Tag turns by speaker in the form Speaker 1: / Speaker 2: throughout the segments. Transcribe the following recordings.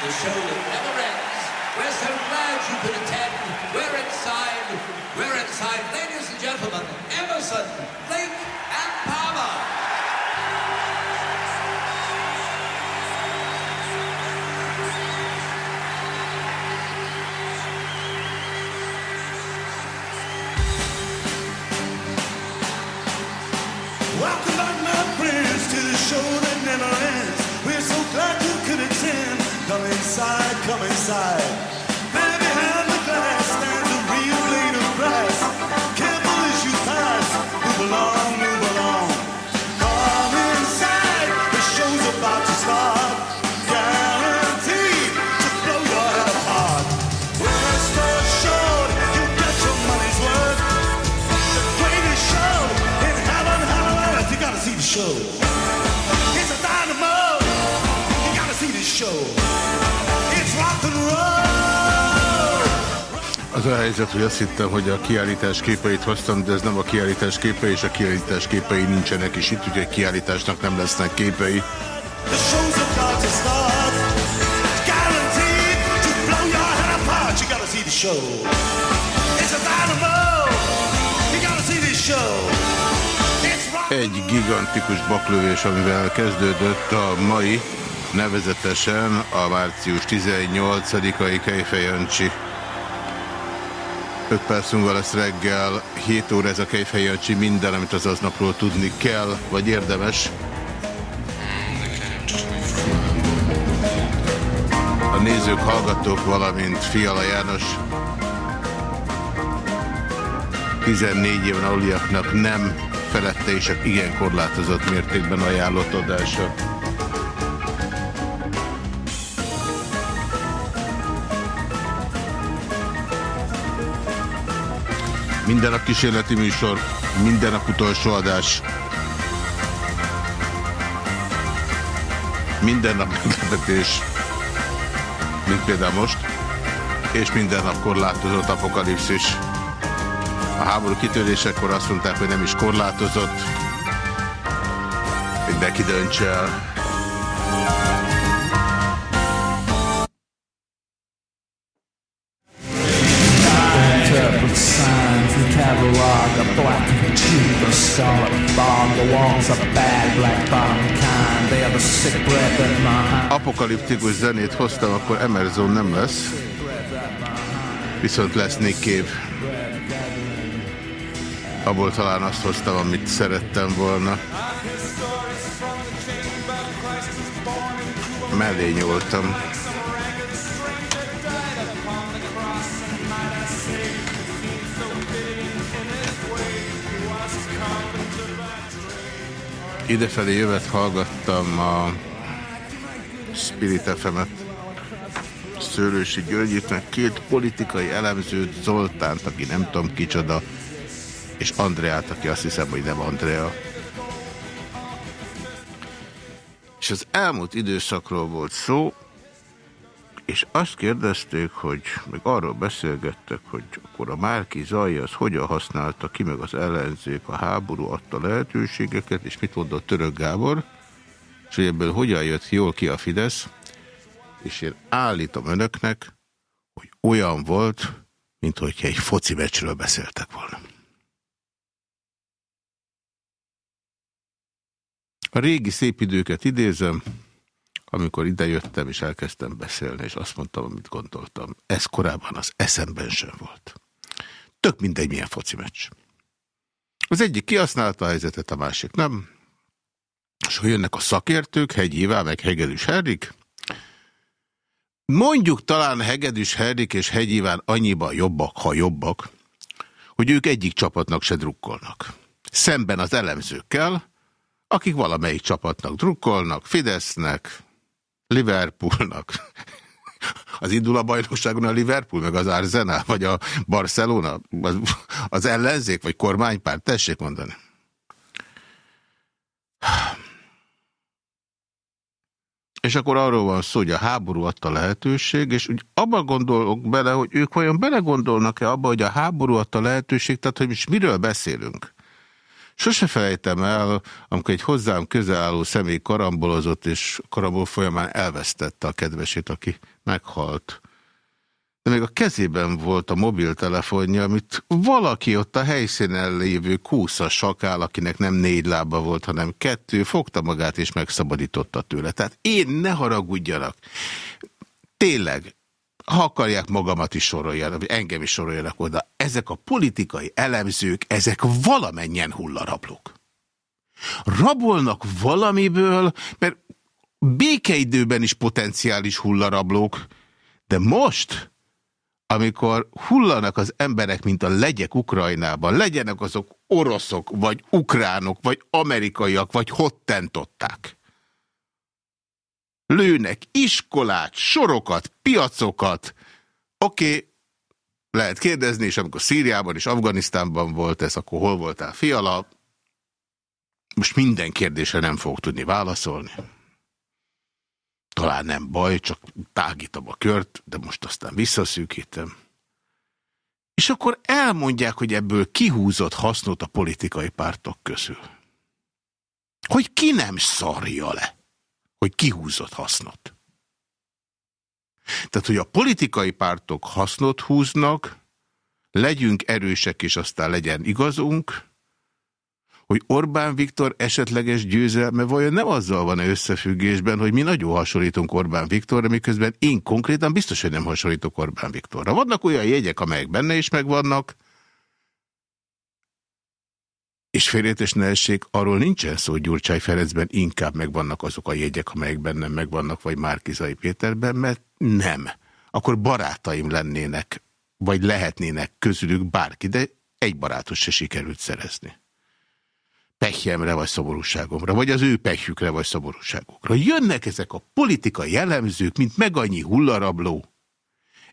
Speaker 1: The show that never ends. We're so glad you could attend.
Speaker 2: side.
Speaker 3: Az a helyzet, hogy azt hittem, hogy a kiállítás képeit hoztam, de ez nem a kiállítás képei, és a kiállítás képei nincsenek is itt, a kiállításnak nem lesznek képei. Egy gigantikus baklövés, amivel kezdődött a mai, nevezetesen a március 18-ai Kejfej Jancsi. 5 perc múlva lesz reggel, 7 óra ez a Kejfej Jancsi, minden, amit az aznapról tudni kell, vagy érdemes. A nézők, hallgatók, valamint Fiala János 14 éven aluliaknak nem felette és igen korlátozott mértékben ajánlott adása. Minden nap kísérleti műsor, minden nap utolsó adás. Minden nap meglepetés, mint például most, és minden nap korlátozott apokalipszis. A háború kitörésekor azt mondták, hogy nem is korlátozott. Mindenki döntse el. Apokaliptikus zenét hoztam, akkor Emerson nem lesz. Viszont lesz Nick Cave. Abból talán azt hoztam, amit szerettem volna. Mellé nyúltam. Idefelé jövet hallgattam a Spirit FM-et. Szőlősi Györgyit, két politikai elemzőt, Zoltánt, aki nem tudom kicsoda, és Andreát, aki azt hiszem, hogy nem Andrea. és az elmúlt időszakról volt szó, és azt kérdezték, hogy meg arról beszélgettek, hogy akkor a Márki Zaj az hogyan használta ki, meg az ellenzék a háború adta lehetőségeket, és mit mondott Török Gábor, és hogy ebből hogyan jött jól ki a Fidesz, és én állítom önöknek, hogy olyan volt, mint hogyha egy foci meccsről beszéltek volna. A régi szép időket idézem, amikor idejöttem és elkezdtem beszélni, és azt mondtam, amit gondoltam. Ez korábban az eszemben sem volt. Tök mindegy, milyen foci meccs. Az egyik kihasználta a helyzetet, a másik nem. És hogy jönnek a szakértők, Hegyévá, meg Hegedűs Herrik, mondjuk talán Hegedűs Herrik és Hegyéván annyiban jobbak, ha jobbak, hogy ők egyik csapatnak se drukkolnak. Szemben az elemzőkkel, akik valamelyik csapatnak drukkolnak, Fidesznek, Liverpoolnak. Az indul a bajnokságon a Liverpool, meg az Arsenal, vagy a Barcelona, az, az ellenzék, vagy kormánypárt, tessék mondani. És akkor arról van szó, hogy a háború adta lehetőség, és úgy abban gondolok bele, hogy ők vajon belegondolnak-e abba, hogy a háború adta lehetőség, tehát hogy most miről beszélünk? Sose felejtem el, amikor egy hozzám közelálló személy karambolozott, és karambol folyamán elvesztette a kedvesét, aki meghalt. De még a kezében volt a mobiltelefonja, amit valaki ott a helyszínen lévő kúsza sakál, akinek nem négy lába volt, hanem kettő, fogta magát és megszabadította tőle. Tehát én ne haragudjanak. Tényleg, ha akarják magamat is soroljanak, engem is soroljanak oda, ezek a politikai elemzők, ezek valamennyien hullarablók. Rabolnak valamiből, mert békeidőben is potenciális hullarablók, de most, amikor hullanak az emberek, mint a legyek Ukrajnában, legyenek azok oroszok, vagy ukránok, vagy amerikaiak, vagy hottentották lőnek iskolát, sorokat, piacokat. Oké, okay, lehet kérdezni, és amikor Szíriában és Afganisztánban volt ez, akkor hol voltál fiala? Most minden kérdésre nem fog tudni válaszolni. Talán nem baj, csak tágítom a kört, de most aztán visszaszűkítem. És akkor elmondják, hogy ebből kihúzott hasznot a politikai pártok közül. Hogy ki nem szarja le hogy kihúzott hasznot. Tehát, hogy a politikai pártok hasznot húznak, legyünk erősek, és aztán legyen igazunk, hogy Orbán Viktor esetleges győzelme vajon nem azzal van -e összefüggésben, hogy mi nagyon hasonlítunk Orbán Viktorra, miközben én konkrétan biztos, hogy nem hasonlítok Orbán Viktorra. Vannak olyan jegyek, amelyek benne is megvannak, és félreértés ne essék, arról nincsen szó, hogy Gyurcsány Ferencben inkább megvannak azok a jegyek, amelyek bennem megvannak, vagy Márkizai Péterben, mert nem. Akkor barátaim lennének, vagy lehetnének közülük bárki, de egy barátot se sikerült szerezni. Pehjemre vagy szomorúságomra, vagy az ő pehjükre vagy szomorúságokra. Jönnek ezek a politikai jellemzők, mint meg annyi hullarabló,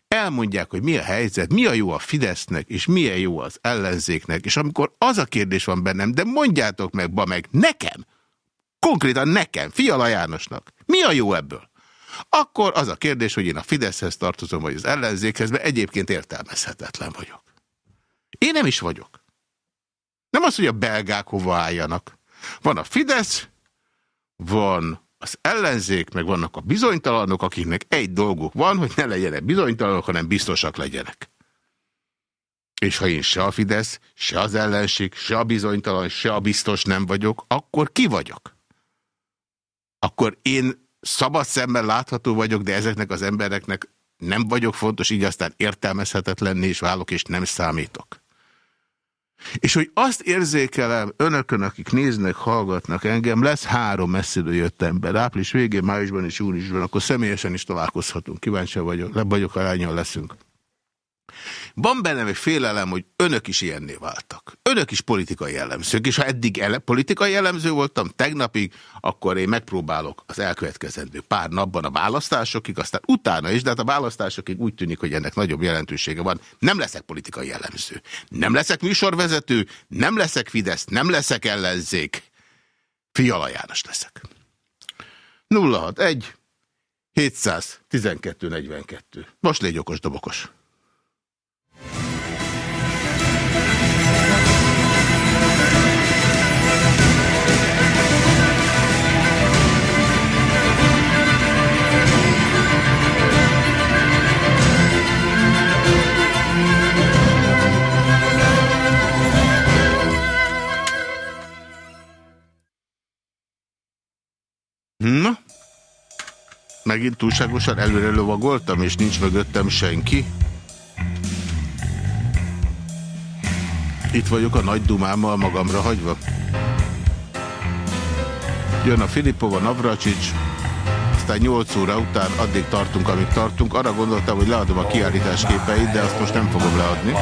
Speaker 3: elmondják, hogy mi a helyzet, mi a jó a Fidesznek, és milyen jó az ellenzéknek, és amikor az a kérdés van bennem, de mondjátok meg, ba meg, nekem, konkrétan nekem, Fiala Jánosnak, mi a jó ebből? Akkor az a kérdés, hogy én a Fideszhez tartozom, vagy az ellenzékhez, mert egyébként értelmezhetetlen vagyok. Én nem is vagyok. Nem az, hogy a belgák hova álljanak. Van a Fidesz, van az ellenzék, meg vannak a bizonytalanok, akiknek egy dolguk van, hogy ne legyenek bizonytalanok, hanem biztosak legyenek. És ha én se a Fidesz, se az ellenség, se a bizonytalan, se a biztos nem vagyok, akkor ki vagyok? Akkor én szabad szemmel látható vagyok, de ezeknek az embereknek nem vagyok fontos, így aztán értelmezhetetlenné is válok, és nem számítok. És hogy azt érzékelem önökön, akik néznek, hallgatnak engem, lesz három messziről jött ember. Április végén, májusban és júniusban, akkor személyesen is találkozhatunk. Kíváncsi vagyok, le vagyok, arányon leszünk. Van bennem egy félelem, hogy önök is ilyenné váltak. Önök is politikai jellemzők, és ha eddig politikai jellemző voltam tegnapig, akkor én megpróbálok az elkövetkezendő pár napban a választásokig, aztán utána is, de hát a választásokig úgy tűnik, hogy ennek nagyobb jelentősége van. Nem leszek politikai jellemző. Nem leszek műsorvezető, nem leszek Fidesz, nem leszek ellenzék. Fiala János leszek.
Speaker 4: 061 712 42. Most légy okos, dobokos. Na? Megint túlságosan előre lovagoltam, és nincs mögöttem senki? Itt vagyok a nagy dumámmal magamra hagyva. Jön a Filipova, Navracsics, aztán 8 óra után addig tartunk, amíg tartunk. Arra gondoltam, hogy leadom a kiállítás képeit, de azt most nem fogom leadni.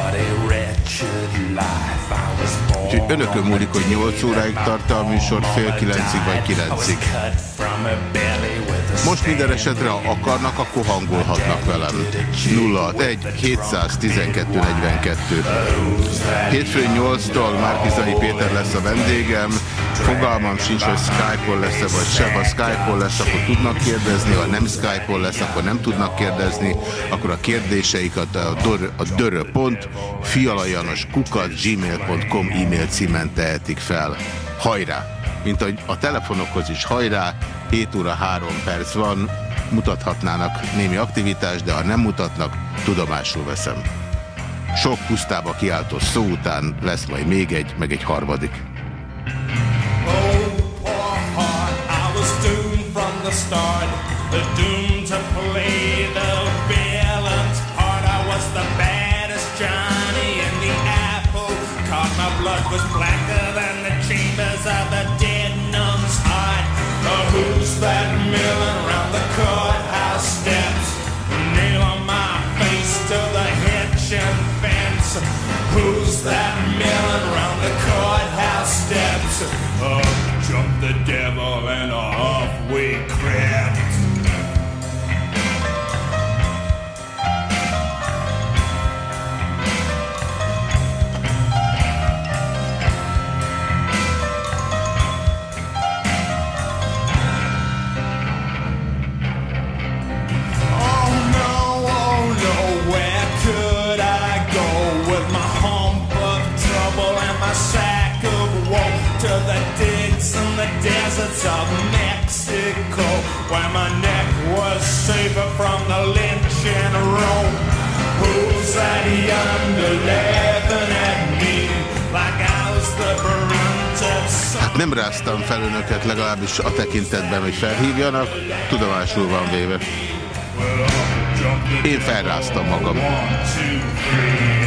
Speaker 4: Úgyhogy önökön múlik, hogy 8 óráig tart a műsor, fél 9-ig vagy 9-ig. Most minden esetre, ha akarnak, akkor hangolhatnak velem. 061 712 42. Hétfőn 8-tól Márkizai Péter lesz a vendégem. Fogalmam sincs, hogy Skype-on lesz-e vagy sem. Ha Skype-on lesz, akkor tudnak kérdezni, ha nem Skype-on lesz, akkor nem tudnak kérdezni. Akkor a kérdéseiket a, dör, a dörö.pont fialajanos gmail.com e-mail címen tehetik fel. Hajrá! Mint ahogy a telefonokhoz is hajrá, 7 óra 3 perc van, mutathatnának némi aktivitást, de ha nem mutatnak, tudomásul veszem. Sok pusztába kiáltó szó után lesz majd még egy, meg egy harmadik. Blood was blacker than the chambers of the dead nun's heart. Oh, who's that milling around the courthouse steps? Nail on my face to the hitch and fence. Who's that milling around the courthouse steps? Oh, Up jumped the devil and off of Mexico, where my neck was safer from the lynch and rope. Who's that yonder laughing at me like I was the brunt of some Hát nem ráztam fel önöket legalábbis a tekintetben, hogy felhívjanak, tudomásul van véve. Én felráztam magam. How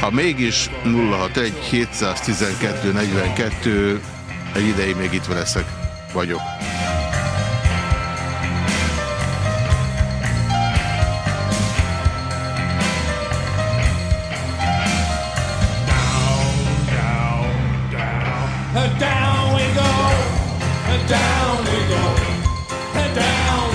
Speaker 4: Ha mégis 061 712 42 egy ideig még itt leszek, vagyok. down
Speaker 5: we go, down we go, down.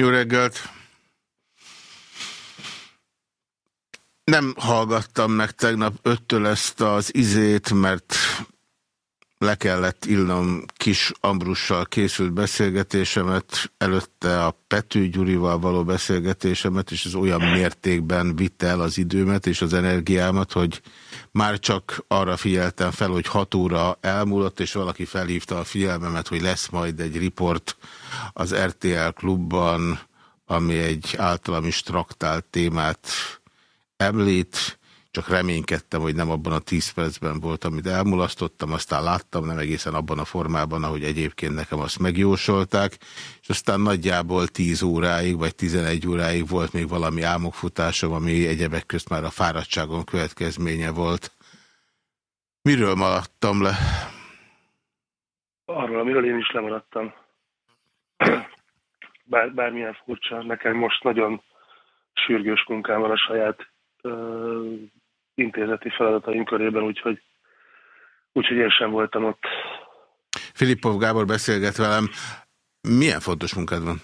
Speaker 3: Jó reggelt! Nem hallgattam meg tegnap öttől ezt az izét, mert le kellett illnom kis Ambrussal készült beszélgetésemet, előtte a Pető Gyurival való beszélgetésemet, és ez olyan mértékben vitte el az időmet és az energiámat, hogy már csak arra figyeltem fel, hogy hat óra elmúlott, és valaki felhívta a figyelmemet, hogy lesz majd egy riport az RTL klubban, ami egy általam is traktált témát említ, csak reménykedtem, hogy nem abban a tíz percben volt, amit elmulasztottam, aztán láttam, nem egészen abban a formában, ahogy egyébként nekem azt megjósolták, aztán nagyjából tíz óráig, vagy tizenegy óráig volt még valami álmokfutásom, ami egyebek közt már a fáradtságon következménye volt. Miről maradtam le?
Speaker 5: Arról, amiről én is lemaradtam. Bár, bármilyen furcsa, nekem most nagyon sürgős munkám van a saját intézeti feladataim körében, úgyhogy, úgyhogy én sem voltam ott.
Speaker 3: Filippov Gábor beszélget velem. Milyen fontos munkád van?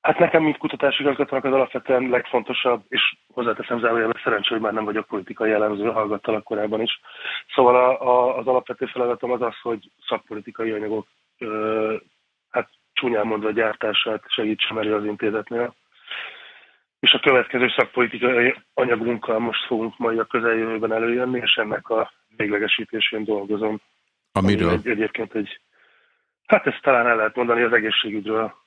Speaker 5: Hát nekem, mint kutatási igazgatónak az alapvetően legfontosabb, és hozzáteszem zárójelben szerencsé, hogy már nem vagyok politikai jellemző, hallgattalak korábban is. Szóval a, a, az alapvető feladatom az az, hogy szakpolitikai anyagok, ö, hát csúnyán mondva gyártását segítsem elő az intézetnél és a következő szakpolitikai anyagunkkal most fogunk majd a közeljövőben előjönni, és ennek a véglegesítésén dolgozom.
Speaker 3: Amiről?
Speaker 5: Ami egy, egyébként egy, hát ezt talán el lehet mondani az egészségügyről,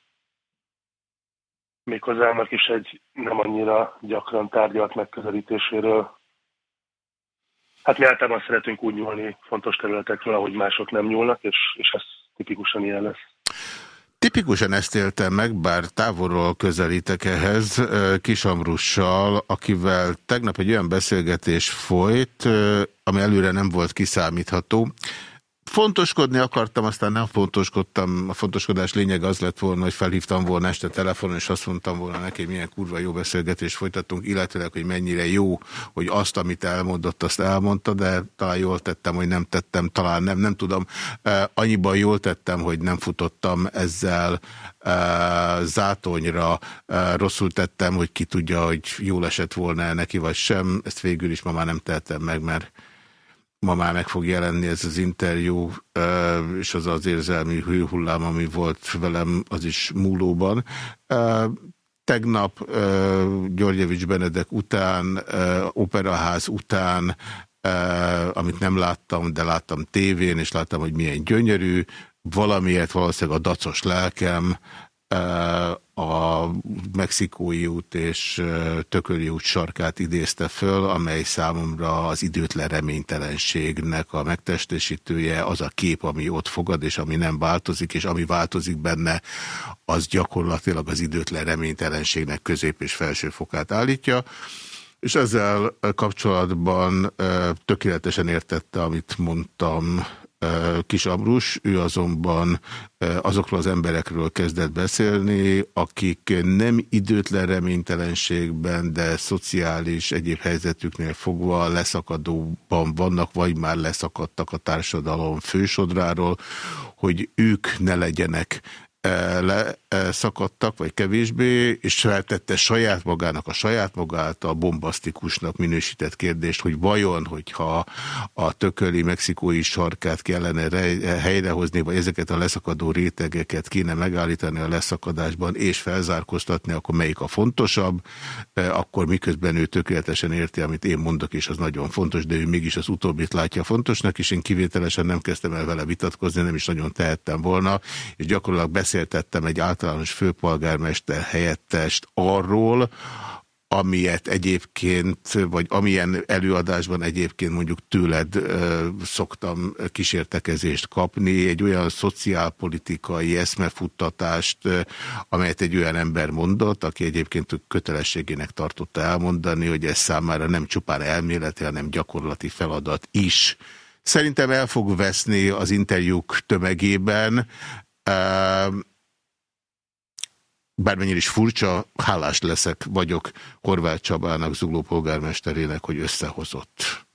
Speaker 5: méghozzá annak is egy nem annyira gyakran tárgyalt megközelítéséről. Hát mi általában szeretünk úgy nyúlni fontos területekről, ahogy mások nem nyúlnak, és, és ez tipikusan ilyen lesz.
Speaker 3: Tipikusan ezt éltem meg, bár távolról közelítek ehhez, Kisamrussal, akivel tegnap egy olyan beszélgetés folyt, ami előre nem volt kiszámítható. Fontoskodni akartam, aztán nem fontoskodtam. A fontoskodás lényeg az lett volna, hogy felhívtam volna este telefonon, és azt mondtam volna neki, hogy milyen kurva jó beszélgetést folytattunk, illetőleg, hogy mennyire jó, hogy azt, amit elmondott, azt elmondta, de talán jól tettem, hogy nem tettem, talán nem, nem tudom. Annyiban jól tettem, hogy nem futottam ezzel zátonyra, rosszul tettem, hogy ki tudja, hogy jól esett volna neki, vagy sem. Ezt végül is ma már nem tettem meg, mert ma már meg fog jelenni ez az interjú, és az az érzelmi hőhullám, ami volt velem, az is múlóban. Tegnap Györgyevics Benedek után, operaház után, amit nem láttam, de láttam tévén, és láttam, hogy milyen gyönyörű, valamiért valószínűleg a dacos lelkem a Mexikói út és Tököli út sarkát idézte föl, amely számomra az időtlen reménytelenségnek a megtestesítője, az a kép, ami ott fogad, és ami nem változik, és ami változik benne, az gyakorlatilag az időtlen reménytelenségnek közép és felső fokát állítja. És ezzel kapcsolatban tökéletesen értette, amit mondtam Kis Amrus, ő azonban azokról az emberekről kezdett beszélni, akik nem időtlen reménytelenségben, de szociális egyéb helyzetüknél fogva leszakadóban vannak, vagy már leszakadtak a társadalom fősodráról, hogy ők ne legyenek leszakadtak, vagy kevésbé, és feltette saját magának, a saját magát a bombasztikusnak minősített kérdést, hogy vajon, hogyha a tököli mexikói sarkát kellene helyrehozni, vagy ezeket a leszakadó rétegeket kéne megállítani a leszakadásban, és felzárkóztatni, akkor melyik a fontosabb, akkor miközben ő tökéletesen érti, amit én mondok, és az nagyon fontos, de ő mégis az utóbbit látja fontosnak, és én kivételesen nem kezdtem el vele vitatkozni, nem is nagyon tehettem volna, és gyakorlatilag beszél beszéltettem egy általános főpolgármester helyettest arról, amilyet egyébként, vagy amilyen előadásban egyébként mondjuk tőled ö, szoktam kísértekezést kapni, egy olyan szociálpolitikai eszmefuttatást, ö, amelyet egy olyan ember mondott, aki egyébként kötelességének tartotta elmondani, hogy ez számára nem csupán elméleti, hanem gyakorlati feladat is. Szerintem el fog veszni az interjúk tömegében, bármennyire is furcsa, hálás leszek, vagyok Horváth Csabának, Zugló polgármesterének, hogy összehozott.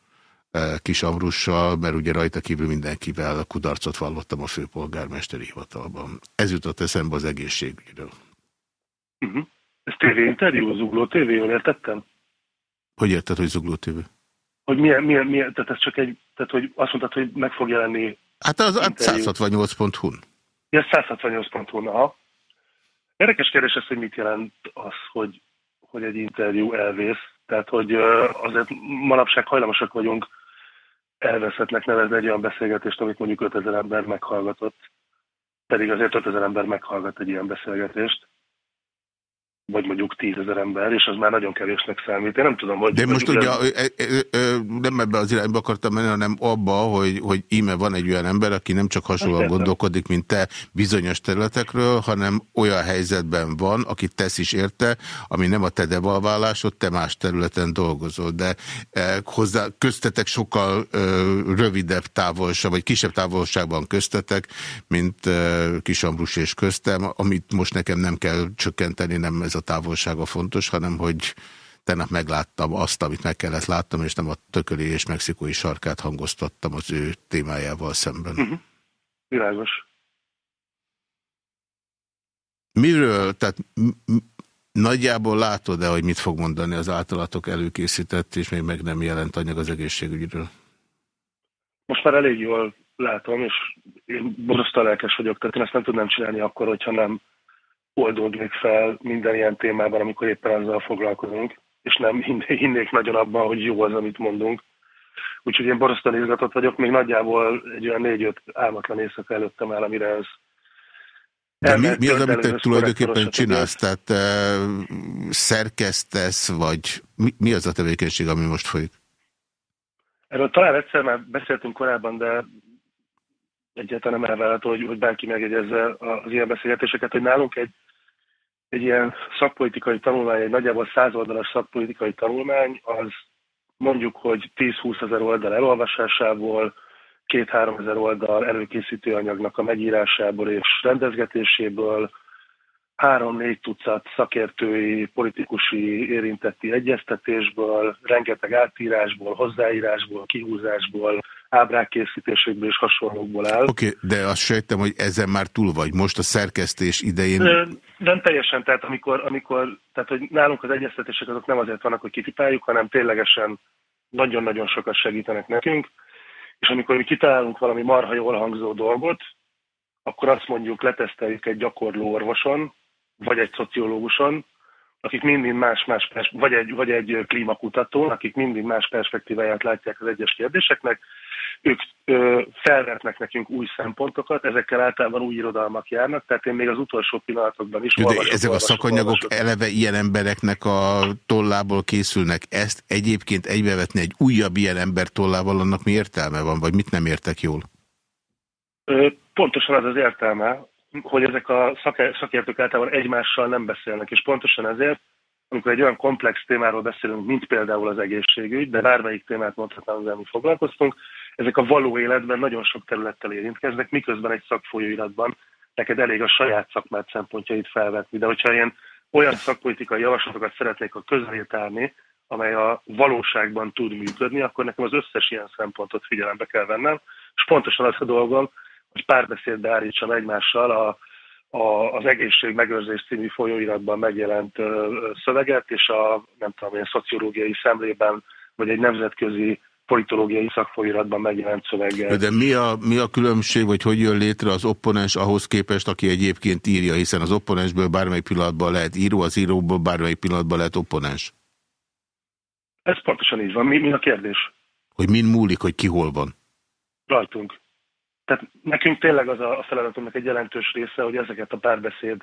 Speaker 3: Kis Amrussal, mert ugye rajta kívül mindenkivel kudarcot vallottam a főpolgármesteri hivatalban. Ez jutott eszembe az egészségügyről.
Speaker 5: Uh mhm. -huh. Ez tévéinterjú, Zugló TV, jól értettem?
Speaker 3: Hogy érted, hogy Zugló TV?
Speaker 5: Hogy milyen, milyen, milyen, tehát ez csak egy, tehát hogy azt mondtad, hogy meg fog jelenni
Speaker 3: Hát az hát 168.hu-n.
Speaker 5: Ja, 168.hu-n, aha. Érdekes kérdés ez, hogy mit jelent az, hogy, hogy egy interjú elvész. Tehát, hogy azért manapság hajlamosak vagyunk elveszettnek nevezni egy olyan beszélgetést, amit mondjuk 5000 ember meghallgatott. Pedig azért 5000 ember meghallgat egy ilyen beszélgetést vagy mondjuk tízezer ember, és az már nagyon kevésnek számít. Én nem tudom, hogy...
Speaker 3: De most ugye nem ebbe az irányba akartam menni, hanem abba, hogy, hogy íme van egy olyan ember, aki nem csak hasonlóan hát gondolkodik, mint te bizonyos területekről, hanem olyan helyzetben van, aki tesz is érte, ami nem a te devalválásod, te más területen dolgozol. De hozzá köztetek sokkal rövidebb távolság, vagy kisebb távolságban köztetek, mint Kisambrus és köztem, amit most nekem nem kell csökkenteni, nem ez a a távolsága fontos, hanem hogy tegnap megláttam azt, amit meg kellett láttam, és nem a tököli és mexikói sarkát hangoztattam az ő témájával szemben. Uh.
Speaker 5: -huh. Világos.
Speaker 3: Miről, tehát nagyjából látod-e, hogy mit fog mondani az általatok előkészített, és még meg nem jelent anyag az egészségügyről?
Speaker 5: Most már elég jól látom, és én borzasztóan lelkes vagyok, tehát én ezt nem tudnám csinálni akkor, hogyha nem oldódnék fel minden ilyen témában, amikor éppen ezzel foglalkozunk, és nem hinnék nagyon abban, hogy jó az, amit mondunk. Úgyhogy én borosztan izgatott vagyok, még nagyjából egy olyan négy-öt álmatlan éjszaka előttem el, amire ez
Speaker 3: de mi, mi az, amit te tulajdonképpen csinálsz? Tehát e, szerkesztesz, vagy mi, mi az a tevékenység, ami most folyik?
Speaker 5: Erről talán egyszer már beszéltünk korábban, de egyáltalán nem elvárható, hogy, hogy bárki megjegyezze az ilyen beszélgetéseket, hogy nálunk egy, egy ilyen szakpolitikai tanulmány, egy nagyjából száz oldalas szakpolitikai tanulmány, az mondjuk, hogy 10-20 ezer oldal elolvasásából, két-három ezer oldal előkészítő anyagnak a megírásából és rendezgetéséből, három-négy tucat szakértői, politikusi érintetti egyeztetésből, rengeteg átírásból, hozzáírásból, kihúzásból, ábrák készítéséből és hasonlókból áll.
Speaker 3: Oké, okay, de azt sejtem, hogy ezen már túl vagy. Most a szerkesztés idején...
Speaker 5: Nem teljesen, tehát amikor, amikor tehát hogy nálunk az egyeztetések azok nem azért vannak, hogy kitipáljuk, hanem ténylegesen nagyon-nagyon sokat segítenek nekünk, és amikor mi kitalálunk valami marha jól hangzó dolgot, akkor azt mondjuk leteszteljük egy gyakorló orvoson, vagy egy szociológuson, akik mindig más-más, vagy egy, vagy egy klímakutatón, akik mindig más perspektíváját látják az egyes kérdéseknek, ők ö, felvetnek nekünk új szempontokat, ezekkel általában új irodalmak járnak, tehát én még az utolsó pillanatokban is
Speaker 3: De olvasok, ezek olvasok, a szakanyagok olvasok. eleve ilyen embereknek a tollából készülnek. Ezt egyébként egybevetni egy újabb ilyen ember tollával, annak mi értelme van, vagy mit nem értek jól?
Speaker 5: Ö, pontosan az az értelme, hogy ezek a szakértők általában egymással nem beszélnek, és pontosan ezért, amikor egy olyan komplex témáról beszélünk, mint például az egészségügy, de bármelyik témát mondhatnám, amivel mi foglalkoztunk, ezek a való életben nagyon sok területtel érintkeznek, miközben egy szakfolyóiratban neked elég a saját szakmát szempontjait felvetni. De hogyha én olyan szakpolitikai javaslatokat szeretnék a közelé tárni, amely a valóságban tud működni, akkor nekem az összes ilyen szempontot figyelembe kell vennem, és pontosan az a dolgom, hogy párbeszédbe állítsam egymással a, a, az Egészség Megőrzés című folyóiratban megjelent ö, szöveget, és a nem tudom én, szociológiai szemlében, vagy egy nemzetközi politológiai szakfolyóiratban megjelent szöveggel.
Speaker 3: De mi a, mi a különbség, vagy hogy jön létre az opponens ahhoz képest, aki egyébként írja, hiszen az opponensből bármely pillanatban lehet író, az íróból bármely pillanatban lehet opponens?
Speaker 5: Ez pontosan így van. Mi, mi a kérdés?
Speaker 3: Hogy min múlik, hogy ki hol van?
Speaker 5: Rajtunk. Tehát nekünk tényleg az a feladatunknak egy jelentős része, hogy ezeket a párbeszéd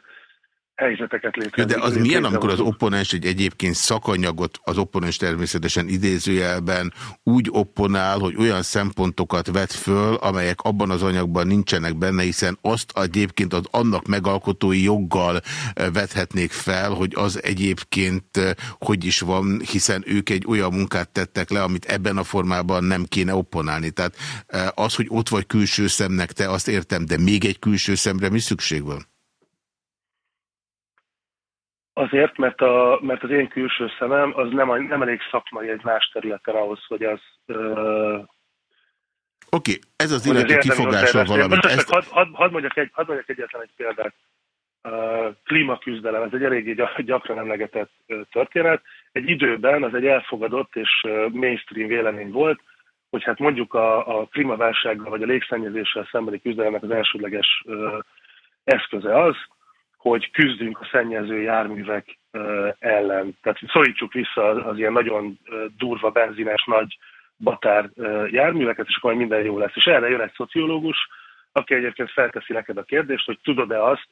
Speaker 5: helyzeteket létrehozni.
Speaker 3: De az milyen, amikor az opponens egy egyébként szakanyagot, az opponens természetesen idézőjelben úgy opponál, hogy olyan szempontokat vet föl, amelyek abban az anyagban nincsenek benne, hiszen azt egyébként az annak megalkotói joggal eh, vethetnék fel, hogy az egyébként eh, hogy is van, hiszen ők egy olyan munkát tettek le, amit ebben a formában nem kéne opponálni. Tehát eh, az, hogy ott vagy külső szemnek, te azt értem, de még egy külső szemre mi szükség van?
Speaker 5: Azért, mert, a, mert az én külső szemem az nem, nem elég szakmai egy más területen ahhoz, hogy az...
Speaker 3: Oké, okay, ez az illető kifogásol valamit.
Speaker 5: Ezt... Hadd had, had mondjak, egy, had mondjak egyetlen egy példát. Uh, klímaküzdelem, ez egy eléggé gyakran emlegetett történet. Egy időben az egy elfogadott és mainstream vélemény volt, hogy hát mondjuk a, a klímaválsággal vagy a légszennyezéssel szembeni küzdelemnek az elsődleges uh, eszköze az, hogy küzdünk a szennyező járművek ellen. Tehát szorítsuk vissza az, ilyen nagyon durva, benzines, nagy batár járműveket, és akkor minden jó lesz. És erre jön egy szociológus, aki egyébként felteszi neked a kérdést, hogy tudod-e azt,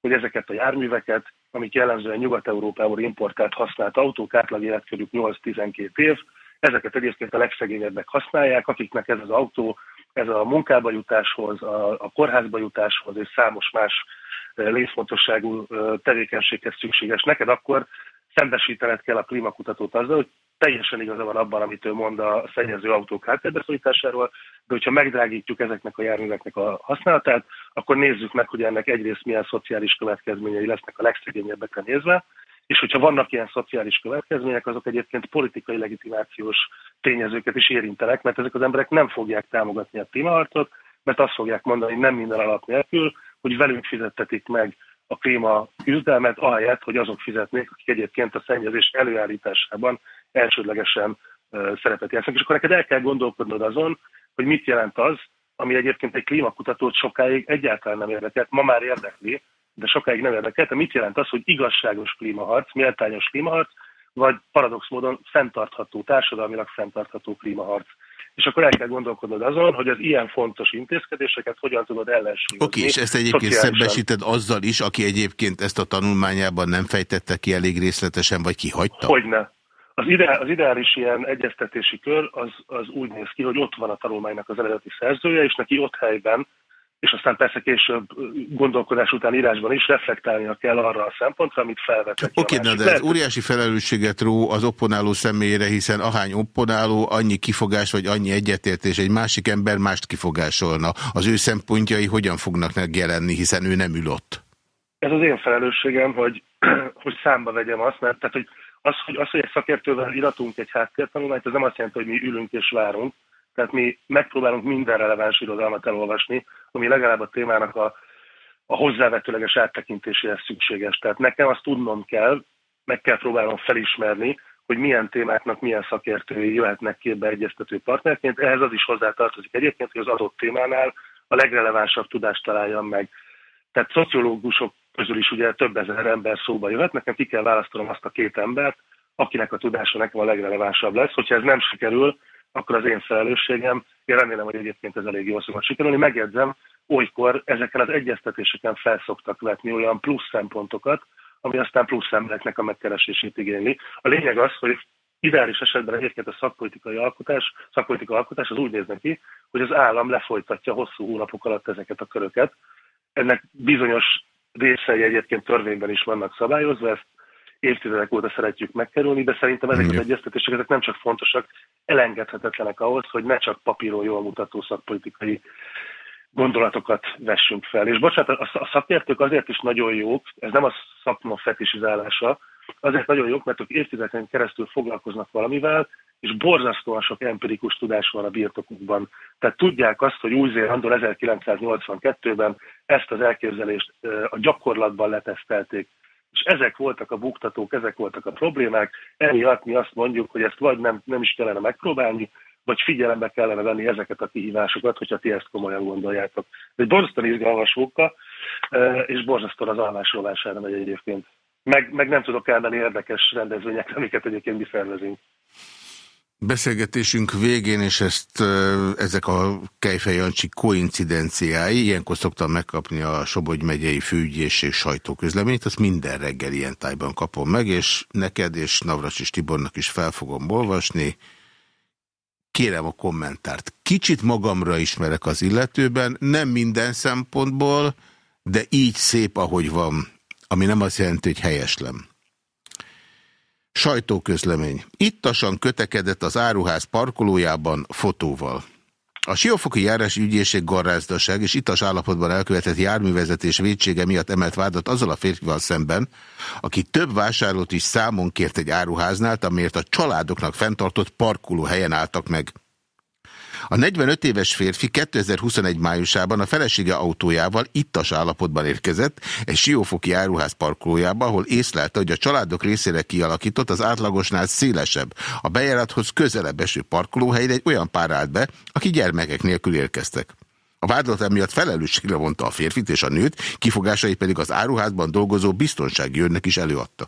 Speaker 5: hogy ezeket a járműveket, amik jellemzően Nyugat-Európából importált használt autók, átlag életkörük 8-12 év, ezeket egyébként a legszegényebbek használják, akiknek ez az autó, ez a munkába jutáshoz, a, a kórházba jutáshoz és számos más létfontosságú tevékenységhez szükséges. Neked, akkor szembesítened kell a klímakutatót azzal, hogy teljesen igaza van abban, amit ő mond a szennyező autók háttérbeszorításáról, de hogyha megdrágítjuk ezeknek a járműveknek a használatát, akkor nézzük meg, hogy ennek egyrészt milyen szociális következményei lesznek a legszegényebbekre nézve, és hogyha vannak ilyen szociális következmények, azok egyébként politikai legitimációs tényezőket is érintenek, mert ezek az emberek nem fogják támogatni a klímaharcot, mert azt fogják mondani, nem minden alap nélkül, hogy velünk fizettetik meg a klíma küzdelmet, ahelyett, hogy azok fizetnék, akik egyébként a szennyezés előállításában elsődlegesen szerepet játszanak. És akkor neked el kell gondolkodnod azon, hogy mit jelent az, ami egyébként egy klímakutatót sokáig egyáltalán nem érdekelt, ma már érdekli, de sokáig nem érdekelt. Mit jelent az, hogy igazságos klímaharc, méltányos klímaharc, vagy paradox módon fenntartható, társadalmilag fenntartható klímaharc és akkor el kell gondolkodnod azon, hogy az ilyen fontos intézkedéseket hogyan tudod ellensúlyozni.
Speaker 3: Oké, és ezt egyébként szembesíted azzal is, aki egyébként ezt a tanulmányában nem fejtette ki elég részletesen, vagy kihagyta?
Speaker 5: Hogyne. Az, ideál, az ideális ilyen egyeztetési kör az, az úgy néz ki, hogy ott van a tanulmánynak az eredeti szerzője, és neki ott helyben és aztán persze később gondolkodás után írásban is reflektálnia kell arra a szempontra, amit felvetett.
Speaker 3: Oké, okay, de ez óriási felelősséget ró az opponáló személyére, hiszen ahány opponáló, annyi kifogás vagy annyi egyetértés, egy másik ember mást kifogásolna. Az ő szempontjai hogyan fognak megjelenni, hiszen ő nem ül ott?
Speaker 5: Ez az én felelősségem, hogy, hogy számba vegyem azt, mert tehát, hogy az, hogy, az, hogy egy szakértővel iratunk egy háttértanulmányt, az nem azt jelenti, hogy mi ülünk és várunk, tehát mi megpróbálunk minden releváns irodalmat elolvasni, ami legalább a témának a, a hozzávetőleges áttekintéséhez szükséges. Tehát nekem azt tudnom kell, meg kell próbálnom felismerni, hogy milyen témáknak milyen szakértői jöhetnek képbe egyeztető partnerként. Ehhez az is hozzátartozik egyébként, hogy az adott témánál a legrelevánsabb tudást találjam meg. Tehát szociológusok közül is ugye több ezer ember szóba jöhet, nekem ki kell választanom azt a két embert, akinek a tudása nekem a legrelevánsabb lesz. Hogyha ez nem sikerül, akkor az én felelősségem. Én remélem, hogy egyébként ez elég jól szokott sikerülni. Megjegyzem, olykor ezeken az egyeztetéseken felszoktak vetni olyan plusz szempontokat, ami aztán plusz embereknek a megkeresését igényli. A lényeg az, hogy ideális esetben egyébként a szakpolitikai alkotás, szakpolitikai alkotás az úgy néz neki, hogy az állam lefolytatja hosszú hónapok alatt ezeket a köröket. Ennek bizonyos részei egyébként törvényben is vannak szabályozva, ezt évtizedek óta szeretjük megkerülni, de szerintem ezek az egyeztetések ezek nem csak fontosak, elengedhetetlenek ahhoz, hogy ne csak papíron jól mutató szakpolitikai gondolatokat vessünk fel. És bocsánat, a szakértők azért is nagyon jók, ez nem a szakma fetisizálása, azért nagyon jók, mert ők évtizedeken keresztül foglalkoznak valamivel, és borzasztóan sok empirikus tudás van a birtokukban. Tehát tudják azt, hogy Új-Zélandon 1982-ben ezt az elképzelést a gyakorlatban letesztelték és ezek voltak a buktatók, ezek voltak a problémák, emiatt mi azt mondjuk, hogy ezt vagy nem, nem is kellene megpróbálni, vagy figyelembe kellene venni ezeket a kihívásokat, hogyha ti ezt komolyan gondoljátok. Ez egy borzasztóan izgalmas munka, e, és borzasztóan az alvásolására megy egyébként. Meg, meg nem tudok elmenni érdekes rendezvényekre, amiket egyébként mi szervezünk.
Speaker 3: Beszélgetésünk végén, és ezt ezek a Kejfej Jancsi koincidenciái, ilyenkor szoktam megkapni a Sobogy megyei főügyészség sajtóközleményt, azt minden reggel ilyen tájban kapom meg, és neked és Navracsis Tibornak is fel fogom olvasni. Kérem a kommentárt. Kicsit magamra ismerek az illetőben, nem minden szempontból, de így szép, ahogy van, ami nem azt jelenti, hogy helyeslem. Sajtóközlemény. Ittasan kötekedett az áruház parkolójában fotóval. A Siófoki járás ügyészség garrázdaság és itas állapotban elkövetett járművezetés védsége miatt emelt vádat azzal a férfival szemben, aki több vásárlót is számon kért egy áruháznál, amiért a családoknak fenntartott parkoló helyen álltak meg. A 45 éves férfi 2021 májusában a felesége autójával ittas állapotban érkezett egy siófoki áruház parkolójába, ahol észlelte, hogy a családok részére kialakított az átlagosnál szélesebb, a bejárathoz közelebb eső parkolóhelyre egy olyan pár állt be, aki gyermekek nélkül érkeztek. A vádlat emiatt felelősségre vonta a férfit és a nőt, kifogásai pedig az áruházban dolgozó biztonsági őrnek is előadta.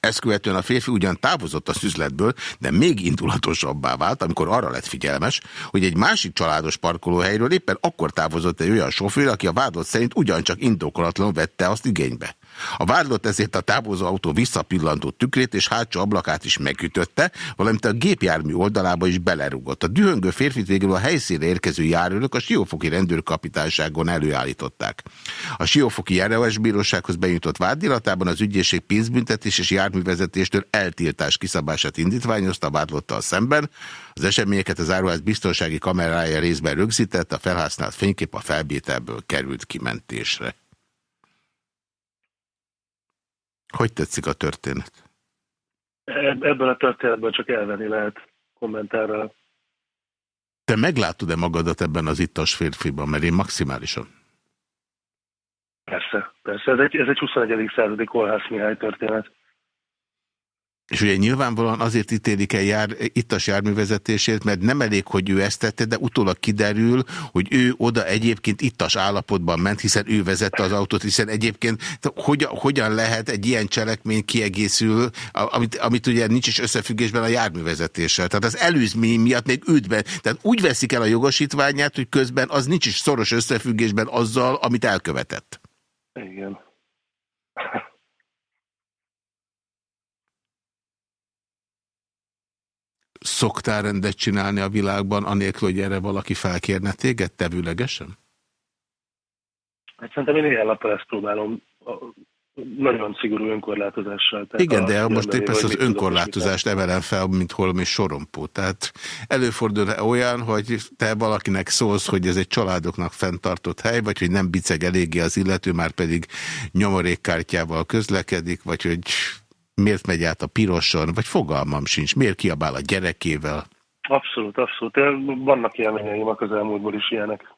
Speaker 3: Ezt követően a férfi ugyan távozott a szüzletből, de még indulatosabbá vált, amikor arra lett figyelmes, hogy egy másik családos parkolóhelyről éppen akkor távozott egy olyan sofőr, aki a vádlott szerint ugyancsak indokolatlanul vette azt igénybe. A vádlott ezért a távozó autó visszapillantó tükrét és hátsó ablakát is megütötte, valamint a gépjármű oldalába is belerugott. A dühöngő férfit végül a helyszínre érkező járőrök a Siófoki rendőrkapitányságon előállították. A Siófoki bírósághoz benyújtott vádiratában az ügyészség pénzbüntetés és járművezetéstől eltiltás kiszabását indítványozta a vádlottal szemben. Az eseményeket az áruház biztonsági kamerája részben rögzített, a felhasznált fénykép a felvételből került kimentésre. Hogy tetszik a történet?
Speaker 5: Ebből a történetből csak elvenni lehet kommentárral.
Speaker 3: Te meglátod-e magadat ebben az ittas férfiban, mert én maximálisan?
Speaker 5: Persze, persze. Ez egy, ez egy 21. századi Kolhász Mihály történet.
Speaker 3: És ugye nyilvánvalóan azért ítélik el jár, ittas járművezetését, mert nem elég, hogy ő ezt tette, de utólag kiderül, hogy ő oda egyébként ittas állapotban ment, hiszen ő vezette az autót, hiszen egyébként hogyan, hogyan lehet egy ilyen cselekmény kiegészül, amit, amit ugye nincs is összefüggésben a járművezetéssel. Tehát az előzmény miatt még üt be. Tehát úgy veszik el a jogosítványát, hogy közben az nincs is szoros összefüggésben azzal, amit elkövetett.
Speaker 5: Igen.
Speaker 3: Szoktál rendet csinálni a világban, anélkül, hogy erre valaki felkérne téged tevőlegesen?
Speaker 5: Hát szerintem én ilyen nappal ezt próbálom nagyon szigorú önkorlátozással.
Speaker 3: Tehát Igen, de most éppen az önkorlátozást emelem fel, mint holmi sorompó. Tehát előfordul -e olyan, hogy te valakinek szólsz, hogy ez egy családoknak fenntartott hely, vagy hogy nem biceg eléggé az illető, már pedig nyomorékkártyával közlekedik, vagy hogy miért megy át a piroson, vagy fogalmam sincs, miért kiabál a gyerekével?
Speaker 5: Abszolút, abszolút. Vannak élményeim a közelmúltból is ilyenek.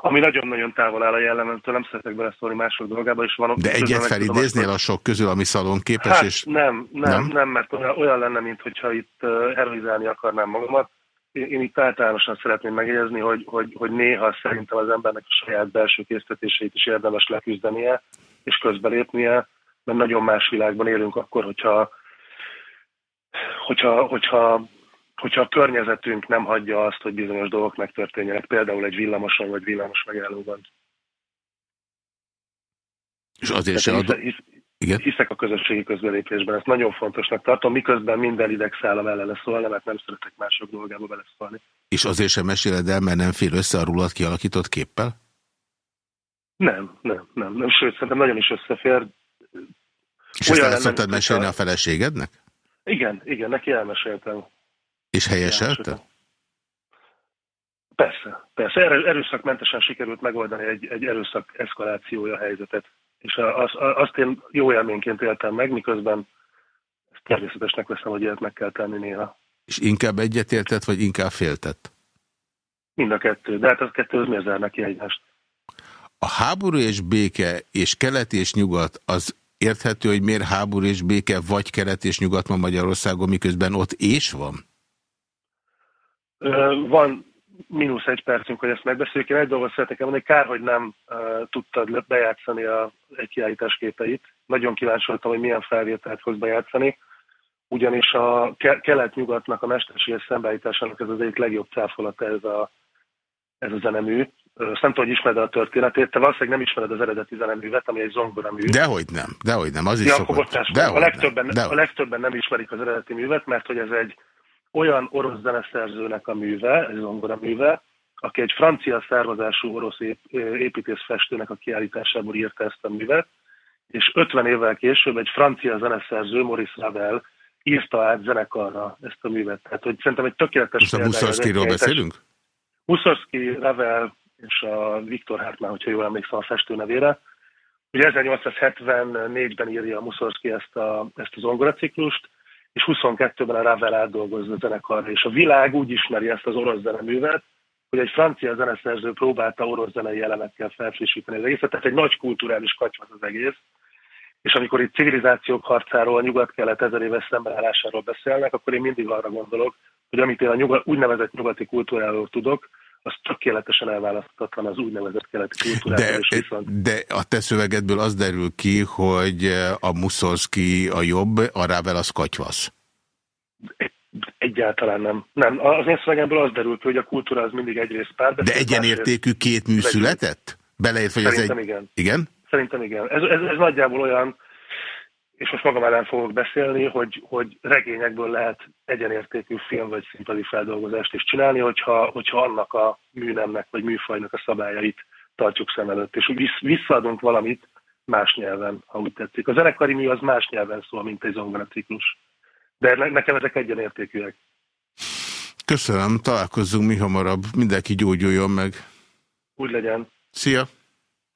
Speaker 5: Ami nagyon-nagyon távol áll a jellememtől, nem szeretek beleszólni mások dolgába, és van...
Speaker 3: De egyet felidéznél a sok közül, ami szalonképes? Hát és...
Speaker 5: nem, nem, nem, nem, mert olyan, olyan lenne, mintha itt heroizálni akarnám magamat. Én, én itt általánosan szeretném megjegyezni, hogy, hogy, hogy néha szerintem az embernek a saját belső késztetéseit is érdemes leküzdenie, és közbelépnie, mert nagyon más világban élünk akkor, hogyha, hogyha, hogyha, hogyha a környezetünk nem hagyja azt, hogy bizonyos dolgok megtörténjenek, például egy villamoson vagy villamos megállóban.
Speaker 3: És azért se.
Speaker 5: Hisz, igen? Hiszek a közösségi közbelépésben, ezt nagyon fontosnak tartom, miközben minden idegszálam ellene szólna, mert nem szeretek mások dolgába beleszólni.
Speaker 3: És azért sem meséled el, mert nem fél össze a rulat kialakított képpel?
Speaker 5: Nem, nem, nem, nem. Sőt, szerintem nagyon is összefér,
Speaker 3: és ezt el szoktad mesélni a feleségednek?
Speaker 5: Igen, igen, neki elmeséltem.
Speaker 3: És helyeselte?
Speaker 5: Persze, persze. Erő, erőszakmentesen sikerült megoldani egy, egy erőszak eszkalációja helyzetet. És az, azt én jó élményként éltem meg, miközben ezt természetesnek veszem, hogy ilyet meg kell tenni néha.
Speaker 3: És inkább egyetértett, vagy inkább féltett?
Speaker 5: Mind a kettő, de hát az kettő az miért neki egymást?
Speaker 3: A háború és béke és kelet és nyugat az érthető, hogy miért háború és béke vagy kelet és nyugat van Magyarországon, miközben ott és van?
Speaker 5: Van mínusz egy percünk, hogy ezt megbeszéljük. Én egy dolgot szeretnék mondani, kár, hogy nem uh, tudtad bejátszani a, egy kiállítás képeit. Nagyon kíváncsi voltam, hogy milyen felvételt hoz bejátszani, ugyanis a ke kelet-nyugatnak a mesterséges szembeállításának ez az egyik legjobb cáfolata ez a, ez a zenemű. Azt nem tudom, hogy ismered a történetét, te valószínűleg nem ismered az eredeti zeneművet, ami egy zongora mű.
Speaker 3: Dehogy nem, dehogy nem, az is
Speaker 5: ja, szokott. Dehogy a, legtöbben, nem. a legtöbben nem ismerik az eredeti művet, mert hogy ez egy olyan orosz zeneszerzőnek a műve, egy zongora műve, aki egy francia származású orosz építészfestőnek a kiállításából írta ezt a művet, és 50 évvel később egy francia zeneszerző, Maurice Ravel írta át zenekarra ezt a művet. Tehát, hogy szerintem egy tökéletes...
Speaker 3: Most a Muszorszkiról beszélünk?
Speaker 5: Muszorszki, Ravel és a Viktor Hartmann, hogyha jól emlékszem a festő nevére. Ugye 1874-ben írja a Muszorszki ezt, a, ezt az ongoraciklust, és 22-ben a Ravel átdolgozza a zenekarra, és a világ úgy ismeri ezt az orosz zeneművet, hogy egy francia zeneszerző próbálta orosz zenei elemekkel felfrissíteni az egészet, tehát egy nagy kulturális kacsvat az egész, és amikor itt civilizációk harcáról, nyugat-kelet ezer éves szembenállásáról beszélnek, akkor én mindig arra gondolok, hogy amit én a nyugat, úgynevezett nyugati kultúráról tudok, az tökéletesen elválaszthatatlan az úgynevezett keleti kultúráról.
Speaker 3: De,
Speaker 5: viszont...
Speaker 3: de a te szövegedből az derül ki, hogy a Muszorszki a jobb, a Ravel az katyvasz.
Speaker 5: Egyáltalán nem. Nem, az én szövegemből az derül ki, hogy a kultúra az mindig egyrészt pár.
Speaker 3: De egyenértékű két mű született? Beleértve, hogy ez
Speaker 5: Szerintem
Speaker 3: egy...
Speaker 5: igen.
Speaker 3: Igen?
Speaker 5: Szerintem igen. Ez, ez, ez nagyjából olyan, és most magam ellen fogok beszélni, hogy, hogy regényekből lehet egyenértékű film vagy színpadi feldolgozást is csinálni, hogyha, hogyha annak a műnemnek vagy műfajnak a szabályait tartjuk szem előtt, és úgy visszaadunk valamit más nyelven, ha úgy tetszik. A zenekari mű az más nyelven szól, mint egy zongoraciklus. De ne, nekem ezek egyenértékűek.
Speaker 3: Köszönöm, találkozzunk mi hamarabb. Mindenki gyógyuljon meg.
Speaker 5: Úgy legyen.
Speaker 3: Szia!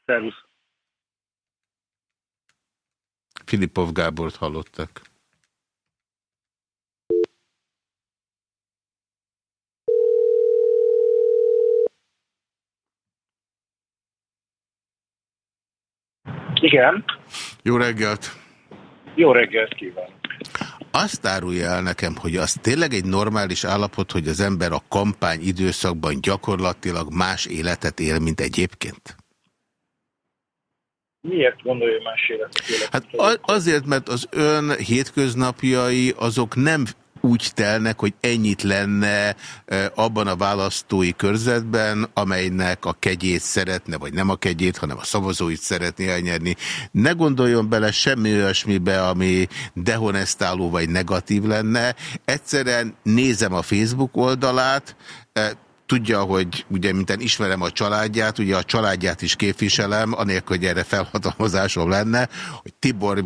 Speaker 5: Szervusz!
Speaker 3: Filipov Gábort hallottak.
Speaker 6: Igen.
Speaker 3: Jó reggelt!
Speaker 6: Jó reggelt kívánok!
Speaker 3: Azt árulja el nekem, hogy az tényleg egy normális állapot, hogy az ember a kampány időszakban gyakorlatilag más életet él, mint egyébként?
Speaker 6: Miért gondolja más életet?
Speaker 3: Hát azért, mert az ön hétköznapjai azok nem úgy telnek, hogy ennyit lenne abban a választói körzetben, amelynek a kegyét szeretne, vagy nem a kegyét, hanem a szavazóit szeretné elnyerni. Ne gondoljon bele semmi olyasmibe, ami dehonestáló vagy negatív lenne. Egyszerűen nézem a Facebook oldalát, tudja, hogy ugye mintén ismerem a családját, ugye a családját is képviselem, anélkül, hogy erre felhatalmazásom lenne, hogy Tibor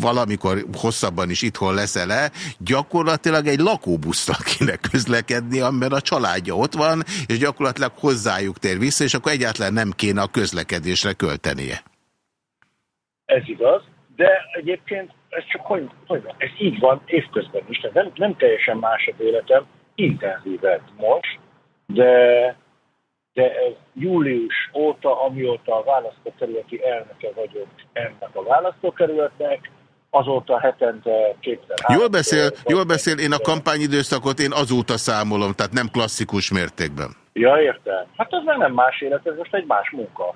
Speaker 3: valamikor hosszabban is itthon leszel-e, gyakorlatilag egy lakóbusztal kéne közlekedni, amiben a családja ott van, és gyakorlatilag hozzájuk tér vissza, és akkor egyáltalán nem kéne a közlekedésre költenie.
Speaker 6: Ez igaz, de egyébként ez csak hogy, hogy ez így van évközben is, tehát nem, nem teljesen más az életem, intenzívebb most, de, de ez július óta, amióta a választókerületi elnöke vagyok ennek a választókerületnek, azóta hetente kétszer.
Speaker 3: Jól beszél, jól beszél, én a kampányidőszakot én azóta számolom, tehát nem klasszikus mértékben.
Speaker 6: Ja, értem. Hát ez meg nem más élet, ez most egy más munka.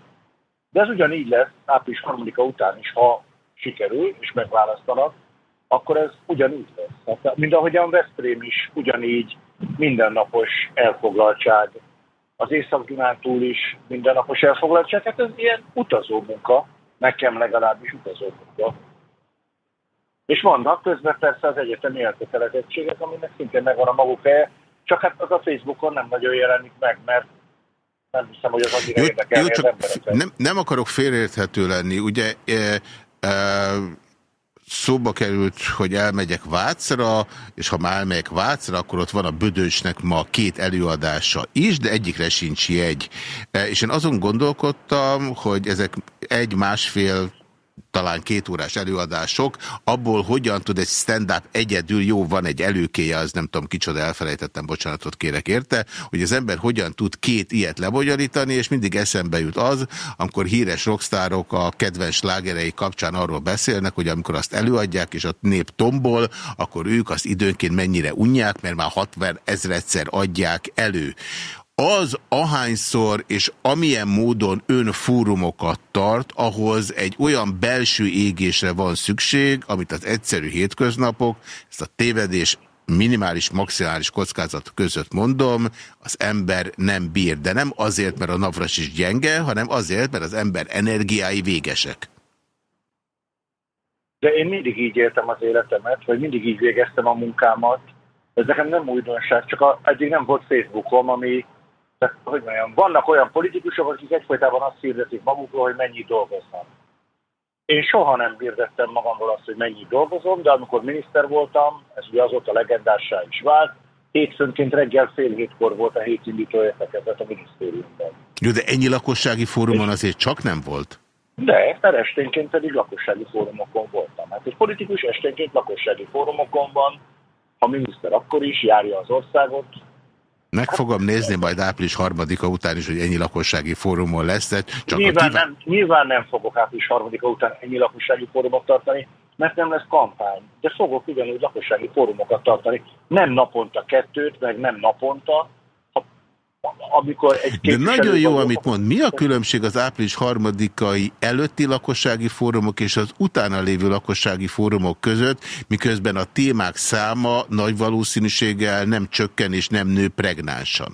Speaker 6: De ez ugyanígy lesz április harmadika után is, ha sikerül, és megválasztanak, akkor ez ugyanígy lesz. Hát, mint ahogyan Veszprém is ugyanígy mindennapos elfoglaltság. Az Észak-Dunántúl is mindennapos elfoglaltság, hát ez ilyen utazó munka, nekem legalábbis utazó munka. És vannak közben persze az egyetemi elkötelezettségek, aminek szintén megvan a maguk helye, csak hát az a Facebookon nem nagyon jelenik meg, mert nem hiszem, hogy az annyira érdekelni az embereket.
Speaker 3: Nem, nem akarok félreérthető lenni. Ugye e, e, szóba került, hogy elmegyek Vácra, és ha már elmegyek Vácra, akkor ott van a Bödösnek ma két előadása is, de egyikre sincs jegy. E, és én azon gondolkodtam, hogy ezek egy-másfél talán két órás előadások, abból hogyan tud egy stand-up egyedül, jó, van egy előkéje, az nem tudom kicsoda, elfelejtettem, bocsánatot kérek érte, hogy az ember hogyan tud két ilyet lebonyolítani, és mindig eszembe jut az, amikor híres rockstárok a kedvenc slágerei kapcsán arról beszélnek, hogy amikor azt előadják, és a nép tombol, akkor ők azt időnként mennyire unják, mert már 60 ezredszer adják elő az ahányszor és amilyen módon ön fórumokat tart, ahhoz egy olyan belső égésre van szükség, amit az egyszerű hétköznapok, ezt a tévedés minimális, maximális kockázat között mondom, az ember nem bír. De nem azért, mert a navras is gyenge, hanem azért, mert az ember energiái végesek.
Speaker 6: De én mindig így éltem az életemet, vagy mindig így végeztem a munkámat. Ez nekem nem újdonság, csak a, eddig nem volt Facebookom, ami hogy mondjam, vannak olyan politikusok, akik egyfolytában azt hirdetik magukról, hogy mennyit dolgoznak. Én soha nem hirdettem magamról azt, hogy mennyit dolgozom, de amikor miniszter voltam, ez ugye azóta legendássá is vált, hétfőnként reggel fél hétkor volt a hétindító értekezet a minisztériumban.
Speaker 3: Jó, de ennyi lakossági fórumon azért csak nem volt?
Speaker 6: De, mert esténként pedig lakossági fórumokon voltam. Hát egy politikus esténként lakossági fórumokon van, a miniszter akkor is járja az országot.
Speaker 3: Meg fogom nézni majd április harmadika után is, hogy ennyi lakossági fórumon lesz, csak
Speaker 6: nyilván,
Speaker 3: kíván...
Speaker 6: nem, nyilván nem fogok április harmadika után ennyi lakossági fórumot tartani, mert nem lesz kampány. De fogok ugyanúgy lakossági fórumokat tartani. Nem naponta kettőt, meg nem naponta, amikor egy
Speaker 3: De nagyon jó, amit mond. Mi a különbség az április harmadikai előtti lakossági fórumok és az utána lévő lakossági fórumok között, miközben a témák száma nagy valószínűséggel nem csökken és nem nő pregnánsan?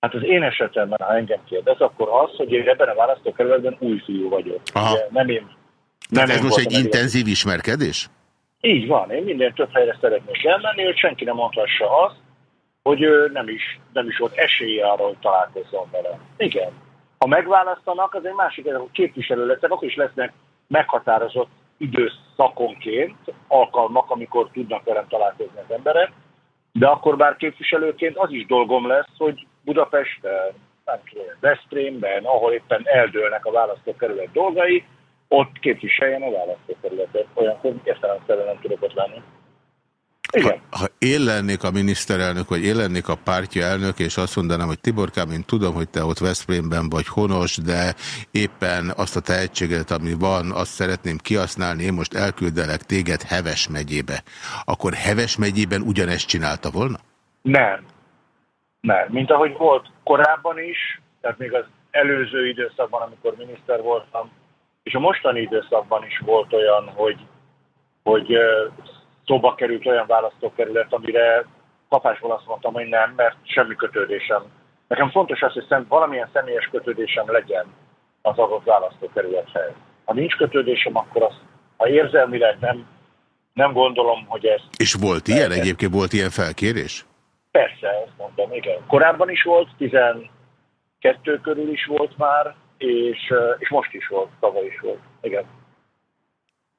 Speaker 6: Hát az én esetemben, ha engem kérdez, akkor az, hogy én ebben a választókerületben új fiú vagyok.
Speaker 3: Aha.
Speaker 6: Ugye, nem én.
Speaker 3: Nem ez most egy intenzív ismerkedés?
Speaker 6: Így van, én minden több helyre szeretnék elmenni, hogy senki nem mondhassa azt, hogy ő nem is, nem is volt esélye arra, hogy találkozzon vele. Igen. Ha megválasztanak, az egy másik, hogy képviselő lesznek, akkor is lesznek meghatározott időszakonként alkalmak, amikor tudnak velem találkozni az emberek, de akkor bár képviselőként az is dolgom lesz, hogy Budapesten, nem tudom, Veszprémben, ahol éppen eldőlnek a választókerület dolgai, ott képviseljen a választókerületet. Olyankor értelemszerűen nem tudok ott lenni. Igen.
Speaker 3: Ha, ha én lennék a miniszterelnök, vagy én lennék a pártja elnök, és azt mondanám, hogy Tiborkám, én tudom, hogy te ott Veszprémben vagy honos, de éppen azt a tehetséget, ami van, azt szeretném kihasználni, én most elküldelek téged Heves megyébe. Akkor Heves megyében ugyanezt csinálta volna?
Speaker 6: Nem. Nem. Mint ahogy volt korábban is, tehát még az előző időszakban, amikor miniszter voltam, és a mostani időszakban is volt olyan, hogy, hogy szóba került olyan választókerület, amire kapásból azt mondtam, hogy nem, mert semmi kötődésem. Nekem fontos az, hogy szem, valamilyen személyes kötődésem legyen az adott választókerülethez. Ha nincs kötődésem, akkor az, ha érzelmileg nem, nem gondolom, hogy ez
Speaker 3: És volt ilyen?
Speaker 6: Persze.
Speaker 3: Egyébként volt ilyen felkérés?
Speaker 6: Persze, ezt mondtam, igen. Korábban is volt, 12 körül is volt már, és, és most is volt, tavaly is volt. Igen.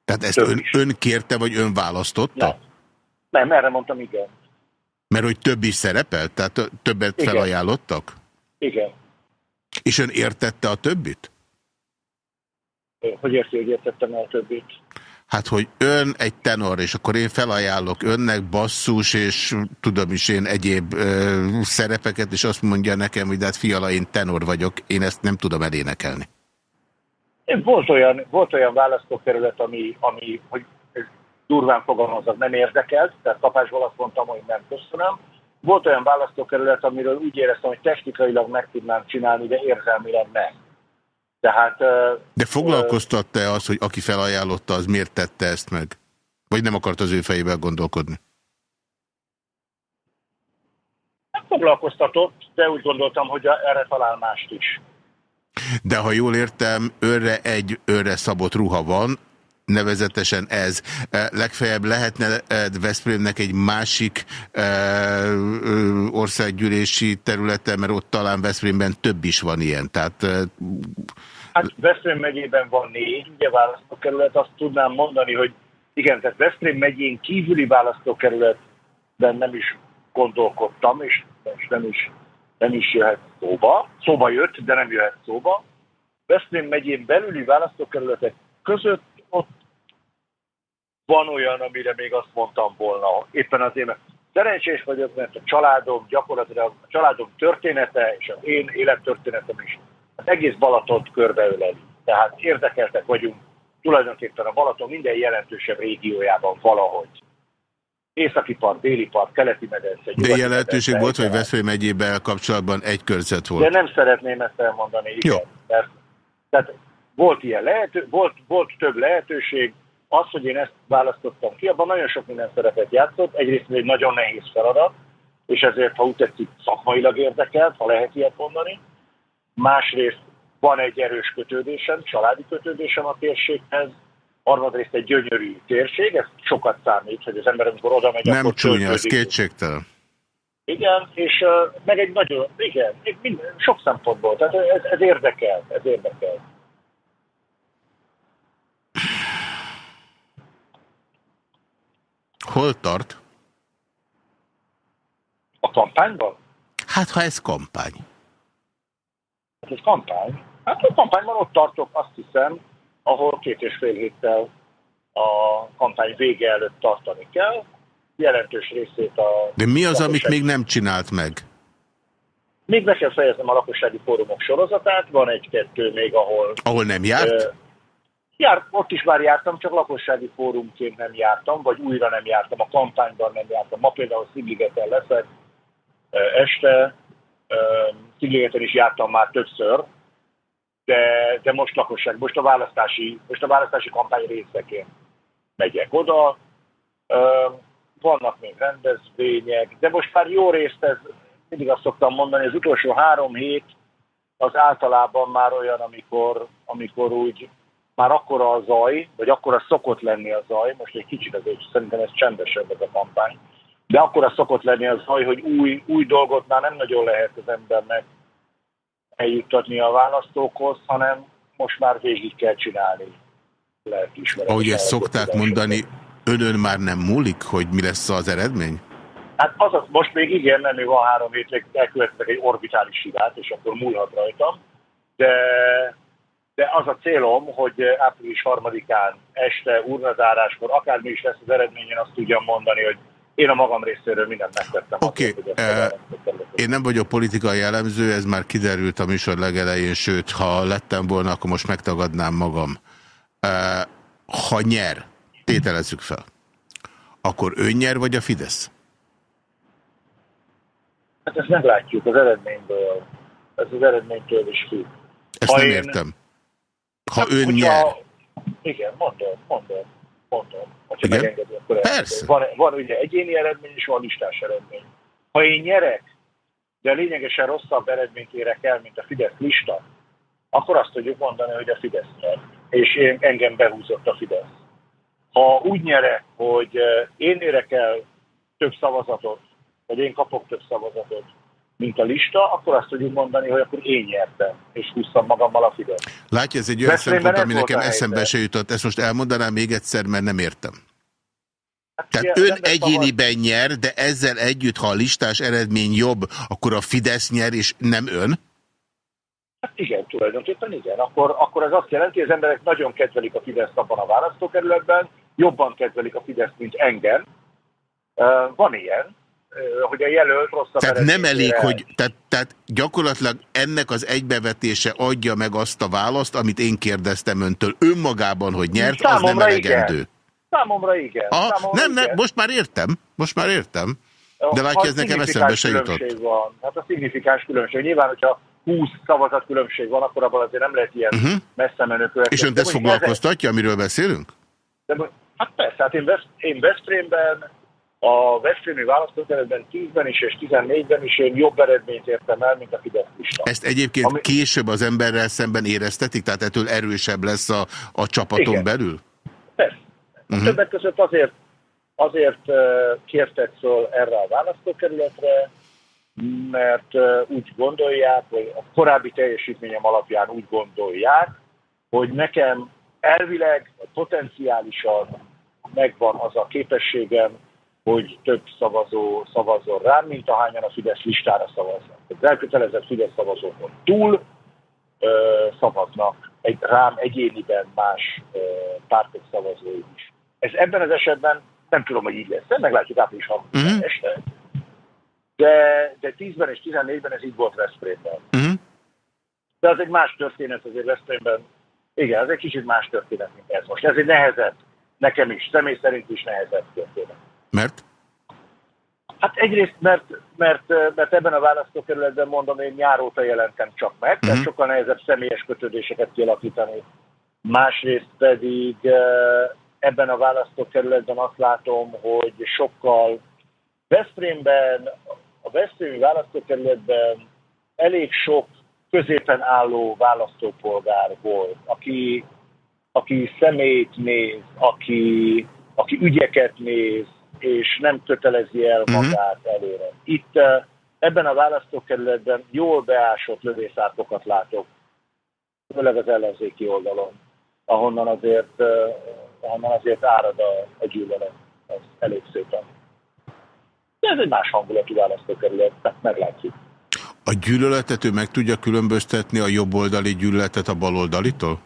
Speaker 3: Tehát ezt ön,
Speaker 6: is.
Speaker 3: ön kérte, vagy ön választotta?
Speaker 6: Nem. Nem, erre mondtam igen.
Speaker 3: Mert hogy több is szerepelt? Tehát többet
Speaker 6: Igen.
Speaker 3: felajánlottak?
Speaker 6: Igen.
Speaker 3: És ön értette a többit?
Speaker 6: Hogy érti, hogy értettem el a többit?
Speaker 3: Hát, hogy ön egy tenor, és akkor én felajánlok önnek basszus, és tudom is én egyéb ö, szerepeket, és azt mondja nekem, hogy de hát fiala, én tenor vagyok, én ezt nem tudom elénekelni.
Speaker 6: Volt olyan, volt olyan választókerület, ami, ami hogy durván fogalmazok, nem érdekelt, tehát kapásból azt mondtam, hogy nem köszönöm. Volt olyan választókerület, amiről úgy éreztem, hogy technikailag meg tudnám csinálni, de érzelmileg nem. Tehát
Speaker 3: De foglalkoztatta-e az, hogy aki felajánlotta, az miért tette ezt meg? Vagy nem akart az ő fejével gondolkodni?
Speaker 6: nem foglalkoztatott, de úgy gondoltam, hogy erre talál mást is.
Speaker 3: De ha jól értem, őre egy őre szabott ruha van, nevezetesen ez. Legfeljebb lehetne eh, Veszprémnek egy másik országgyűlési területe, mert ott talán Veszprémben több is van ilyen. Tehát eh,
Speaker 6: Hát Veszprém megyében van négy ugye választókerület, azt tudnám mondani, hogy igen, tehát Veszprém megyén kívüli választókerületben nem is gondolkodtam, és nem, is, nem is jöhet szóba. Szóba jött, de nem jöhet szóba. Veszprém megyén belüli választókerületek között ott van olyan, amire még azt mondtam volna. Éppen azért, mert szerencsés vagyok, mert a családom gyakorlatilag a családom története és az én élettörténetem is az egész Balatont körbeöleli. Tehát érdekeltek vagyunk tulajdonképpen a Balaton minden jelentősebb régiójában valahogy. Északi part, déli part, keleti medence.
Speaker 3: de ilyen lehetőség
Speaker 6: medence,
Speaker 3: volt, hogy. Veszprém megyében kapcsolatban egy körzet
Speaker 6: De
Speaker 3: volt.
Speaker 6: nem szeretném ezt elmondani, igen.
Speaker 3: Jó.
Speaker 6: Mert, tehát volt ilyen lehető, volt, volt több lehetőség, az, hogy én ezt választottam ki, abban nagyon sok minden szerepet játszott. Egyrészt ez egy nagyon nehéz feladat, és ezért, ha úgy tetszik, szakmailag érdekelt, ha lehet ilyet mondani. Másrészt van egy erős kötődésem, családi kötődésem a térséghez, harmadrészt egy gyönyörű térség, ez sokat számít, hogy az ember, amikor oda megy,
Speaker 3: Nem csúnya,
Speaker 6: ez
Speaker 3: kétségtelen.
Speaker 6: Igen, és uh, meg egy nagyon, igen, minden, sok szempontból, tehát ez, ez érdekel, ez érdekel.
Speaker 3: Hol tart?
Speaker 6: A kampányban?
Speaker 3: Hát, ha ez kampány.
Speaker 6: Hát ez kampány. Hát a kampányban ott tartok, azt hiszem, ahol két és fél héttel a kampány vége előtt tartani kell. Jelentős részét a...
Speaker 3: De mi az, amit még nem csinált meg?
Speaker 6: Még be kell fejeznem a lakossági fórumok sorozatát, van egy-kettő még, ahol...
Speaker 3: Ahol nem járt?
Speaker 6: Ö, Jár, ott is már jártam, csak lakossági fórumként nem jártam, vagy újra nem jártam, a kampányban nem jártam. Ma például Szigligeten leszek ö, este, Szigligeten is jártam már többször, de, de most lakosság, most a választási, most a választási kampány részeként megyek oda. Vannak még rendezvények, de most már jó részt ez, mindig azt szoktam mondani, az utolsó három hét az általában már olyan, amikor, amikor úgy már akkora a zaj, vagy akkora szokott lenni a zaj, most egy kicsit azért szerintem ez csendesebb ez a kampány, de akkora szokott lenni a zaj, hogy új, új dolgot már nem nagyon lehet az embernek eljuttatni a választókhoz, hanem most már végig kell csinálni lelkiismeret.
Speaker 3: Ahogy ezt szokták mondani, önön már nem múlik, hogy mi lesz az eredmény?
Speaker 6: Hát az, az most még igen, nem még van három hét, elkövettek egy orbitális hibát, és akkor múlhat rajtam, de, de az a célom, hogy április harmadikán este urnazáráskor, akármi is lesz az eredmény, én azt tudjam mondani, hogy én a magam részéről mindent megtettem.
Speaker 3: Oké,
Speaker 6: azért, ezt a
Speaker 3: eh, Én nem vagyok politikai jellemző, ez már kiderült a műsor legelején, sőt, ha lettem volna, akkor most megtagadnám magam. Eh, Ha nyer, tételezzük fel, akkor ön nyer, vagy a Fidesz?
Speaker 6: Hát ezt meglátjuk az eredményből. Ez az eredménytől is függ.
Speaker 3: Ezt
Speaker 6: Ha
Speaker 3: nem
Speaker 6: én-
Speaker 3: értem. Ha
Speaker 6: Hát,
Speaker 3: ön
Speaker 6: hogyha-
Speaker 3: nyer,
Speaker 6: Igen, mondom, mondom, mondom. Hogyha
Speaker 3: Igen?
Speaker 6: megengedi, akkor
Speaker 3: Persze.
Speaker 6: Van, van ugye egyéni eredmény és van listás eredmény. Ha én nyerek, de lényegesen rosszabb eredményt érek el, mint a Fidesz lista, akkor azt tudjuk mondani, hogy a Fidesz nyer. És én, engem behúzott a Fidesz. Ha úgy nyerek, hogy eh, én érek el több szavazatot, vagy én kapok több szavazatot, mint a lista, akkor azt tudjuk mondani, hogy akkor én nyertem, és húztam magammal a Fidesz.
Speaker 3: látja, ez egy olyan
Speaker 6: Veszprémben
Speaker 3: szempont, ami nekem
Speaker 6: a helyzet.
Speaker 3: eszembe se jutott. Ezt most elmondanám még egyszer, mert nem értem.
Speaker 6: Hát
Speaker 3: Tehát
Speaker 6: ugye,
Speaker 3: ön egyéniben nyer, de ezzel együtt, ha a listás eredmény jobb, akkor a Fidesz nyer, és nem ön?
Speaker 6: Hát igen, tulajdonképpen igen. Akkor, akkor ez azt jelenti, hogy az emberek nagyon kedvelik a Fidesz abban a választókerületben, jobban kedvelik a Fidesz, mint engem. Ö, Van ilyen, hogy a jelölt rosszabb
Speaker 3: Tehát nem elég, hogy tehát, tehát gyakorlatilag ennek az egybevetése adja meg azt a választ, amit én kérdeztem öntől. Önmagában, hogy nyert, az nem
Speaker 6: Számomra
Speaker 3: elegendő.
Speaker 6: igen. Számomra igen.
Speaker 3: Ah,
Speaker 6: Számomra
Speaker 3: nem, nem,
Speaker 6: igen.
Speaker 3: most már értem. Most már értem. De látja, ez nekem eszembe se jutott.
Speaker 6: Van. Hát a szignifikáns különbség. Nyilván, hogyha 20 szavazat különbség van, akkor abban azért nem lehet ilyen
Speaker 3: Uh-huh.
Speaker 6: messze menő
Speaker 3: És
Speaker 6: következtetés.
Speaker 3: önt ez
Speaker 6: Mondjuk ezer-
Speaker 3: foglalkoztatja, amiről beszélünk?
Speaker 6: De, hát persze, hát én, Vesz, én Veszprémben, a Veszprémi választókerületben 10-ben is és 14-ben is én jobb eredményt értem el, mint a Fidesz lista.
Speaker 3: Ezt egyébként
Speaker 6: Ami-
Speaker 3: később az emberrel szemben éreztetik? Tehát ettől erősebb lesz a, a csapaton
Speaker 6: Igen.
Speaker 3: belül?
Speaker 6: Persze.
Speaker 3: Mhm.
Speaker 6: Többek között azért, azért uh, kértek föl erre a választókerületre, mert uh, úgy gondolják, vagy a korábbi teljesítményem alapján úgy gondolják, hogy nekem elvileg, potenciálisan megvan az a képességem, hogy több szavazó szavazzon rám, mint ahányan a Fidesz listára szavaznak. Az elkötelezett Fidesz szavazókon túl ö, szavaznak egy, rám egyéniben más ö, pártok szavazói is. Ez ebben az esetben nem tudom, hogy így lesz. Meglátjuk április 6
Speaker 3: Mhm.
Speaker 6: este. De, de 10-ben és 14-ben ez így volt Veszprémben.
Speaker 3: Uh-huh.
Speaker 6: De az egy más történet azért Veszprémben. Igen, ez egy kicsit más történet, mint ez most. Ez egy nehezebb, nekem is, személy szerint is nehezebb történet.
Speaker 3: Mert?
Speaker 6: Hát egyrészt, mert, mert, mert ebben a választókerületben mondom, én nyár óta jelentem csak meg, tehát
Speaker 3: Mhm.
Speaker 6: sokkal nehezebb személyes kötődéseket kialakítani. Másrészt pedig eh, ebben a választókerületben azt látom, hogy sokkal Veszprémben, a Veszprémi választókerületben elég sok középen álló választópolgár volt, aki, aki szemét néz, aki, aki ügyeket néz, és nem kötelezi el
Speaker 3: Mhm.
Speaker 6: magát előre. Itt eh, ebben a választókerületben jól beásott lövészárkokat látok, főleg az ellenzéki oldalon, ahonnan azért, eh, ahonnan azért árad a, a gyűlölet. az elég szépen. De ez egy más hangulatú választókerület, tehát meglátjuk.
Speaker 3: A gyűlöletet ő meg tudja különböztetni a jobboldali gyűlöletet a baloldalitól?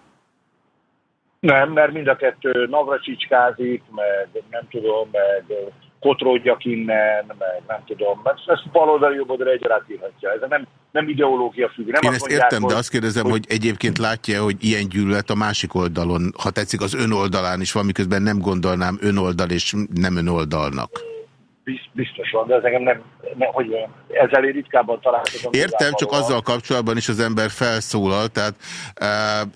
Speaker 6: Nem, mert mind a kettő navracsicskázik, meg nem tudom, meg kotródjak innen, meg nem tudom, mert ezt baloldali jobboldali egyaránt írhatja. Ez nem, nem ideológia függ. Nem
Speaker 3: Én ezt
Speaker 6: mondják,
Speaker 3: értem, de
Speaker 6: hogy-
Speaker 3: azt kérdezem, hogy... hogy egyébként látja, hogy ilyen gyűlölet a másik oldalon, ha tetszik, az ön oldalán is van, miközben nem gondolnám önoldal és nem önoldalnak.
Speaker 6: Biz- Biztos van, de ez engem nem, nem hogy ezzel én ritkábban találkozom.
Speaker 3: Értem, csak azzal kapcsolatban is az ember felszólal, tehát uh,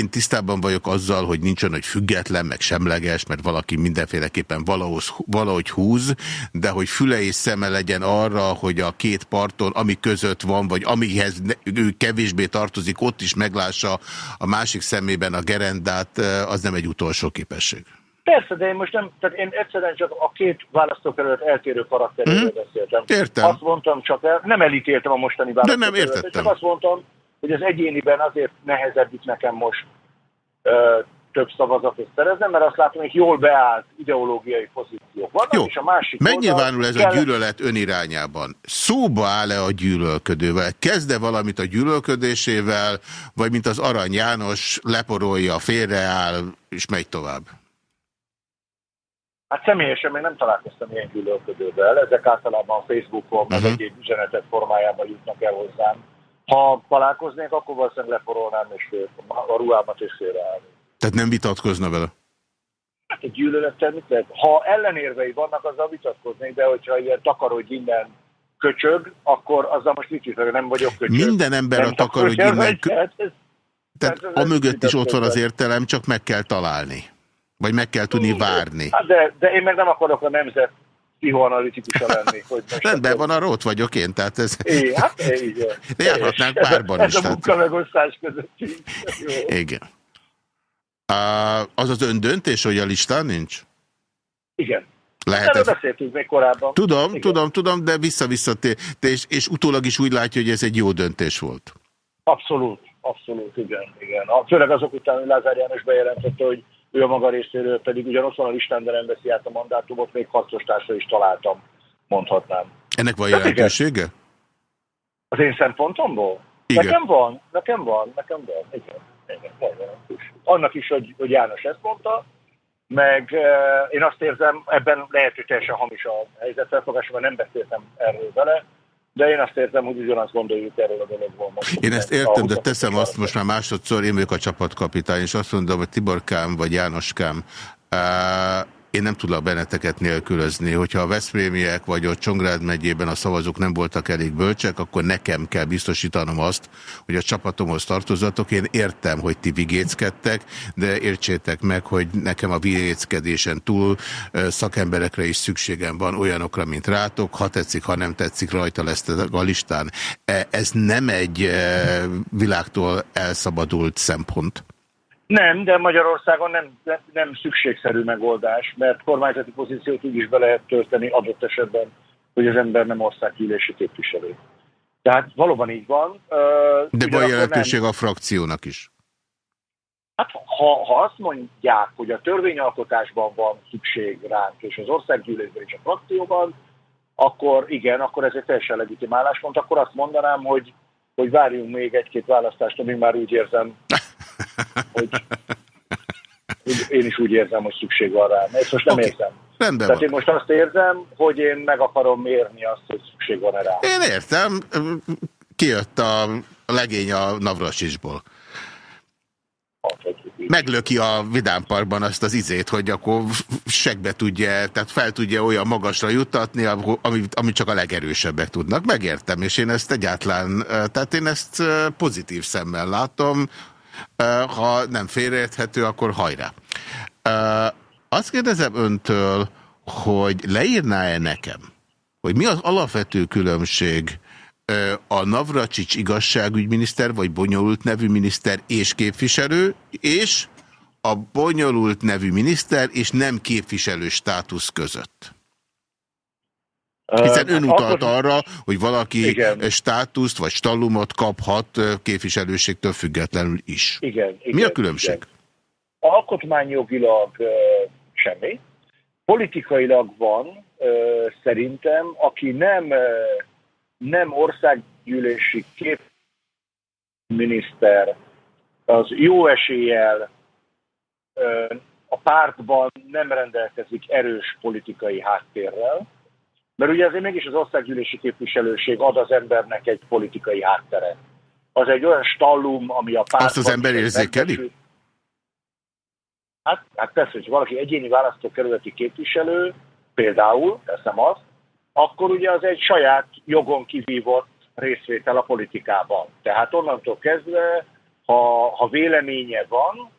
Speaker 3: én tisztában vagyok azzal, hogy nincs olyan, hogy független, meg semleges, mert valaki mindenféleképpen valahoz, valahogy húz, de hogy füle és szeme legyen arra, hogy a két parton, ami között van, vagy amihez ő kevésbé tartozik, ott is meglássa a másik szemében a gerendát, eh, az nem egy utolsó képesség.
Speaker 6: Persze, de én most nem, tehát én egyszerűen csak a két választókerület eltérő karakteréről
Speaker 3: Mhm.
Speaker 6: beszéltem.
Speaker 3: Értem.
Speaker 6: Azt mondtam csak el, nem elítéltem a mostani választókerületet,
Speaker 3: értettem.
Speaker 6: csak azt mondtam, hogy az egyéniben azért nehezebb itt nekem most ö, több szavazatot szereznem, mert azt látom, hogy jól beállt ideológiai pozíciók vannak,
Speaker 3: Jó,
Speaker 6: és a másik
Speaker 3: megnyilvánul ez a
Speaker 6: kell-
Speaker 3: gyűlölet önirányában. Szóba áll-e a gyűlölködővel? Kezde valamit a gyűlölködésével, vagy mint az Arany János leporolja, félreáll, és megy tovább?
Speaker 6: Hát személyesen még nem találkoztam ilyen gyűlölködővel, ezek általában Facebookon, meg
Speaker 3: Mhm.
Speaker 6: egyéb üzenetek formájában jutnak el hozzám. Ha találkoznék, akkor valószínűleg leporolnám és fél, a ruhámat és félreállni.
Speaker 3: Tehát nem vitatkozna vele?
Speaker 6: Hát egy gyűlölettel mit lehet? Ha ellenérvei vannak, azzal vitatkoznék, de hogyha ilyen takarodj innen köcsög, akkor azzal most mit is, nem vagyok köcsög.
Speaker 3: Minden ember
Speaker 6: Nem
Speaker 3: a takarodj innen
Speaker 6: el,
Speaker 3: kö-
Speaker 6: hát ez-
Speaker 3: Tehát
Speaker 6: Hát ez-
Speaker 3: amögött is ott van az értelem, csak meg kell találni. Vagy meg kell tudni várni.
Speaker 6: Hát de, de én meg nem akarok a nemzet pszichoanalitikusa. Hogy most
Speaker 3: Rendben van, arra ott vagyok én, tehát ez...
Speaker 6: É, hát van.
Speaker 3: Járhatnánk
Speaker 6: Ez a-
Speaker 3: párban
Speaker 6: ez
Speaker 3: is,
Speaker 6: a
Speaker 3: tehát-
Speaker 6: munkamegosztás között így. Jó.
Speaker 3: Igen. Az az ön döntés, hogy a listán nincs?
Speaker 6: Igen.
Speaker 3: Lehet
Speaker 6: Erről beszéltünk még korábban.
Speaker 3: Tudom,
Speaker 6: Igen.
Speaker 3: tudom, tudom, de vissza-vissza, té- és, és utólag is úgy látja, hogy ez egy jó döntés volt.
Speaker 6: Abszolút, abszolút, igen, igen. A, főleg azok után, hogy Lázár János bejelentette, hogy ő a maga részéről pedig ugyan ott van a listán, de nem veszi át a mandátumot, még harcostársa is találtam, mondhatnám.
Speaker 3: Ennek van jelentősége?
Speaker 6: Az én szempontomból?
Speaker 3: Igen.
Speaker 6: Nekem van, nekem van, nekem van, igen. igen van jelentőség. Annak is, hogy, hogy János ezt mondta, meg eh, én azt érzem, ebben lehet, hogy teljesen hamis a helyzetfelfogás, mert nem beszéltem erről vele, de én azt érzem, hogy ugyanazt gondoljuk erről a dologból. most.
Speaker 3: Én ezt értem, de
Speaker 6: 20.
Speaker 3: teszem azt most már másodszor, én vagyok a csapatkapitány, és azt mondom, hogy Tiborkám vagy Jánoskám, én nem tudlak benneteket nélkülözni. Hogyha a Veszprémiek vagy a Csongrád megyében a szavazók nem voltak elég bölcsek, akkor nekem kell biztosítanom azt, hogy a csapatomhoz tartozatok. Én értem, hogy ti vigéckedtek, de értsétek meg, hogy nekem a vigéckedésen túl szakemberekre is szükségem van, olyanokra, mint rátok. Ha tetszik, ha nem tetszik, rajta lesz a listán. E, Ez nem egy világtól elszabadult szempont.
Speaker 6: Nem, de Magyarországon nem, nem, szükségszerű megoldás, mert kormányzati pozíciót úgy is be lehet tölteni adott esetben, hogy az ember nem országgyűlési képviselő. Tehát valóban így van.
Speaker 3: De van jelentőség
Speaker 6: nem.
Speaker 3: a frakciónak is.
Speaker 6: Hát ha, ha azt mondják, hogy a törvényalkotásban van szükség ránk, és az országgyűlésben és a frakcióban, akkor igen, akkor ez egy teljesen legitim álláspont, akkor azt mondanám, hogy, hogy várjunk még egy-két választást, amíg már úgy érzem, hogy, hogy én is úgy érzem, hogy szükség van rá. Ezt most nem
Speaker 3: Oké.
Speaker 6: érzem.
Speaker 3: Rendben
Speaker 6: Tehát
Speaker 3: van.
Speaker 6: én most azt érzem, hogy én meg akarom mérni azt, hogy szükség van rá.
Speaker 3: Én értem, kijött a legény a Navrasicsból. Meglöki a Vidám Parkban azt az izét, hogy akkor segbe tudja, tehát fel tudja olyan magasra juttatni, amit, amit csak a legerősebbek tudnak. Megértem, és én ezt egyáltalán, eh, tehát én ezt pozitív szemmel látom. Ha nem félreérthető, akkor hajrá. Azt kérdezem öntől, hogy leírná-e nekem, hogy mi az alapvető különbség a Navracsics igazságügyminiszter, vagy bonyolult nevű miniszter és képviselő, és a bonyolult nevű miniszter és nem képviselő státusz között. Hiszen ön
Speaker 6: hát
Speaker 3: utalt
Speaker 6: akkor-
Speaker 3: arra, hogy valaki
Speaker 6: Igen.
Speaker 3: státuszt vagy stallumot kaphat képviselőségtől függetlenül is.
Speaker 6: Igen, igen,
Speaker 3: Mi a különbség?
Speaker 6: Igen. Alkotmányjogilag semmi. politikailag van szerintem, aki nem, nem országgyűlési képminiszter, az jó eséllyel a pártban nem rendelkezik erős politikai háttérrel, mert ugye azért mégis az országgyűlési képviselőség ad az embernek egy politikai hátteret. Az egy olyan stallum, ami a pártban...
Speaker 3: Azt az ember érzékeli?
Speaker 6: Hát, hát persze, hogy valaki egyéni választókerületi képviselő, például, teszem azt, akkor ugye az egy saját jogon kivívott részvétel a politikában. Tehát onnantól kezdve, ha, ha véleménye van,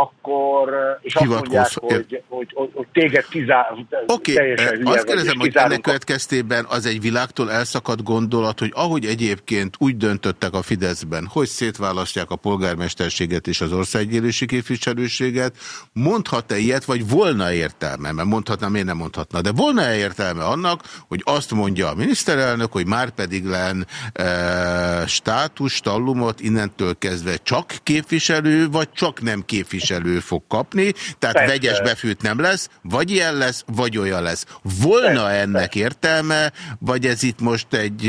Speaker 6: akkor, és azt mondják, hogy, hogy, hogy, hogy téged kizár,
Speaker 3: Oké,
Speaker 6: teljesen
Speaker 3: okay,
Speaker 6: hülye
Speaker 3: azt
Speaker 6: vagy,
Speaker 3: kérdezem, hogy ennek következtében az egy világtól elszakadt gondolat, hogy ahogy egyébként úgy döntöttek a Fideszben, hogy szétválasztják a polgármesterséget és az országgyűlési képviselőséget, mondhat-e ilyet, vagy volna értelme, mert mondhatna, miért nem mondhatna, de volna-e értelme annak, hogy azt mondja a miniszterelnök, hogy már pedig len e, státus, stallumot innentől kezdve csak képviselő, vagy csak nem képviselő fog kapni, tehát
Speaker 6: Persze.
Speaker 3: vegyes befűt nem lesz, vagy ilyen lesz, vagy olyan lesz. Volna
Speaker 6: Persze,
Speaker 3: ennek értelme, vagy ez itt most egy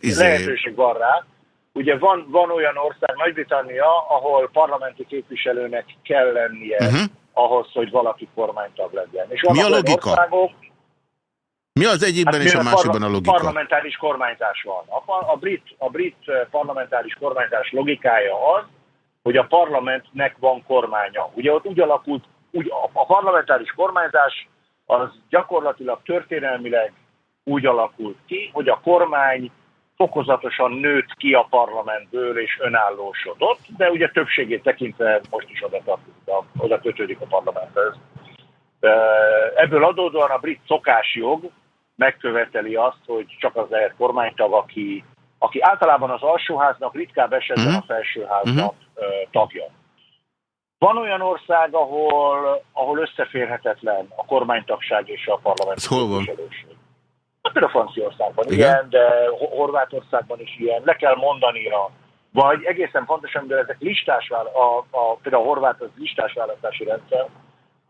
Speaker 3: izé,
Speaker 6: lehetőség van rá. Ugye van, van olyan ország, Nagy-Britannia, ahol parlamenti képviselőnek kell lennie
Speaker 3: Mhm.
Speaker 6: uh-huh. ahhoz, hogy valaki kormánytag legyen. És
Speaker 3: Mi a logika?
Speaker 6: Országok,
Speaker 3: mi az egyikben és a másikban a logika?
Speaker 6: Parlamentáris kormányzás van. A, a, brit, a brit eh, parlamentáris kormányzás logikája az, hogy a parlamentnek van kormánya. Ugye ott úgy alakult, úgy, a, parlamentáris kormányzás az gyakorlatilag történelmileg úgy alakult ki, hogy a kormány fokozatosan nőtt ki a parlamentből és önállósodott, de ugye többségét tekintve most is oda, tartozik a- oda kötődik a parlamenthez. Ebből adódóan a brit szokásjog megköveteli azt, hogy csak az lehet kormánytag, aki, aki általában az alsóháznak, ritkább esetben
Speaker 3: Mhm.
Speaker 6: a felsőháznak ö, tagja. Van olyan ország, ahol, ahol összeférhetetlen a kormánytagság és a parlament
Speaker 3: Ez hol van?
Speaker 6: képviselőség. Hát például Franciaországban
Speaker 3: Igen?
Speaker 6: igen, de Ho- Horvátországban is ilyen. Le kell mondania, vagy egészen pontosan, mivel ezek listás, a, a, például a horvát az listás választási rendszer,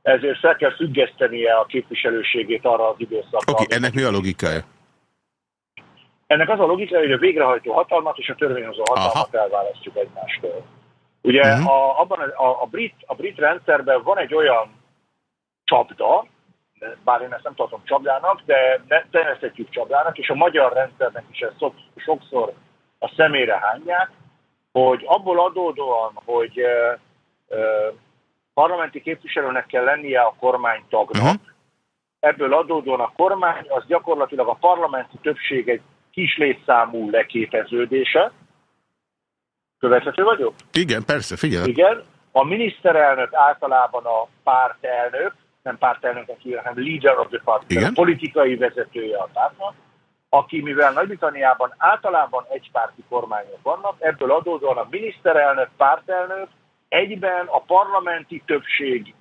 Speaker 6: ezért fel kell függesztenie a képviselőségét arra az időszakra.
Speaker 3: Oké, okay, ennek mi a logikája?
Speaker 6: ennek az a logika, hogy a végrehajtó hatalmat és a törvényhozó hatalmat elválasztjuk egymástól. Ugye
Speaker 3: Mhm.
Speaker 6: a, abban a, a, a, brit, a brit rendszerben van egy olyan csapda, bár én ezt nem tartom csapdának, de ne, természetjük csapdának, és a magyar rendszernek is ezt sokszor a szemére hányják, hogy abból adódóan, hogy ö, ö, parlamenti képviselőnek kell lennie a kormánytagnak,
Speaker 3: Mhm.
Speaker 6: ebből adódóan a kormány az gyakorlatilag a parlamenti többség egy kis létszámú leképeződése. Követhető vagyok?
Speaker 3: Igen, persze, figyelek.
Speaker 6: Igen. A miniszterelnök általában a pártelnök, nem pártelnöknek hívja, hanem leader of the party,
Speaker 3: Igen.
Speaker 6: a politikai vezetője a pártnak, aki mivel Nagy-Britanniában általában egypárti kormányok vannak, ebből adódóan a miniszterelnök, pártelnök egyben a parlamenti többség,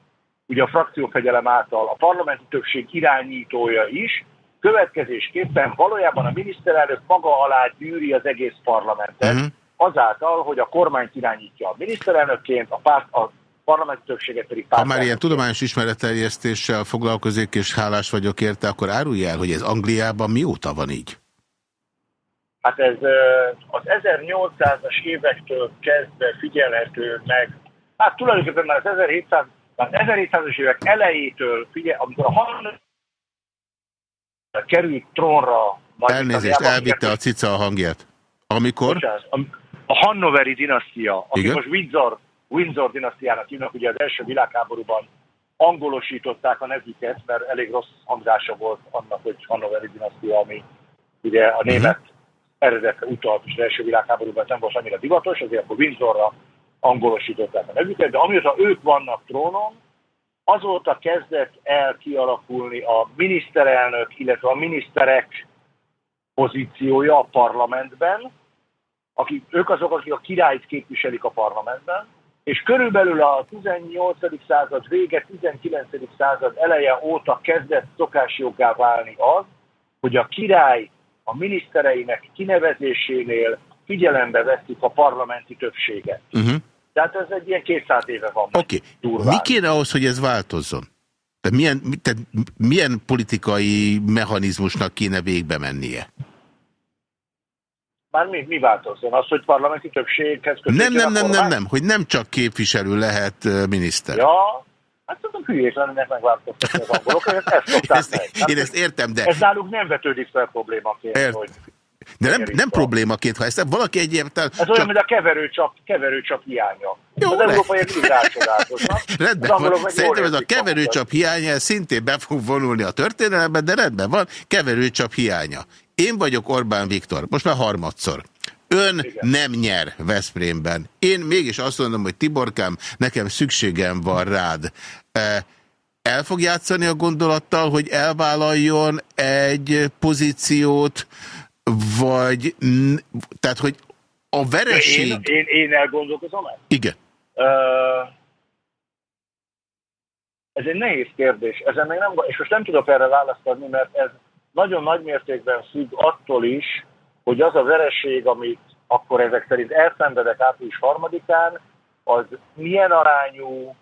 Speaker 6: ugye a frakciófegyelem által a parlamenti többség irányítója is, következésképpen valójában a miniszterelnök maga alá gyűri az egész parlamentet,
Speaker 3: Mhm.
Speaker 6: Azáltal, hogy a kormányt irányítja a miniszterelnökként, a, párt, a parlamenti többséget pedig
Speaker 3: Ha
Speaker 6: párt.
Speaker 3: már ilyen tudományos ismeretterjesztéssel foglalkozik, és hálás vagyok érte, akkor árulj el, hogy ez Angliában mióta van így?
Speaker 6: Hát ez az 1800-as évektől kezdve figyelhető meg, hát tulajdonképpen már az 1700, az 1700-as évek elejétől, figyel, amikor a Han került trónra
Speaker 3: Elnézést, elvitte a cica a hangját. Amikor?
Speaker 6: Bocsánat, a, a Hannoveri dinasztia, aki
Speaker 3: Igen?
Speaker 6: most Windsor, Windsor dinasztiának hívnak, ugye az első világháborúban angolosították a nevüket, mert elég rossz hangzása volt annak, hogy Hannoveri dinasztia, ami ugye a német eredetre utalt, és az első világháborúban nem volt annyira divatos, azért akkor Windsorra angolosították a nevüket, de amióta ők vannak trónon, azóta kezdett el kialakulni a miniszterelnök, illetve a miniszterek pozíciója a parlamentben, akik, ők azok, akik a királyt képviselik a parlamentben, és körülbelül a 18. század vége, 19. század eleje óta kezdett szokásjoggá válni az, hogy a király a minisztereinek kinevezésénél figyelembe veszik a parlamenti többséget.
Speaker 3: Uh -huh.
Speaker 6: Tehát ez egy ilyen 200 éve van.
Speaker 3: Oké. Okay. Mi kéne ahhoz, hogy ez változzon? Tehát milyen, tehát milyen politikai mechanizmusnak kéne végbe mennie?
Speaker 6: Már mi, mi változzon? Az, hogy parlamenti többséghez
Speaker 3: Nem, nem, nem, nem, nem, hogy nem csak képviselő lehet miniszter.
Speaker 6: Ja, hát tudom, hülyék lennének megváltoztatni az angolok, ezt, szokták
Speaker 3: ezt,
Speaker 6: meg.
Speaker 3: Én ezt értem, de...
Speaker 6: Ez náluk nem vetődik fel problémaként,
Speaker 3: Ért.
Speaker 6: hogy
Speaker 3: De nem, nem problémaként, ha ezt valaki egyértelműen...
Speaker 6: ez olyan, mint a keverőcsap, keverőcsap hiánya.
Speaker 3: Jó,
Speaker 6: az európaiak mindig rácsodálkoznak.
Speaker 3: Rendben van. Szerintem ez a keverőcsap hiánya szintén be fog vonulni a történelembe, de rendben van, keverőcsap hiánya. Én vagyok Orbán Viktor, most már harmadszor. Ön
Speaker 6: Igen.
Speaker 3: nem nyer Veszprémben. Én mégis azt mondom, hogy Tiborkám, nekem szükségem van rád. E, El fog játszani a gondolattal, hogy elvállaljon egy pozíciót, vagy tehát, hogy a
Speaker 6: Én,
Speaker 3: vereség...
Speaker 6: én, én elgondolkozom el?
Speaker 3: Igen.
Speaker 6: Ez egy nehéz kérdés, ezen még nem, és most nem tudok erre választ adni, mert ez nagyon nagy mértékben függ attól is, hogy az a vereség, amit akkor ezek szerint elszenvedek április harmadikán, az milyen arányú,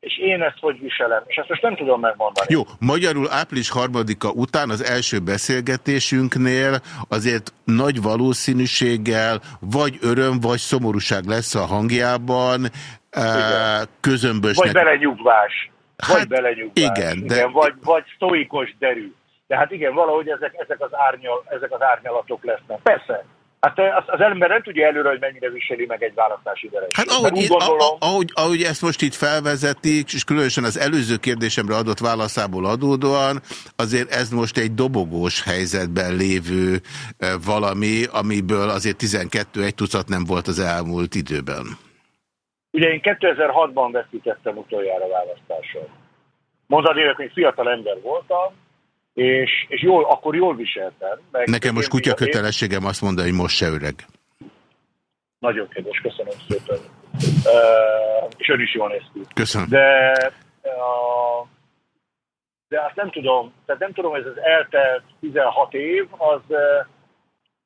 Speaker 6: és én ezt hogy viselem, és ezt most nem tudom megmondani.
Speaker 3: Jó, magyarul április harmadika után az első beszélgetésünknél azért nagy valószínűséggel vagy öröm, vagy szomorúság lesz a hangjában, eh, közömbösnek.
Speaker 6: Vagy belenyugvás. Vagy
Speaker 3: Hát,
Speaker 6: belenyugvás.
Speaker 3: igen, de-
Speaker 6: igen, vagy, vagy sztoikos derű. De hát igen, valahogy ezek, ezek, az, árnyal, ezek az árnyalatok lesznek. Persze. Hát az, az ember nem tudja előre, hogy mennyire viseli meg egy választási vereség.
Speaker 3: Hát ahogy, itt,
Speaker 6: gondolom,
Speaker 3: ahogy, ahogy ezt most itt felvezetik, és különösen az előző kérdésemre adott válaszából adódóan, azért ez most egy dobogós helyzetben lévő eh, valami, amiből azért 12 egy tucat nem volt az elmúlt időben.
Speaker 6: Ugye én 2006-ban veszítettem utoljára választáson. Mondani, hogy még fiatal ember voltam, és, és jól, akkor jól viseltem. Meg
Speaker 3: Nekem most kutya
Speaker 6: én-
Speaker 3: kötelességem azt mondani, hogy most se öreg.
Speaker 6: Nagyon kedves, köszönöm szépen. Uh, és ön is jól néz ki.
Speaker 3: Köszönöm.
Speaker 6: De, uh, de azt nem tudom, tehát nem tudom, hogy ez az eltelt 16 év, az,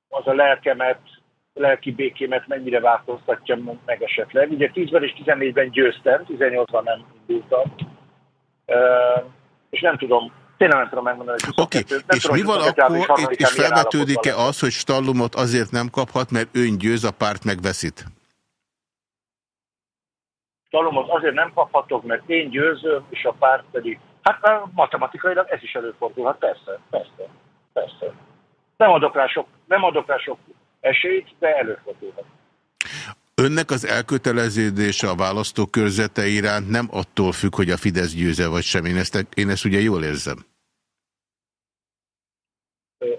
Speaker 6: az a lelkemet, lelki békémet mennyire változtatja meg esetleg. Ugye 10-ben és 14-ben győztem, 18-ban nem indultam. És nem tudom, tényleg nem tudom megmondani, hogy
Speaker 3: Oké,
Speaker 6: 22 nem
Speaker 3: és
Speaker 6: tudom,
Speaker 3: mi van
Speaker 6: 22 április
Speaker 3: akkor, és
Speaker 6: milyen
Speaker 3: felvetődik-e az, hogy Stallumot azért nem kaphat, mert ön győz, a párt megveszít?
Speaker 6: Talomot azért nem kaphatok, mert én győzöm, és a párt pedig... Hát matematikailag ez is előfordulhat, persze, persze, persze. Nem adok rá sok, nem adok rá sok esélyt, de előfordulhat.
Speaker 3: Önnek az elköteleződése a választókörzete iránt nem attól függ, hogy a Fidesz győze vagy sem. Én ezt, én ezt ugye jól érzem.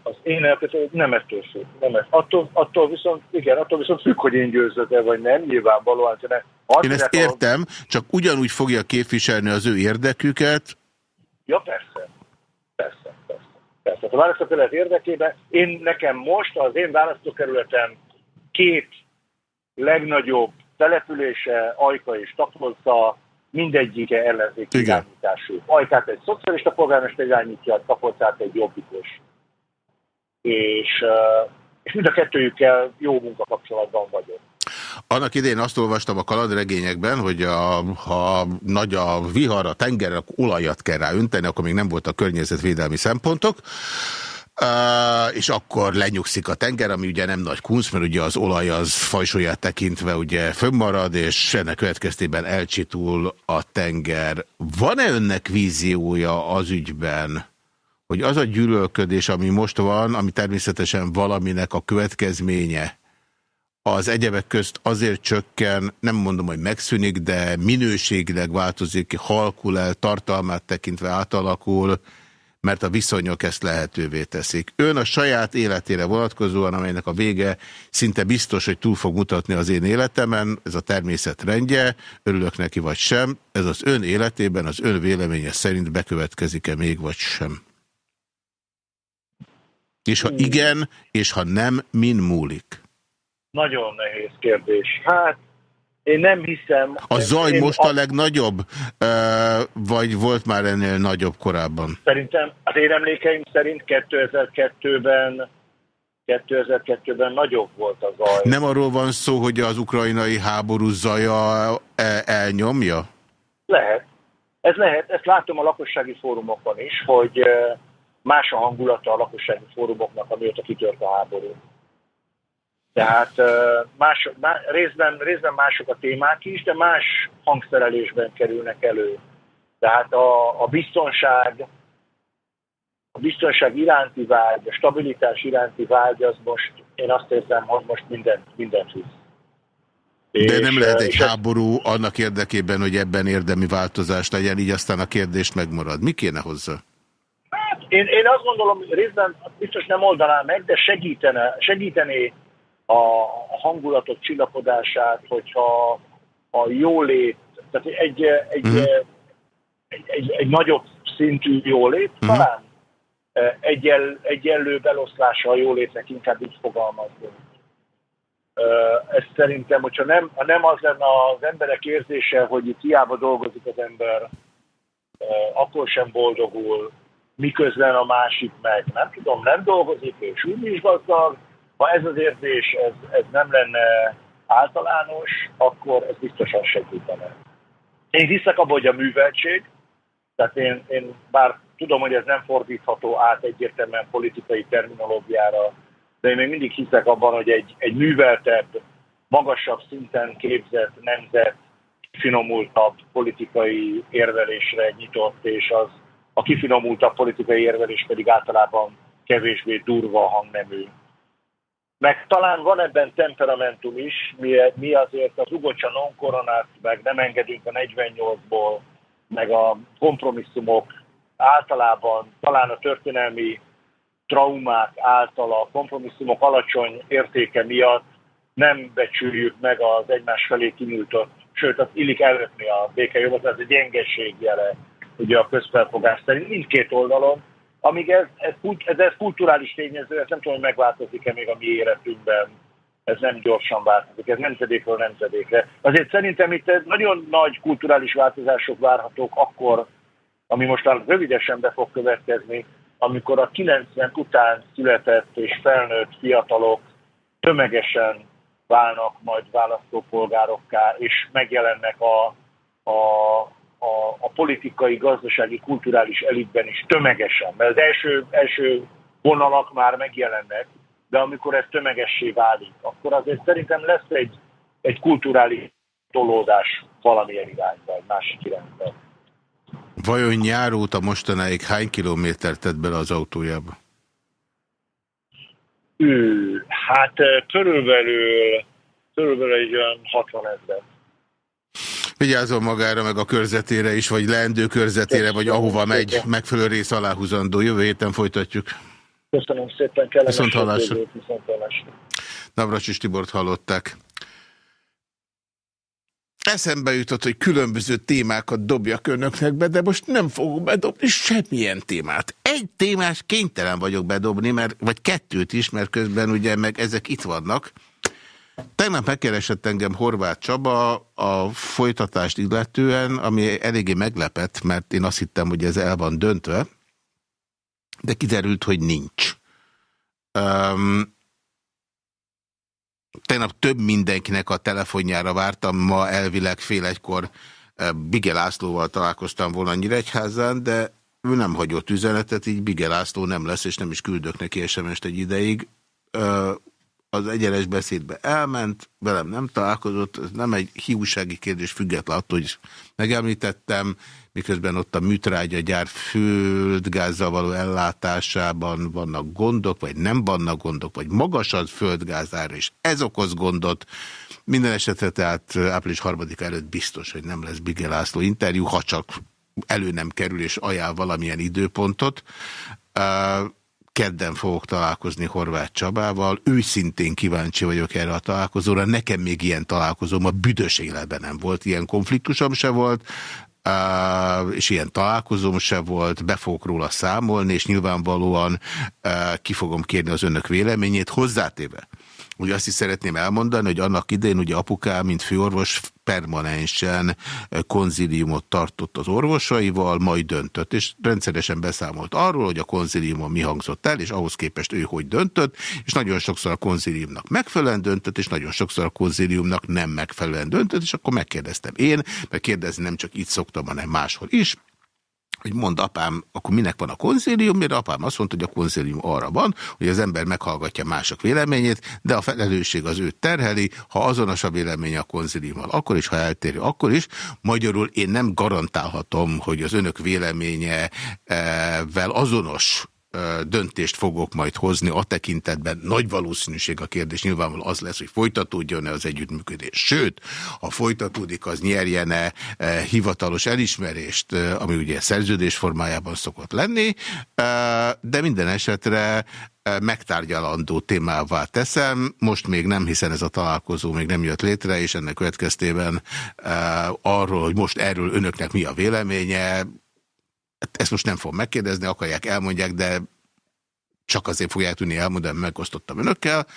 Speaker 6: Az én elkötelező nem ettől függ. Nem ez. Attól, attól viszont, igen, attól viszont függ, hogy én győzök-e, vagy nem, nyilvánvalóan. Ne,
Speaker 3: Én ezt értem, csak ugyanúgy fogja képviselni az ő érdeküket,
Speaker 6: Ja, persze. Persze, persze. Persze. A választókerület érdekében én nekem most az én választókerületem két legnagyobb települése, Ajka és Tapolca, mindegyike ellenzéki
Speaker 3: Igen.
Speaker 6: irányítású. Ajkát egy szocialista polgármester irányítja, Tapolcát egy jobbikos. És, és mind a kettőjükkel jó munkakapcsolatban vagyok.
Speaker 3: Annak idején azt olvastam a kalandregényekben, hogy a, ha nagy a vihar a akkor olajat kell rá önteni, akkor még nem voltak környezetvédelmi szempontok. Uh, és akkor lenyugszik a tenger, ami ugye nem nagy kunsz, mert ugye az olaj az fajsóját tekintve ugye fönnmarad, és ennek következtében elcsitul a tenger. Van-e önnek víziója az ügyben, hogy az a gyűlölködés, ami most van, ami természetesen valaminek a következménye, az egyebek közt azért csökken, nem mondom, hogy megszűnik, de minőségileg változik ki, halkul el, tartalmát tekintve átalakul, mert a viszonyok ezt lehetővé teszik. Ön a saját életére vonatkozóan, amelynek a vége szinte biztos, hogy túl fog mutatni az én életemen, ez a természet rendje, örülök neki vagy sem, ez az ön életében, az ön véleménye szerint bekövetkezik-e még vagy sem? És ha igen, és ha nem, min múlik?
Speaker 6: Nagyon nehéz kérdés. Hát, én nem hiszem...
Speaker 3: A zaj most
Speaker 6: azt-
Speaker 3: a legnagyobb, vagy volt már ennél nagyobb korábban?
Speaker 6: Szerintem az én emlékeim szerint 2002-ben 2002-ben nagyobb volt a zaj.
Speaker 3: Nem arról van szó, hogy az ukrajnai háború zaja e- elnyomja?
Speaker 6: Lehet. Ez lehet, ezt látom a lakossági fórumokon is, hogy más a hangulata a lakossági fórumoknak, amióta kitört a háború. Tehát eh, más, más, részben, részben mások a témák is, de más hangszerelésben kerülnek elő. Tehát a, a biztonság, a biztonság iránti vágy, a stabilitás iránti vágy, az most, én azt érzem, hogy most mindent, mindent visz.
Speaker 3: De nem lehet egy
Speaker 6: és
Speaker 3: háború annak érdekében, hogy ebben érdemi változás legyen, így aztán a kérdés megmarad. Mi kéne hozzá?
Speaker 6: Hát én, én azt gondolom, részben biztos nem oldaná meg, de segítene, segítené a, a hangulatok csillapodását, hogyha a jólét, tehát egy, egy,
Speaker 3: Mhm.
Speaker 6: egy, egy, egy nagyobb szintű jólét,
Speaker 3: Mhm.
Speaker 6: talán eh, egyel, egyenlő beloszlása a jólétnek, inkább így fogalmazunk. Ö, Ez szerintem, hogyha nem, ha nem az lenne az emberek érzése, hogy itt hiába dolgozik az ember, ö, akkor sem boldogul, miközben a másik meg, nem tudom, nem dolgozik, és úgy is gazdag, ha ez az érzés, ez, ez nem lenne általános, akkor ez biztosan segítene. Én hiszek abban, hogy a műveltség, tehát én, én bár tudom, hogy ez nem fordítható át egyértelműen politikai terminológiára, de én még mindig hiszek abban, hogy egy, egy műveltebb, magasabb szinten képzett nemzet finomultabb politikai érvelésre nyitott, és az a kifinomultabb politikai érvelés pedig általában kevésbé durva hangnemű. Meg talán van ebben temperamentum is, mi, mi azért az ugocsa non koronát, meg nem engedünk a 48-ból, meg a kompromisszumok általában, talán a történelmi traumák által a kompromisszumok alacsony értéke miatt nem becsüljük meg az egymás felé kinyújtott, sőt, az illik elvetni a békejogot, ez egy gyengeség jele, ugye a közfelfogás szerint mindkét oldalon, amíg ez, ez, ez, ez kulturális tényező, ez nem tudom, hogy megváltozik-e még a mi életünkben, ez nem gyorsan változik, ez nemzedékről nemzedékre. Azért szerintem itt nagyon nagy kulturális változások várhatók akkor, ami most már rövidesen be fog következni, amikor a 90 után született és felnőtt fiatalok tömegesen válnak majd választópolgárokká, és megjelennek a, a, a, a politikai, gazdasági, kulturális elitben is tömegesen. Mert az első, első vonalak már megjelennek, de amikor ez tömegessé válik, akkor azért szerintem lesz egy, egy kulturális tolódás valamilyen irányba, egy másik irányba.
Speaker 3: Vajon nyár óta mostanáig hány kilométert tett bele az autójába?
Speaker 6: Ő, hát körülbelül, körülbelül egy olyan 60 ezer.
Speaker 3: Vigyázzon magára, meg a körzetére is, vagy leendő körzetére, vagy ahova megy, megfelelő rész aláhúzandó. Jövő héten folytatjuk.
Speaker 6: Köszönöm szépen, kellemes
Speaker 3: Viszont hallásra.
Speaker 6: Viszont hallásra.
Speaker 3: Navracsis Tibort hallották. Eszembe jutott, hogy különböző témákat dobjak önöknek be, de most nem fogok bedobni semmilyen témát. Egy témás kénytelen vagyok bedobni, mert, vagy kettőt is, mert közben ugye meg ezek itt vannak. Tegnap megkeresett engem Horváth Csaba a folytatást illetően, ami eléggé meglepett, mert én azt hittem, hogy ez el van döntve, de kiderült, hogy nincs. Um, Tegnap több mindenkinek a telefonjára vártam, ma elvileg fél egykor Bige Lászlóval találkoztam volna Nyíregyházán, de ő nem hagyott üzenetet, így Bige László nem lesz, és nem is küldök neki SMS-t egy ideig. Az egyenes beszédbe elment, velem nem találkozott, ez nem egy hiúsági kérdés, független attól, hogy megemlítettem, miközben ott a műtrágya gyár földgázzal való ellátásában vannak gondok, vagy nem vannak gondok, vagy magas az földgázára, és ez okoz gondot. Minden esetre tehát április harmadik előtt biztos, hogy nem lesz Bige László interjú, ha csak elő nem kerül és ajánl valamilyen időpontot. Uh, Kedden fogok találkozni Horváth Csabával. Őszintén kíváncsi vagyok erre a találkozóra. Nekem még ilyen találkozóm a büdös életben nem volt. Ilyen konfliktusom se volt, és ilyen találkozóm se volt, be fogok róla számolni, és nyilvánvalóan ki fogom kérni az önök véleményét, hozzátéve, Ugye azt is szeretném elmondani, hogy annak idején ugye apukám, mint főorvos permanensen konziliumot tartott az orvosaival, majd döntött, és rendszeresen beszámolt arról, hogy a konziliumon mi hangzott el, és ahhoz képest ő hogy döntött, és nagyon sokszor a konziliumnak megfelelően döntött, és nagyon sokszor a konziliumnak nem megfelelően döntött, és akkor megkérdeztem én, mert kérdezni nem csak itt szoktam, hanem máshol is, hogy mond apám, akkor minek van a konzélium, mire apám azt mondta, hogy a konzélium arra van, hogy az ember meghallgatja mások véleményét, de a felelősség az őt terheli, ha azonos a véleménye a konzéliummal, akkor is, ha eltérő, akkor is. Magyarul én nem garantálhatom, hogy az önök véleményevel azonos döntést fogok majd hozni a tekintetben. Nagy valószínűség a kérdés nyilvánvalóan az lesz, hogy folytatódjon-e az együttműködés. Sőt, ha folytatódik, az nyerjene hivatalos elismerést, ami ugye szerződés formájában szokott lenni, de minden esetre megtárgyalandó témává teszem. Most még nem, hiszen ez a találkozó még nem jött létre, és ennek következtében arról, hogy most erről önöknek mi a véleménye, ezt most nem fogom megkérdezni, akarják, elmondják, de csak azért fogják tudni elmondani, megosztottam önökkel.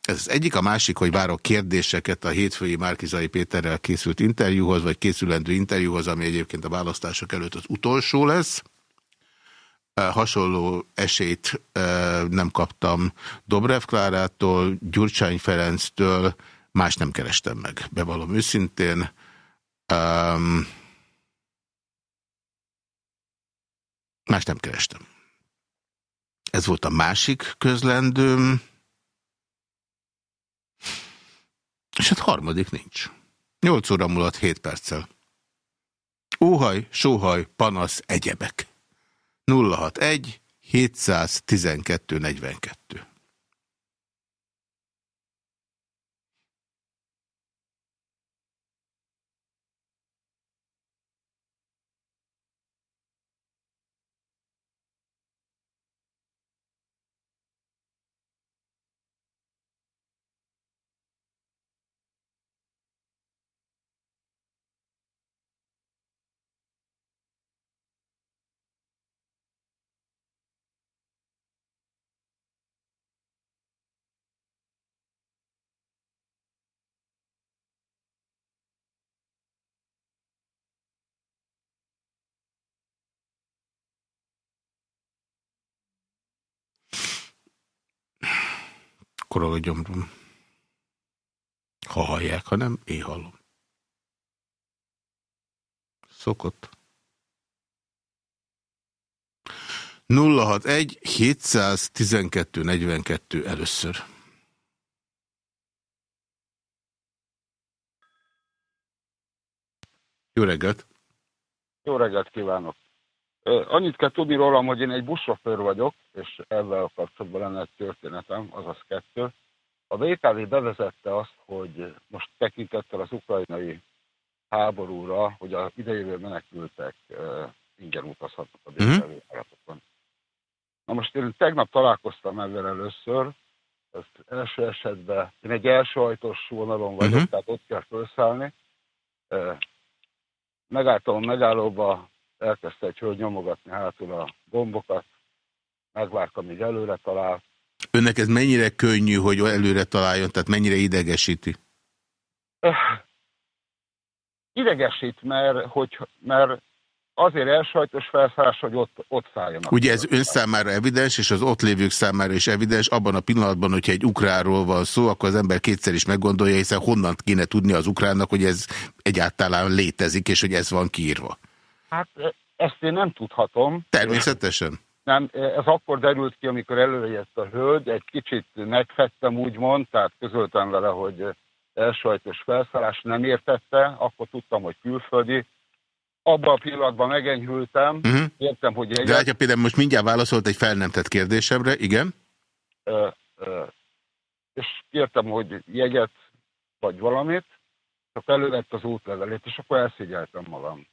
Speaker 3: Ez az egyik, a másik, hogy várok kérdéseket a hétfői Márkizai Péterrel készült interjúhoz, vagy készülendő interjúhoz, ami egyébként a választások előtt az utolsó lesz. Hasonló esélyt nem kaptam Dobrev Klárától, Gyurcsány Ferenctől, más nem kerestem meg, bevallom őszintén. Um, Más nem kerestem. Ez volt a másik közlendőm. És hát harmadik nincs. 8 óra múlott 7 perccel. Óhaj, sóhaj, panasz, egyebek. 061 712 42 korol a gyomrom. Ha hallják, ha nem, én hallom. Szokott. 061 712 42 először. Jó reggelt!
Speaker 7: Jó reggelt kívánok! Annyit kell tudni rólam, hogy én egy buszsofőr vagyok, és ezzel kapcsolatban lenne egy történetem, azaz kettő. A VKV bevezette azt, hogy most tekintettel az ukrajnai háborúra, hogy a idejövő menekültek ingyen utazhatnak a VKV uh -huh. Na most én tegnap találkoztam ezzel először, ezt első esetben, én egy elsőhajtós vonalon vagyok, uh -huh. tehát ott kell felszállni. Megálltam a megállóba, elkezdte egy hölgy nyomogatni hátul a gombokat, megvártam, amíg előre talál.
Speaker 3: Önnek ez mennyire könnyű, hogy előre találjon, tehát mennyire idegesíti?
Speaker 7: Idegesít, mert, hogy, mert azért elsajtos felszállás, hogy ott, ott szálljanak.
Speaker 3: Ugye ez ön számára evidens, és az ott lévők számára is evidens. Abban a pillanatban, hogyha egy ukránról van szó, akkor az ember kétszer is meggondolja, hiszen honnan kéne tudni az ukránnak, hogy ez egyáltalán létezik, és hogy ez van kiírva.
Speaker 7: Hát ezt én nem tudhatom.
Speaker 3: Természetesen.
Speaker 7: Nem, ez akkor derült ki, amikor előjött a hölgy, egy kicsit megfettem úgymond, tehát közöltem vele, hogy elsajtos felszállás nem értette, akkor tudtam, hogy külföldi. Abban a pillanatban megenyhültem, uh mhm. -huh. értem, hogy...
Speaker 3: Egyet... De hát például most mindjárt válaszolt egy fel nem tett kérdésemre, igen?
Speaker 7: Ö, ö, és kértem, hogy jegyet, vagy valamit, csak elővett az útlevelét, és akkor elszigyeltem magam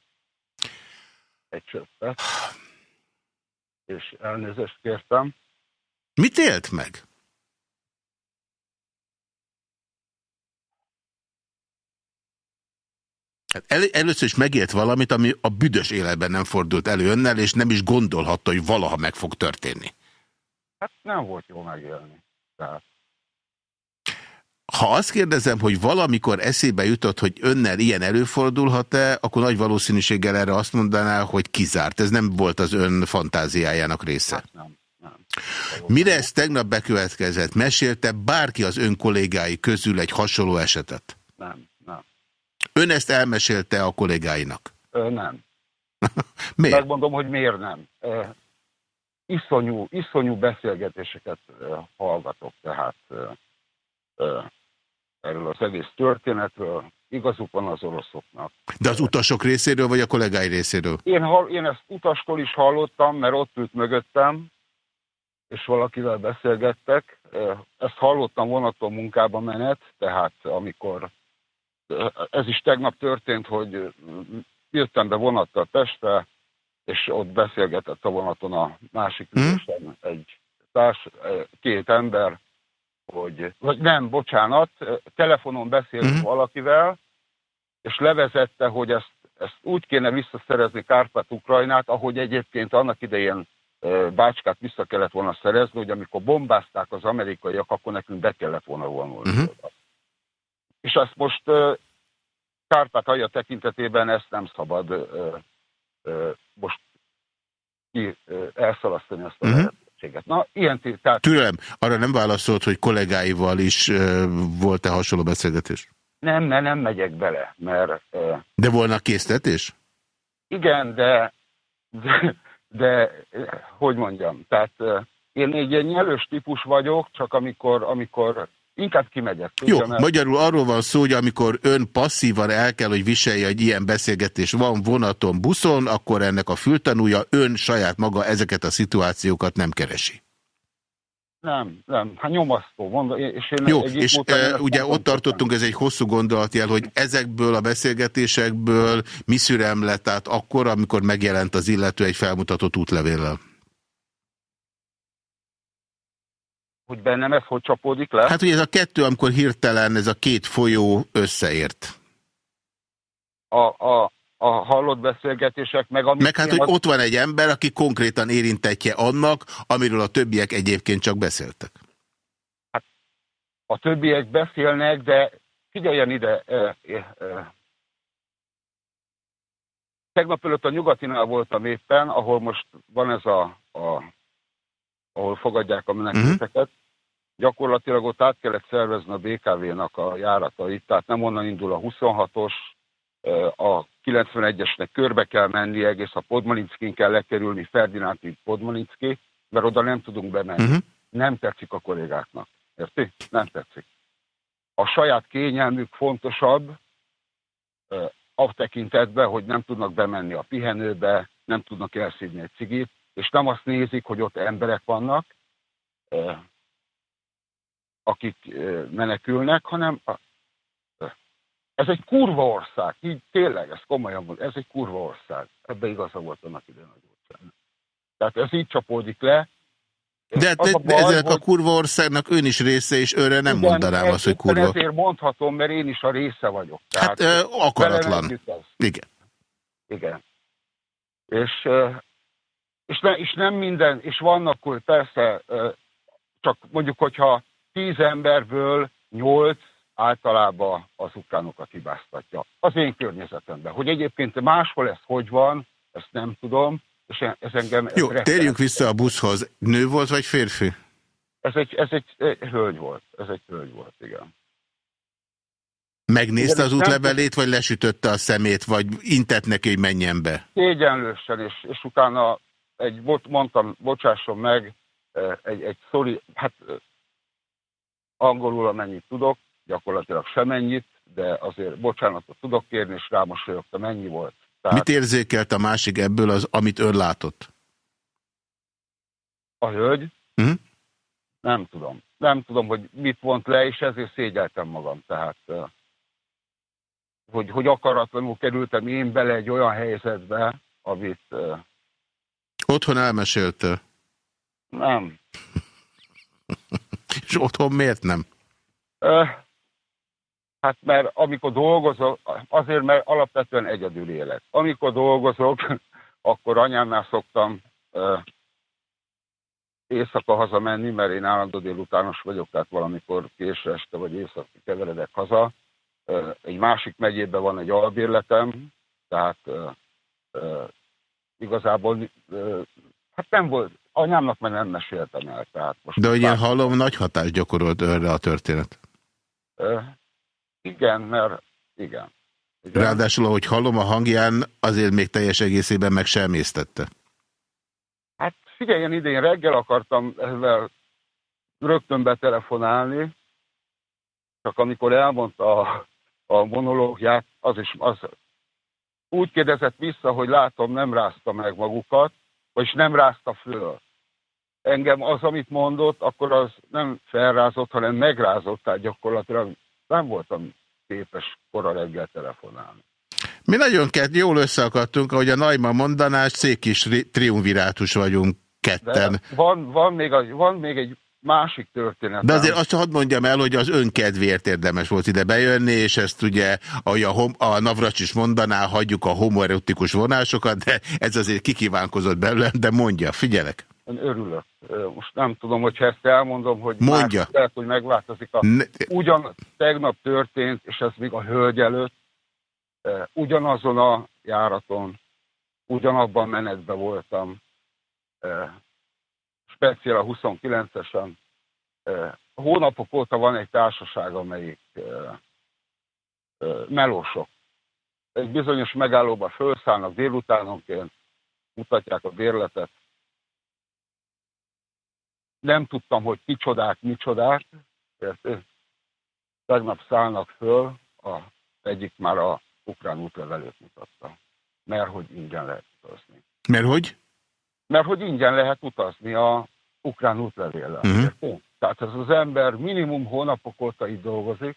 Speaker 7: egy csöppet, és elnézést kértem.
Speaker 3: Mit élt meg? Hát el, először is megélt valamit, ami a büdös életben nem fordult elő önnel, és nem is gondolhatta, hogy valaha meg fog történni.
Speaker 7: Hát nem volt jó megélni. Tehát.
Speaker 3: Ha azt kérdezem, hogy valamikor eszébe jutott, hogy önnel ilyen előfordulhat-e, akkor nagy valószínűséggel erre azt mondaná, hogy kizárt. Ez nem volt az ön fantáziájának része.
Speaker 7: Hát nem, nem.
Speaker 3: Mire ez tegnap bekövetkezett? Mesélte bárki az ön kollégái közül egy hasonló esetet?
Speaker 7: Nem, nem.
Speaker 3: Ön ezt elmesélte a kollégáinak?
Speaker 7: Ö, nem.
Speaker 3: Miért?
Speaker 7: Megmondom, hogy miért nem. Ö, iszonyú, iszonyú beszélgetéseket ö, hallgatok, tehát ö, ö, erről az egész történetről. Igazuk van az oroszoknak.
Speaker 3: De az utasok részéről, vagy a kollégái részéről?
Speaker 7: Én, én ezt utaskor is hallottam, mert ott ült mögöttem, és valakivel beszélgettek. Ezt hallottam vonaton munkába menet, tehát amikor ez is tegnap történt, hogy jöttem be vonattal Pestre, és ott beszélgetett a vonaton a másik
Speaker 3: Hm?
Speaker 7: ülésen egy társ, két ember, hogy, vagy nem, bocsánat, telefonon beszélt
Speaker 3: Mhm.
Speaker 7: valakivel, és levezette, hogy ezt, ezt úgy kéne visszaszerezni Kárpát-Ukrajnát, ahogy egyébként annak idején Bácskát vissza kellett volna szerezni, hogy amikor bombázták az amerikaiak, akkor nekünk be kellett volna vonulni.
Speaker 3: Mhm.
Speaker 7: oda. És ezt most Kárpát-alja tekintetében ezt nem szabad most ki, elszalasztani azt a
Speaker 3: Mhm.
Speaker 7: Lehetőséget. Na, ilyen, tehát
Speaker 3: Türelem, arra nem válaszolt, hogy kollégáival is ö, volt-e hasonló beszélgetés?
Speaker 7: nem, mert nem megyek bele, mert ö,
Speaker 3: De volna késztetés?
Speaker 7: Igen, de, de, de hogy mondjam, tehát eh, én egy ilyen nyelős típus vagyok, csak amikor, amikor inkább kimegyek.
Speaker 3: Jó,
Speaker 7: mert-
Speaker 3: magyarul arról van szó, hogy amikor ön passzívan el kell, hogy viselje egy ilyen beszélgetés van vonaton, buszon, akkor ennek a fültanúja ön saját maga ezeket a szituációkat nem keresi.
Speaker 7: Nem, nem, hát nyomasztó. Mondom, és én
Speaker 3: Jó, és e, ugye ott tartottunk, ez egy hosszú gondolatjel, hogy ezekből a beszélgetésekből mi szürem lett át akkor, amikor megjelent az illető egy felmutatott útlevéllel.
Speaker 7: Hogy bennem ez hogy csapódik le?
Speaker 3: Hát ugye ez a kettő, amikor hirtelen ez a két folyó összeért.
Speaker 7: A, a, a hallott beszélgetések, meg amit
Speaker 3: Meg hát, hogy
Speaker 7: az-
Speaker 3: ott van egy ember, aki konkrétan érintettje annak, amiről a többiek egyébként csak beszéltek.
Speaker 7: a többiek beszélnek, de figyeljen ide, eh, eh, eh. tegnap előtt a nyugatinál voltam éppen, ahol most van ez a, a ahol fogadják a menekülteket. Gyakorlatilag ott át kellett szervezni a BKV-nak a járatait, tehát nem onnan indul a 26-os, eh, a 91-esnek körbe kell menni, egész a Podmaninckin kell lekerülni, Ferdinandi Podmanicki, mert oda nem tudunk bemenni.
Speaker 3: Uh-huh.
Speaker 7: Nem tetszik a kollégáknak. Érti? Nem tetszik. A saját kényelmük fontosabb a tekintetben, hogy nem tudnak bemenni a pihenőbe, nem tudnak elszívni egy cigit, és nem azt nézik, hogy ott emberek vannak, akik ö, menekülnek, hanem a, ö, ez egy kurva ország, így tényleg, ez komolyan mondom, ez egy kurva ország. Ebbe igaza volt annak idején a gyógyszer. Tehát ez így csapódik le,
Speaker 3: De, hát de,
Speaker 7: baj,
Speaker 3: ezek a kurva országnak ön is része, és őre nem
Speaker 7: Igen,
Speaker 3: mondanám
Speaker 7: ez-
Speaker 3: azt, hogy kurva.
Speaker 7: Ezért mondhatom, mert én is a része vagyok.
Speaker 3: Hát ö, akaratlan.
Speaker 7: velem együtt az.
Speaker 3: Igen.
Speaker 7: Igen. És, ö, és, ne, és nem minden, és vannak persze, ö, csak mondjuk, hogyha tíz emberből nyolc általában az ukránokat hibáztatja. Az én környezetemben. Hogy egyébként máshol ez hogy van, ezt nem tudom, és ez engem... ez
Speaker 3: Jó,
Speaker 7: rettenet.
Speaker 3: térjünk vissza a buszhoz. Nő volt, vagy férfi?
Speaker 7: Ez egy, ez egy, egy hölgy volt. Ez egy hölgy volt, igen.
Speaker 3: Megnézte az útlevelét, vagy lesütötte a szemét, vagy intett neki, hogy menjen be?
Speaker 7: Szégyenlősen, és, és utána egy, mondtam, bocsásson meg, eh, egy, egy sorry, hát eh, angolul amennyit tudok, gyakorlatilag semennyit, de azért bocsánatot tudok kérni, és rámosolyogtam, ennyi volt. Tehát
Speaker 3: Mit érzékelt a másik ebből, az, amit ön látott?
Speaker 7: a hölgy,
Speaker 3: Hm?
Speaker 7: nem tudom. Nem tudom, hogy mit vont le, és ezért szégyeltem magam. Tehát, eh, hogy, hogy akaratlanul kerültem én bele egy olyan helyzetbe, amit
Speaker 3: Otthon elmesélte.
Speaker 7: nem,
Speaker 3: És otthon miért nem?
Speaker 7: Ö, Hát mert amikor dolgozok, azért mert alapvetően egyedül élek. Amikor dolgozok, akkor anyámnál szoktam ö, éjszaka hazamenni, mert én állandó délutános vagyok, tehát valamikor késő este vagy éjszaka keveredek haza. Egy másik megyében van egy albérletem, tehát igazából hát nem volt, anyámnak már nem meséltem el. Tehát
Speaker 3: most De hogy én hallom, nagy hatást gyakorolt erre a történet.
Speaker 7: Igen, mert igen. igen.
Speaker 3: Ráadásul, ahogy hallom a hangján, azért még teljes egészében meg sem észtette.
Speaker 7: Hát figyeljen idén reggel akartam ezzel rögtön betelefonálni, csak amikor elmondta a, a monológiát, az is az úgy kérdezett vissza, hogy látom, nem rázta meg magukat, vagyis nem rázta föl. Engem az, amit mondott, akkor az nem felrázott, hanem megrázott, tehát gyakorlatilag nem voltam képes kora reggel telefonálni.
Speaker 3: Mi nagyon kett, jól összeakadtunk, ahogy a Naima mondanás, szék is triumvirátus vagyunk ketten. De
Speaker 7: van, van, még a, van még egy másik történet.
Speaker 3: De azért azt hadd mondjam el, hogy az önkedvéért érdemes volt ide bejönni, és ezt ugye, ahogy a, hom, a Navracs is mondaná, hagyjuk a homoerotikus vonásokat, de ez azért kikívánkozott belőle, de mondja, figyelek.
Speaker 7: Örülök. Most nem tudom, hogyha ezt elmondom, hogy
Speaker 3: Mondja.
Speaker 7: Más lehet, hogy megváltozik. A... Ne... Ugyan tegnap történt, és ez még a hölgy előtt, ugyanazon a járaton, ugyanabban menetben voltam, speciál a 29-esen. Hónapok óta van egy társaság, amelyik melósok. Egy bizonyos megállóba felszállnak délutánonként, mutatják a bérletet. Nem tudtam, hogy kicsodák, micsodák. Tegnap szállnak föl, a, egyik már a ukrán útlevelőt mutatta. Mert hogy ingyen lehet utazni.
Speaker 3: Mert hogy?
Speaker 7: Mert hogy ingyen lehet utazni a ukrán útlevéllel. Uh mhm. -huh. Tehát ez az ember minimum hónapok óta itt dolgozik,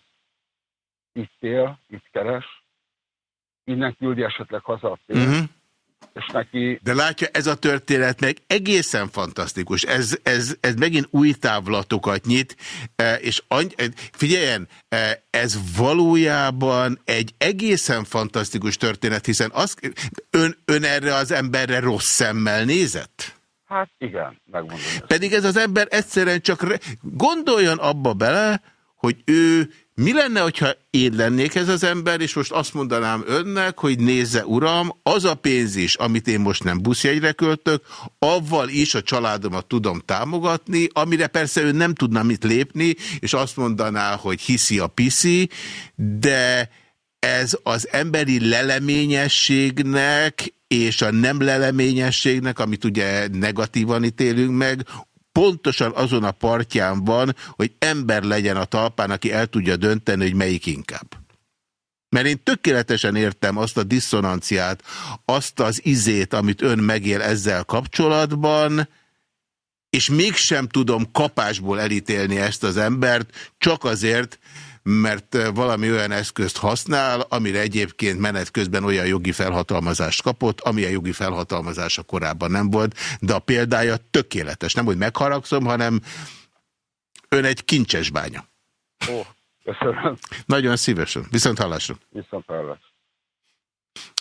Speaker 7: itt él, itt keres, innen küldi esetleg haza a pénzt, uh mhm. -huh és neki...
Speaker 3: De látja, ez a történet meg egészen fantasztikus. Ez, ez, ez megint új távlatokat nyit, e, és e, figyeljen, e, ez valójában egy egészen fantasztikus történet, hiszen az, ön, ön erre az emberre rossz szemmel nézett?
Speaker 7: Hát igen, megmondom.
Speaker 3: Pedig ez az ember egyszerűen csak gondoljon abba bele, hogy ő mi lenne, hogyha én lennék ez az ember, és most azt mondanám önnek, hogy nézze uram, az a pénz is, amit én most nem buszjegyre költök, avval is a családomat tudom támogatni, amire persze ő nem tudna mit lépni, és azt mondaná, hogy hiszi a piszi, de ez az emberi leleményességnek és a nem leleményességnek, amit ugye negatívan ítélünk meg, pontosan azon a partján van, hogy ember legyen a talpán, aki el tudja dönteni, hogy melyik inkább. Mert én tökéletesen értem azt a diszonanciát, azt az izét, amit ön megél ezzel kapcsolatban, és mégsem tudom kapásból elítélni ezt az embert, csak azért, mert valami olyan eszközt használ, amire egyébként menet közben olyan jogi felhatalmazást kapott, amilyen jogi felhatalmazása korábban nem volt, de a példája tökéletes. Nem, hogy megharagszom, hanem ön egy kincses bánya.
Speaker 7: Ó, köszönöm.
Speaker 3: Nagyon szívesen. Viszont hallásra.
Speaker 7: Viszont hallásra.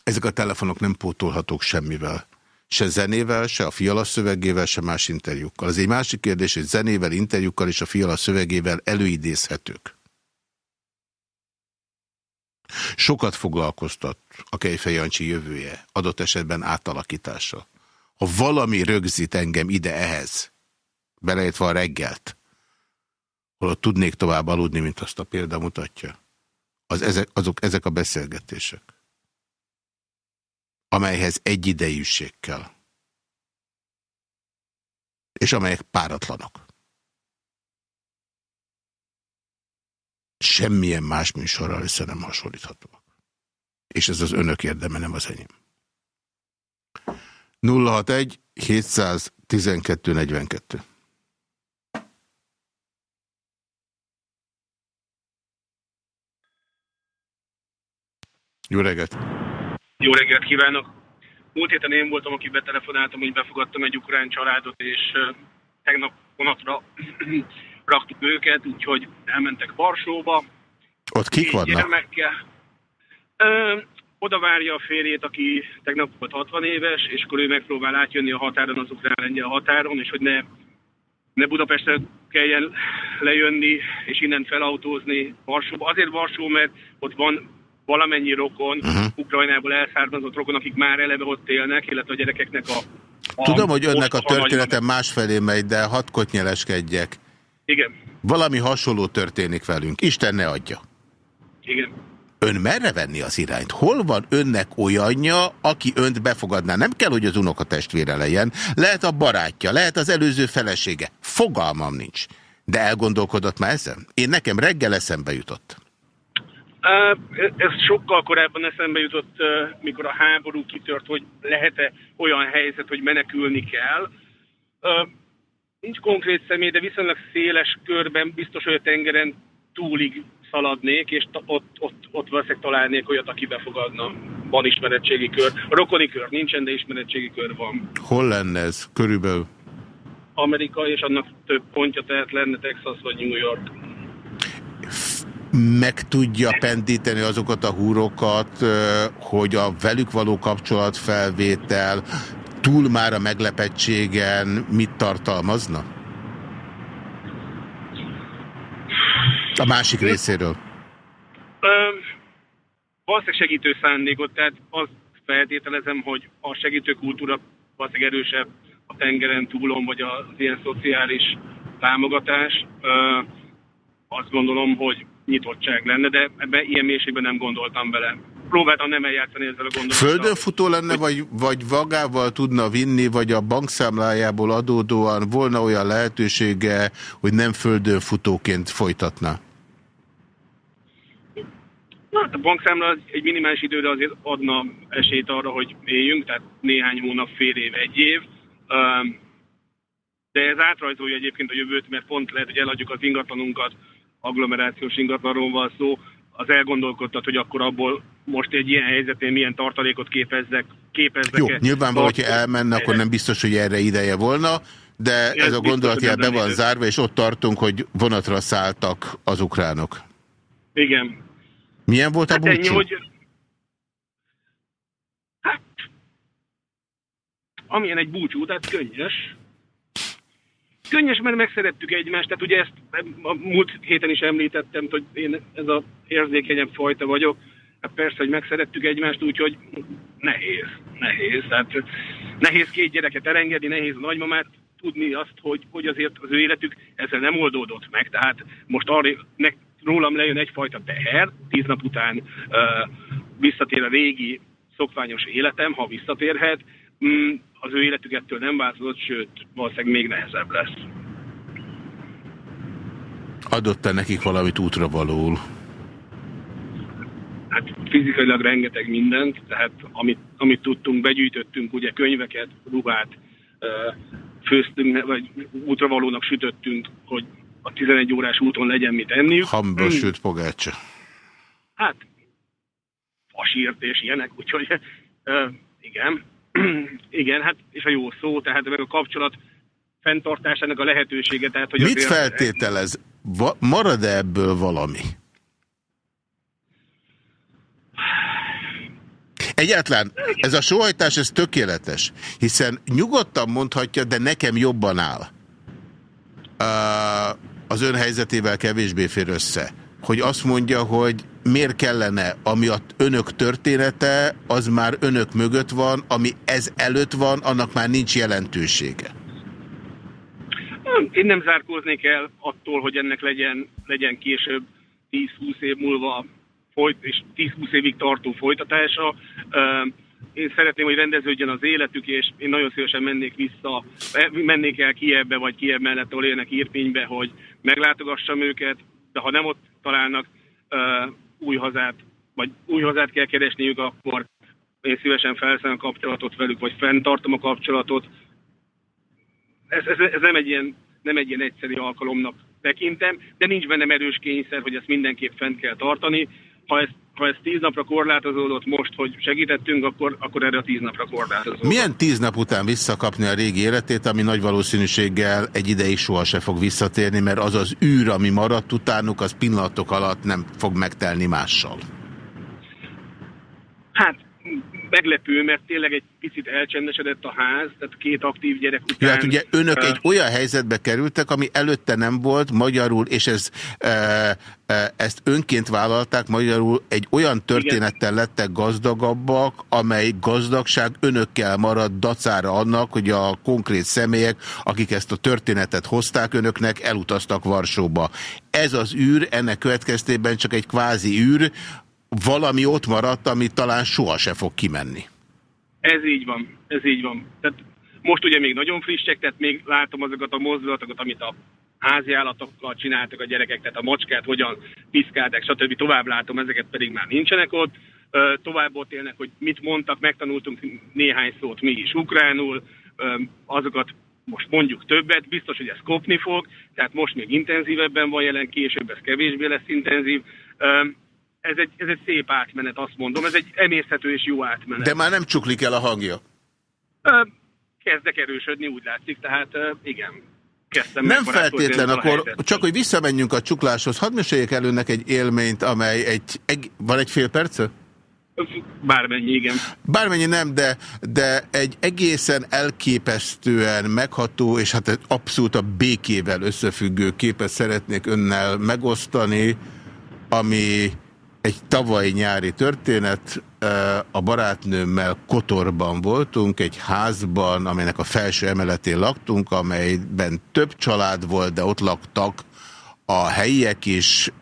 Speaker 3: Ezek a telefonok nem pótolhatók semmivel. Se zenével, se a fiala szövegével, se más interjúkkal. Az egy másik kérdés, hogy zenével, interjúkkal és a fiala szövegével előidézhetők. Sokat foglalkoztat a Kejfej Jancsi jövője, adott esetben átalakítása. Ha valami rögzít engem ide ehhez, beleértve a reggelt, holott tudnék tovább aludni, mint azt a példa mutatja, az ezek, azok ezek a beszélgetések, amelyhez egy idejűség kell, és amelyek páratlanok. Semmilyen más műsorral össze nem hasonlíthatóak. És ez az önök érdeme, nem az enyém. 061 712 42 Jó reggelt!
Speaker 8: Jó reggelt kívánok! Múlt héten én voltam, aki betelefonáltam, hogy befogadtam egy ukrán családot, és tegnap vonatra raktuk őket, úgyhogy elmentek Varsóba.
Speaker 3: Ott kik vannak? Gyermekkel.
Speaker 8: Ö, oda várja a férjét, aki tegnap volt 60 éves, és akkor ő megpróbál átjönni a határon, az ukrán lengyel határon, és hogy ne ne Budapestre kelljen lejönni, és innen felautózni Varsóba. Azért Varsó, mert ott van valamennyi rokon, uh-huh. Ukrajnából elszármazott rokon, akik már eleve ott élnek, illetve a gyerekeknek a... a
Speaker 3: Tudom, hogy önnek a története másfelé megy, de hadd kotnyeleskedjek.
Speaker 8: Igen,
Speaker 3: Valami hasonló történik velünk. Isten ne adja.
Speaker 8: igen.
Speaker 3: Ön merre venni az irányt? Hol van önnek olyanja, aki önt befogadná? Nem kell, hogy az unokatestvére legyen. Lehet a barátja, lehet az előző felesége. Fogalmam nincs. De elgondolkodott már ezen? Én nekem reggel eszembe jutott.
Speaker 8: Ez sokkal korábban eszembe jutott, mikor a háború kitört, hogy lehet-e olyan helyzet, hogy menekülni kell. Nincs konkrét személy, de viszonylag széles körben biztos, hogy a tengeren túlig szaladnék, és ta- ott, ott, ott valószínűleg találnék olyat, aki befogadna. Van ismeretségi kör. Rokoni kör nincsen, de ismeretségi kör van.
Speaker 3: Hol lenne ez körülbelül?
Speaker 8: Amerika, és annak több pontja, tehát lenne Texas vagy New York.
Speaker 3: Meg tudja pendíteni azokat a húrokat, hogy a velük való kapcsolatfelvétel túl már a meglepettségen mit tartalmazna? A másik részéről.
Speaker 8: Ö, valószínűleg segítő szándékot, tehát azt feltételezem, hogy a segítő kultúra valószínűleg erősebb a tengeren túlon, vagy az ilyen szociális támogatás. Ö, azt gondolom, hogy nyitottság lenne, de ebben ilyen mélységben nem gondoltam bele. Próbáltam nem eljátszani ezzel a gondolattal.
Speaker 3: Földön futó lenne, vagy, vagy vagával tudna vinni, vagy a bankszámlájából adódóan volna olyan lehetősége, hogy nem földön futóként folytatna?
Speaker 8: Na, hát a bankszámla egy minimális időre azért adna esélyt arra, hogy éljünk, tehát néhány hónap, fél év, egy év. De ez átrajzolja egyébként a jövőt, mert pont lehet, hogy eladjuk az ingatlanunkat, agglomerációs ingatlanról van szó, az elgondolkodtat, hogy akkor abból most egy ilyen helyzetén milyen tartalékot képezzek, képezzek
Speaker 3: Jó, nyilvánvaló, hogyha elmenne, akkor nem biztos, hogy erre ideje volna, de ez a
Speaker 8: biztos,
Speaker 3: gondolatjel be van zárva, és ott tartunk, hogy vonatra szálltak az ukránok.
Speaker 8: Igen.
Speaker 3: Milyen volt a
Speaker 8: Hát ennyi,
Speaker 3: búcsú?
Speaker 8: hogy... Hát... Amilyen egy búcsú, tehát könnyes. Könnyes, mert megszerettük egymást, tehát ugye ezt a múlt héten is említettem, hogy én ez az érzékenyebb fajta vagyok. Hát persze, hogy megszerettük egymást, úgyhogy nehéz, nehéz. Tehát nehéz két gyereket elengedni, nehéz a nagymamát, tudni azt, hogy, hogy azért az ő életük ezzel nem oldódott meg. Tehát most arra, ne, rólam lejön egyfajta teher, tíz nap után uh, visszatér a régi szokványos életem, ha visszatérhet, mm, az ő életük ettől nem változott, sőt, valószínűleg még nehezebb lesz.
Speaker 3: Adott-e nekik valamit útra valóul?
Speaker 8: Hát fizikailag rengeteg mindent, tehát amit, amit tudtunk, begyűjtöttünk, ugye könyveket, ruhát, főztünk, vagy útravalónak sütöttünk, hogy a 11 órás úton legyen mit enniük.
Speaker 3: Hambra sőt pogácsa.
Speaker 8: Hát, fasírt és ilyenek, úgyhogy ö, igen, igen, hát és a jó szó, tehát meg a kapcsolat fenntartásának a lehetősége, tehát hogy
Speaker 3: Mit feltételez? Va Marad-e ebből valami? Egyáltalán ez a sóhajtás, ez tökéletes, hiszen nyugodtan mondhatja, de nekem jobban áll. Uh, az ön helyzetével kevésbé fér össze. Hogy azt mondja, hogy miért kellene, ami a önök története, az már önök mögött van, ami ez előtt van, annak már nincs jelentősége.
Speaker 8: Én nem zárkóznék el attól, hogy ennek legyen, legyen később 10-20 év múlva folyt, és 10-20 évig tartó folytatása. Én szeretném, hogy rendeződjön az életük, és én nagyon szívesen mennék vissza, mennék el Kievbe, vagy Kiev mellett, ahol élnek Irpénybe, hogy meglátogassam őket, de ha nem ott találnak új hazát, vagy új hazát kell keresniük, akkor én szívesen felszállom a kapcsolatot velük, vagy fenntartom a kapcsolatot, ez, ez, ez nem, egy ilyen, nem egy ilyen egyszerű alkalomnak tekintem, de nincs bennem erős kényszer, hogy ezt mindenképp fent kell tartani. Ha ez, ha ez tíz napra korlátozódott most, hogy segítettünk, akkor, akkor erre a tíz napra korlátozódott.
Speaker 3: Milyen tíz nap után visszakapni a régi életét, ami nagy valószínűséggel egy ideig soha se fog visszatérni, mert az az űr, ami maradt utánuk, az pillanatok alatt nem fog megtelni mással.
Speaker 8: Hát meglepő, mert tényleg egy picit elcsendesedett a ház, tehát két aktív gyerek után.
Speaker 3: Ja, hát ugye önök egy olyan helyzetbe kerültek, ami előtte nem volt, magyarul, és ez, e, e, ezt önként vállalták, magyarul egy olyan történettel lettek gazdagabbak, amely gazdagság önökkel marad dacára annak, hogy a konkrét személyek, akik ezt a történetet hozták önöknek, elutaztak Varsóba. Ez az űr, ennek következtében csak egy kvázi űr, valami ott maradt, ami talán soha se fog kimenni.
Speaker 8: Ez így van, ez így van. Tehát most ugye még nagyon frissek, tehát még látom azokat a mozdulatokat, amit a házi állatokkal csináltak a gyerekek, tehát a macskát hogyan piszkálták, stb. Tovább látom, ezeket pedig már nincsenek ott. Tovább ott élnek, hogy mit mondtak, megtanultunk néhány szót mi is ukránul, azokat most mondjuk többet, biztos, hogy ez kopni fog, tehát most még intenzívebben van jelen, később ez kevésbé lesz intenzív. Ez egy, ez egy szép átmenet, azt mondom, ez egy emészhető és jó átmenet.
Speaker 3: De már nem csuklik el a hangja.
Speaker 8: Ö, Kezdek erősödni, úgy látszik, tehát ö, igen. Kezdtem
Speaker 3: Nem feltétlen,
Speaker 8: a
Speaker 3: akkor
Speaker 8: helyzettel.
Speaker 3: csak, hogy visszamenjünk a csukláshoz. Hadd meséljek önnek egy élményt, amely egy... egy van egy fél perce?
Speaker 8: Bármennyi, igen.
Speaker 3: Bármennyi nem, de, de egy egészen elképesztően megható, és hát egy abszolút a békével összefüggő képet szeretnék önnel megosztani, ami egy tavaly nyári történet. A barátnőmmel Kotorban voltunk, egy házban, amelynek a felső emeletén laktunk, amelyben több család volt, de ott laktak a helyiek is,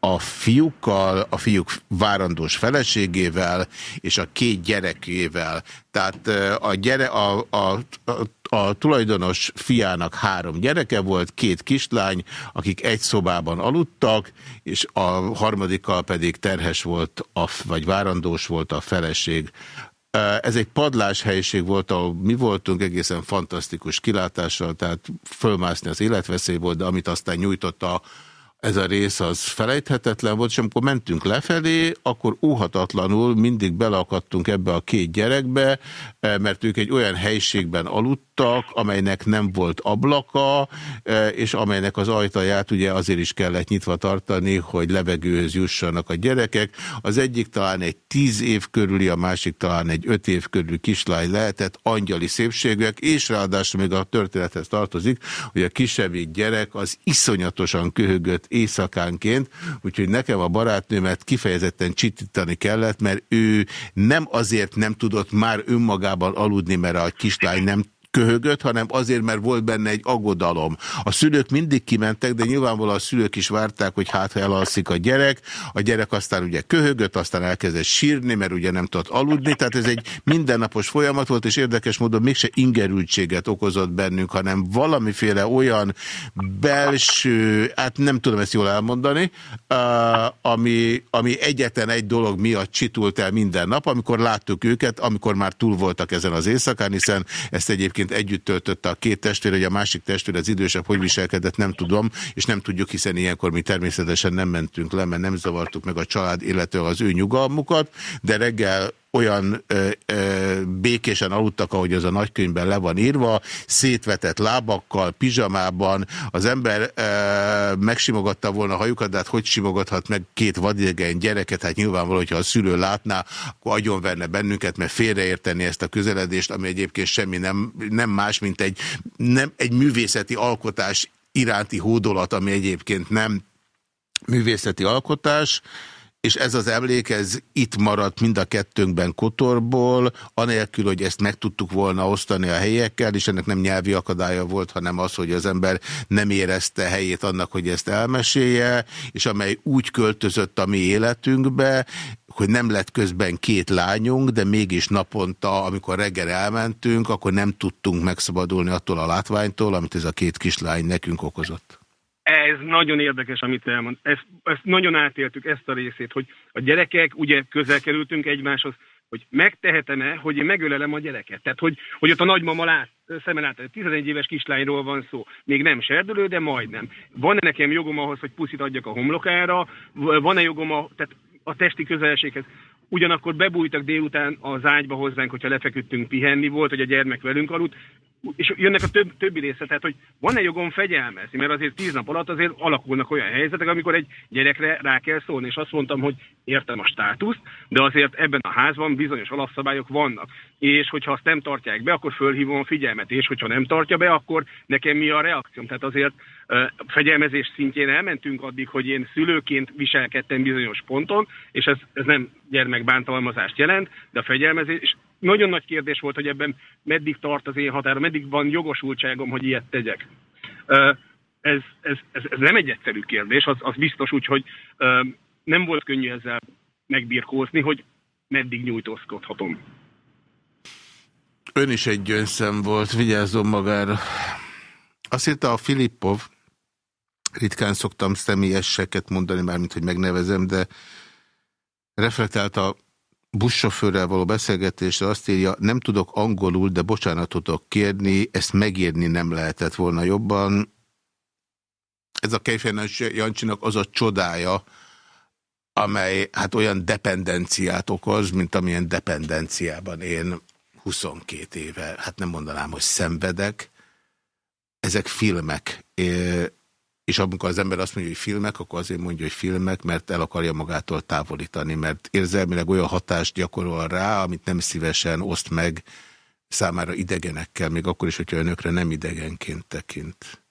Speaker 3: a fiúkkal, a fiúk várandós feleségével és a két gyerekével. Tehát a, gyere, a, a, a, a tulajdonos fiának három gyereke volt, két kislány, akik egy szobában aludtak, és a harmadikkal pedig terhes volt, a, vagy várandós volt a feleség. Ez egy padlás helyiség volt, ahol mi voltunk egészen fantasztikus kilátással, tehát fölmászni az életveszély volt, de amit aztán nyújtott a ez a rész az felejthetetlen volt, és amikor mentünk lefelé, akkor óhatatlanul mindig belakadtunk ebbe a két gyerekbe, mert ők egy olyan helyiségben aludtak, amelynek nem volt ablaka, és amelynek az ajtaját ugye azért is kellett nyitva tartani, hogy levegőhöz jussanak a gyerekek. Az egyik talán egy tíz év körüli, a másik talán egy öt év körüli kislány lehetett, angyali szépségűek, és ráadásul még a történethez tartozik, hogy a kisebbik gyerek az iszonyatosan köhögött éjszakánként, úgyhogy nekem a barátnőmet kifejezetten csitítani kellett, mert ő nem azért nem tudott már önmagában aludni, mert a kislány nem köhögött, hanem azért, mert volt benne egy aggodalom. A szülők mindig kimentek, de nyilvánvalóan a szülők is várták, hogy hát ha elalszik a gyerek, a gyerek aztán ugye köhögött, aztán elkezdett sírni, mert ugye nem tudott aludni, tehát ez egy mindennapos folyamat volt, és érdekes módon mégse ingerültséget okozott bennünk, hanem valamiféle olyan belső, hát nem tudom ezt jól elmondani, ami, ami egyetlen egy dolog miatt csitult el minden nap, amikor láttuk őket, amikor már túl voltak ezen az éjszakán, hiszen ezt egyébként együtt töltötte a két testvér, hogy a másik testvér az idősebb hogy viselkedett, nem tudom, és nem tudjuk, hiszen ilyenkor mi természetesen nem mentünk le, mert nem zavartuk meg a család, illetve az ő nyugalmukat, de reggel olyan ö, ö, békésen aludtak, ahogy az a nagykönyvben le van írva, szétvetett lábakkal, pizsamában, az ember ö, megsimogatta volna a hajukat, de hát hogy simogathat meg két vadidegen gyereket, hát nyilvánvaló, hogyha a szülő látná, akkor agyonverne bennünket, mert félreérteni ezt a közeledést, ami egyébként semmi nem, nem más, mint egy, nem, egy művészeti alkotás iránti hódolat, ami egyébként nem művészeti alkotás, és ez az emlék, ez itt maradt mind a kettőnkben Kotorból, anélkül, hogy ezt meg tudtuk volna osztani a helyekkel, és ennek nem nyelvi akadálya volt, hanem az, hogy az ember nem érezte helyét annak, hogy ezt elmesélje, és amely úgy költözött a mi életünkbe, hogy nem lett közben két lányunk, de mégis naponta, amikor reggel elmentünk, akkor nem tudtunk megszabadulni attól a látványtól, amit ez a két kislány nekünk okozott.
Speaker 8: Ez nagyon érdekes, amit elmond. Ezt, ezt nagyon átéltük, ezt a részét, hogy a gyerekek, ugye közel kerültünk egymáshoz, hogy megtehetem-e, hogy én megölelem a gyereket. Tehát, hogy, hogy ott a nagymama lát, szemben át, 11 éves kislányról van szó. Még nem serdülő, de majdnem. Van-e nekem jogom ahhoz, hogy puszit adjak a homlokára? Van-e jogom a, tehát a testi közelséghez? Ugyanakkor bebújtak délután az ágyba hozzánk, hogyha lefeküdtünk pihenni, volt, hogy a gyermek velünk aludt. És jönnek a több, többi része, tehát hogy van-e jogom fegyelmezni, mert azért tíz nap alatt azért alakulnak olyan helyzetek, amikor egy gyerekre rá kell szólni, és azt mondtam, hogy értem a státuszt, de azért ebben a házban bizonyos alapszabályok vannak, és hogyha azt nem tartják be, akkor fölhívom a figyelmet, és hogyha nem tartja be, akkor nekem mi a reakcióm. Tehát azért fegyelmezés szintjén elmentünk addig, hogy én szülőként viselkedtem bizonyos ponton, és ez, ez nem gyermekbántalmazást jelent, de a fegyelmezés nagyon nagy kérdés volt, hogy ebben meddig tart az én határom, meddig van jogosultságom, hogy ilyet tegyek. Ez, ez, ez, ez nem egy egyszerű kérdés, az, az biztos úgy, hogy nem volt könnyű ezzel megbirkózni, hogy meddig nyújtózkodhatom.
Speaker 3: Ön is egy gyönszem volt, vigyázzon magára. Azt írta a Filippov, ritkán szoktam személyeseket mondani, mármint, hogy megnevezem, de reflektált a buszsofőrrel való beszélgetésre azt írja, nem tudok angolul, de bocsánatot kérni, ezt megírni nem lehetett volna jobban. Ez a Kejfenes Jancsinak az a csodája, amely hát olyan dependenciát okoz, mint amilyen dependenciában én 22 éve, hát nem mondanám, hogy szenvedek. Ezek filmek. És amikor az ember azt mondja, hogy filmek, akkor azért mondja, hogy filmek, mert el akarja magától távolítani, mert érzelmileg olyan hatást gyakorol rá, amit nem szívesen oszt meg számára idegenekkel, még akkor is, hogyha önökre nem idegenként tekint.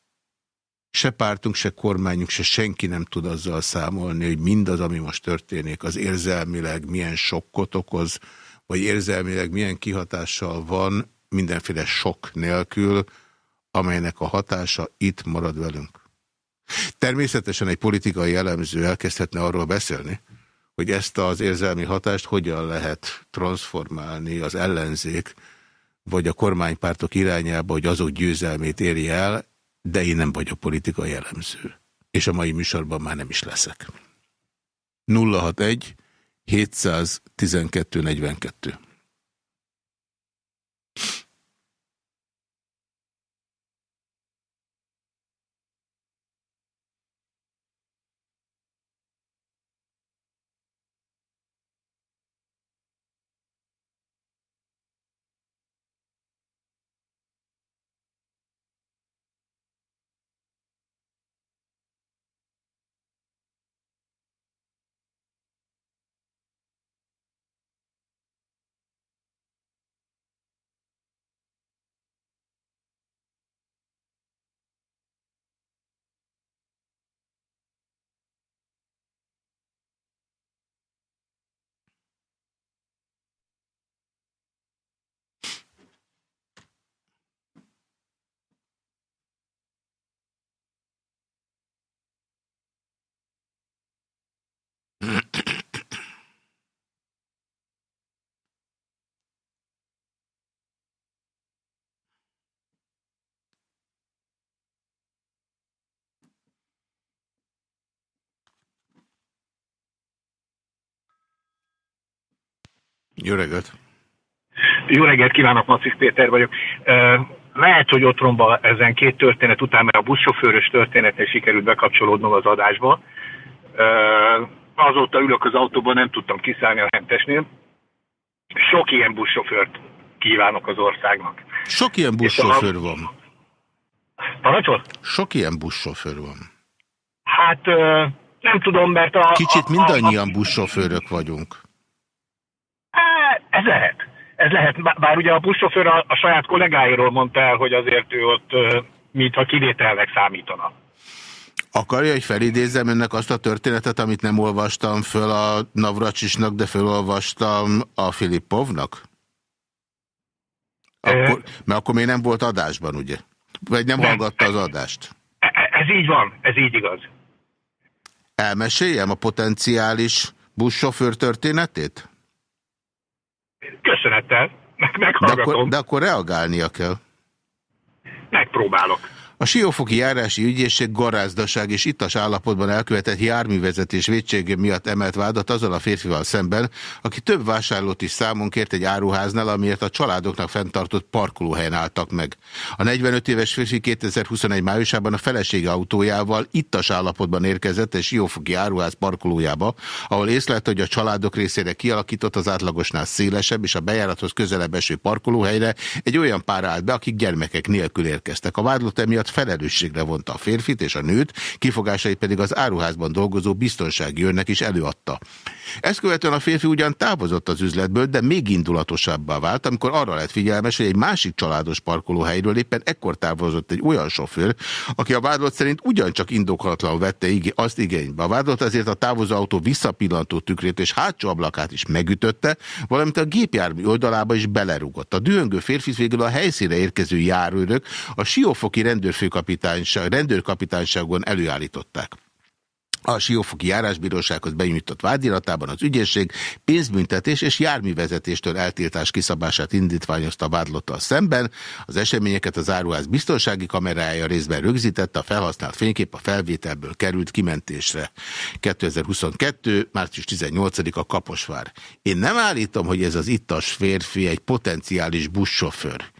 Speaker 3: Se pártunk, se kormányunk, se senki nem tud azzal számolni, hogy mindaz, ami most történik, az érzelmileg milyen sokkot okoz, vagy érzelmileg milyen kihatással van mindenféle sok nélkül, amelynek a hatása itt marad velünk. Természetesen egy politikai elemző elkezdhetne arról beszélni, hogy ezt az érzelmi hatást hogyan lehet transformálni az ellenzék, vagy a kormánypártok irányába, hogy azok győzelmét érje el, de én nem vagyok politikai elemző. És a mai műsorban már nem is leszek. 061 712 42 Jó reggelt!
Speaker 9: Jó reggelt kívánok, Macis Péter vagyok. Lehet, hogy otromba ezen két történet után, mert a buszsofőrös történetnél sikerült bekapcsolódnom az adásba. Azóta ülök az autóban, nem tudtam kiszállni a hentesnél. Sok ilyen buszsofőrt kívánok az országnak.
Speaker 3: Sok ilyen buszsofőr van.
Speaker 9: Parancsol?
Speaker 3: Sok ilyen buszsofőr van.
Speaker 9: Hát nem tudom, mert a...
Speaker 3: Kicsit mindannyian buszsofőrök vagyunk.
Speaker 9: Ez lehet. Ez lehet, bár ugye a buszsofőr a, a saját kollégáiról mondta el, hogy azért ő ott mintha kivételnek számítana.
Speaker 3: Akarja, hogy felidézem önnek azt a történetet, amit nem olvastam föl a Navracsisnak, de felolvastam a Filippovnak? Akkor, mert akkor még nem volt adásban, ugye? Vagy nem, nem hallgatta az adást?
Speaker 9: Ez, ez így van, ez így igaz.
Speaker 3: Elmeséljem a potenciális buszsofőr történetét?
Speaker 9: Köszönettel, meg meghallgatom.
Speaker 3: De akkor, de akkor reagálnia kell.
Speaker 9: Megpróbálok.
Speaker 3: A Siófoki járási ügyészség garázdaság és ittas állapotban elkövetett járművezetés védsége miatt emelt vádat azzal a férfival szemben, aki több vásárlót is számon kért egy áruháznál, amiért a családoknak fenntartott parkolóhelyen álltak meg. A 45 éves férfi 2021 májusában a felesége autójával ittas állapotban érkezett egy Siófoki áruház parkolójába, ahol észlelt, hogy a családok részére kialakított az átlagosnál szélesebb és a bejárathoz közelebb eső parkolóhelyre egy olyan pár állt be, akik gyermekek nélkül érkeztek. A vádlott emiatt miatt felelősségre vonta a férfit és a nőt, kifogásait pedig az áruházban dolgozó biztonsági őrnek is előadta. Ezt követően a férfi ugyan távozott az üzletből, de még indulatosabbá vált, amikor arra lett figyelmes, hogy egy másik családos parkolóhelyről éppen ekkor távozott egy olyan sofőr, aki a vádlott szerint ugyancsak indokolatlanul vette azt igénybe. A vádlott azért a távozó autó visszapillantó tükrét és hátsó ablakát is megütötte, valamint a gépjármű oldalába is belerugott. A dühöngő férfi végül a helyszíre érkező járőrök a siófoki rendőr rendőrfőkapitányság, rendőrkapitányságon előállították. A Siófoki Járásbírósághoz benyújtott vádiratában az ügyészség pénzbüntetés és járművezetéstől eltiltás kiszabását indítványozta vádlottal szemben. Az eseményeket az áruház biztonsági kamerája részben rögzítette, a felhasznált fénykép a felvételből került kimentésre. 2022. március 18-a Kaposvár. Én nem állítom, hogy ez az ittas férfi egy potenciális buszsofőr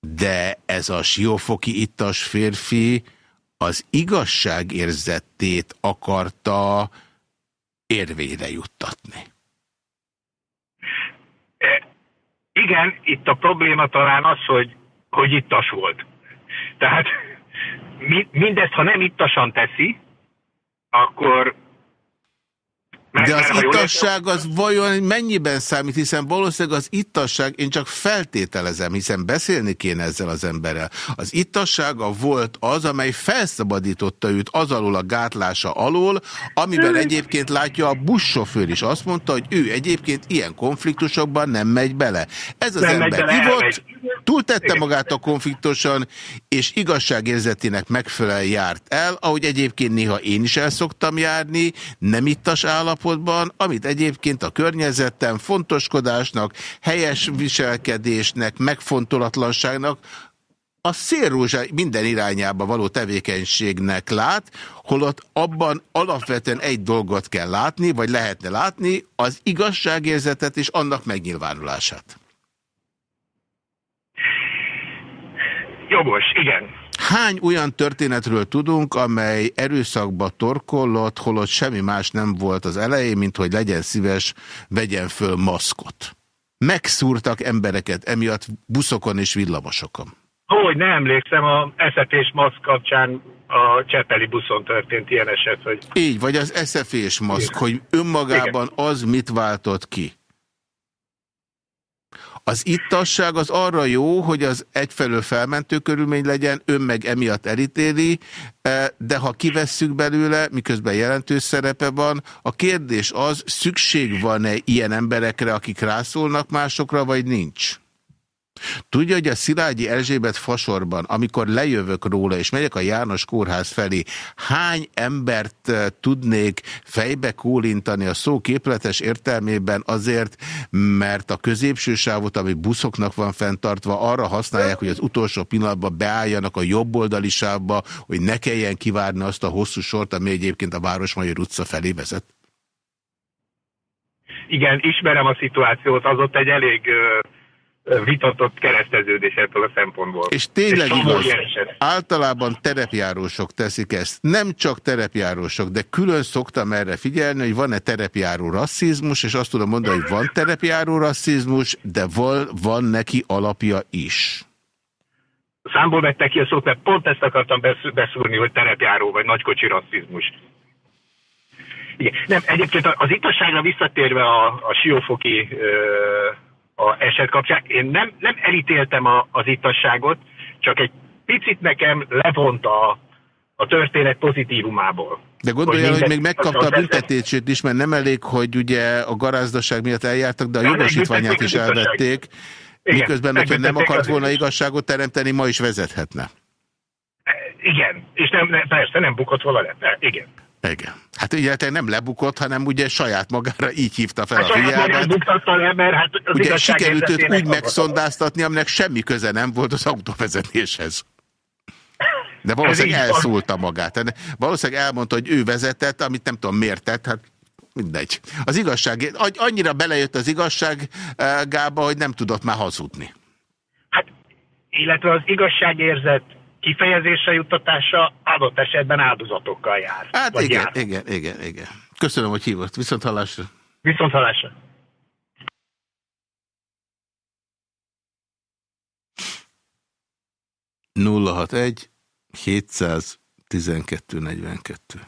Speaker 3: de ez a siófoki ittas férfi az igazságérzetét akarta érvére juttatni.
Speaker 9: E, igen, itt a probléma talán az, hogy, hogy ittas volt. Tehát mi, mindezt, ha nem ittasan teszi, akkor
Speaker 3: de az ittasság az vajon mennyiben számít, hiszen valószínűleg az ittasság, én csak feltételezem, hiszen beszélni kéne ezzel az emberrel. Az ittassága volt az, amely felszabadította őt az alól a gátlása alól, amiben egyébként látja a buszsofőr is. Azt mondta, hogy ő egyébként ilyen konfliktusokban nem megy bele. Ez az nem ember ivott, túltette magát a konfliktuson, és igazságérzetének megfelelően járt el, ahogy egyébként néha én is el szoktam járni, nem ittas állapot, állapotban, amit egyébként a környezetem fontoskodásnak, helyes viselkedésnek, megfontolatlanságnak, a szélrózsa minden irányába való tevékenységnek lát, holott abban alapvetően egy dolgot kell látni, vagy lehetne látni, az igazságérzetet és annak megnyilvánulását.
Speaker 9: Jogos, igen.
Speaker 3: Hány olyan történetről tudunk, amely erőszakba torkollott, holott semmi más nem volt az elején, mint hogy legyen szíves, vegyen föl maszkot. Megszúrtak embereket emiatt buszokon és villamosokon.
Speaker 9: Hogy nem emlékszem, a SZF-és maszk kapcsán a Csepeli buszon történt ilyen eset, hogy...
Speaker 3: Így, vagy az SZF-és maszk, hogy önmagában Igen. az mit váltott ki? Az ittasság az arra jó, hogy az egyfelől felmentő körülmény legyen, ön meg emiatt elítéli, e, de ha kivesszük belőle, miközben jelentős szerepe van, a kérdés az, szükség van-e ilyen emberekre, akik rászólnak másokra, vagy nincs? Tudja, hogy a Szilágyi Erzsébet fasorban, amikor lejövök róla, és megyek a János kórház felé, hány embert eh, tudnék fejbe kólintani a szó képletes értelmében azért, mert a középső sávot, ami buszoknak van fenntartva, arra használják, hogy az utolsó pillanatban beálljanak a jobb oldali sávba, hogy ne kelljen kivárni azt a hosszú sort, ami egyébként a Városmajor utca felé vezet?
Speaker 9: Igen, ismerem a szituációt, az ott egy elég uh vitatott kereszteződés ebből a szempontból.
Speaker 3: És tényleg és igaz, általában terepjárósok teszik ezt. Nem csak terepjárósok, de külön szoktam erre figyelni, hogy van-e terepjáró rasszizmus, és azt tudom mondani, hogy van terepjáró rasszizmus, de van, van neki alapja is.
Speaker 9: Számból vettek ki a szót, mert pont ezt akartam beszúrni, hogy terepjáró vagy nagykocsi rasszizmus. Igen. Nem, egyébként az ittasságra visszatérve a, a siófoki a eset kapcsán. Én nem, nem elítéltem a, az ittasságot, csak egy picit nekem levonta a, a történet pozitívumából.
Speaker 3: De gondolja, hogy, hogy még megkapta a büntetését is, mert nem elég, hogy ugye a garázdaság miatt eljártak, de a jogosítványát is elvették. Igen, miközben, hogyha nem akart volna igazságot teremteni, ma is vezethetne.
Speaker 9: Igen, és nem persze nem bukott volna le. Igen.
Speaker 3: Igen. Hát ugye nem lebukott, hanem ugye saját magára így hívta fel hát a figyelmet.
Speaker 9: Le, mert hát az
Speaker 3: ugye sikerült őt úgy megszondáztatni, aminek semmi köze nem volt az autóvezetéshez. De valószínűleg elszólta magát. Valószínűleg elmondta, hogy ő vezetett, amit nem tudom miért tett, hát mindegy. Az igazság, annyira belejött az igazságába, hogy nem tudott már hazudni.
Speaker 9: illetve az igazságérzet kifejezésre juttatása adott esetben áldozatokkal jár.
Speaker 3: Hát igen,
Speaker 9: jár.
Speaker 3: igen, igen, igen. Köszönöm, hogy hívott. Viszont hallásra.
Speaker 9: Viszont hallásra.
Speaker 3: nulla hat egy 712 42.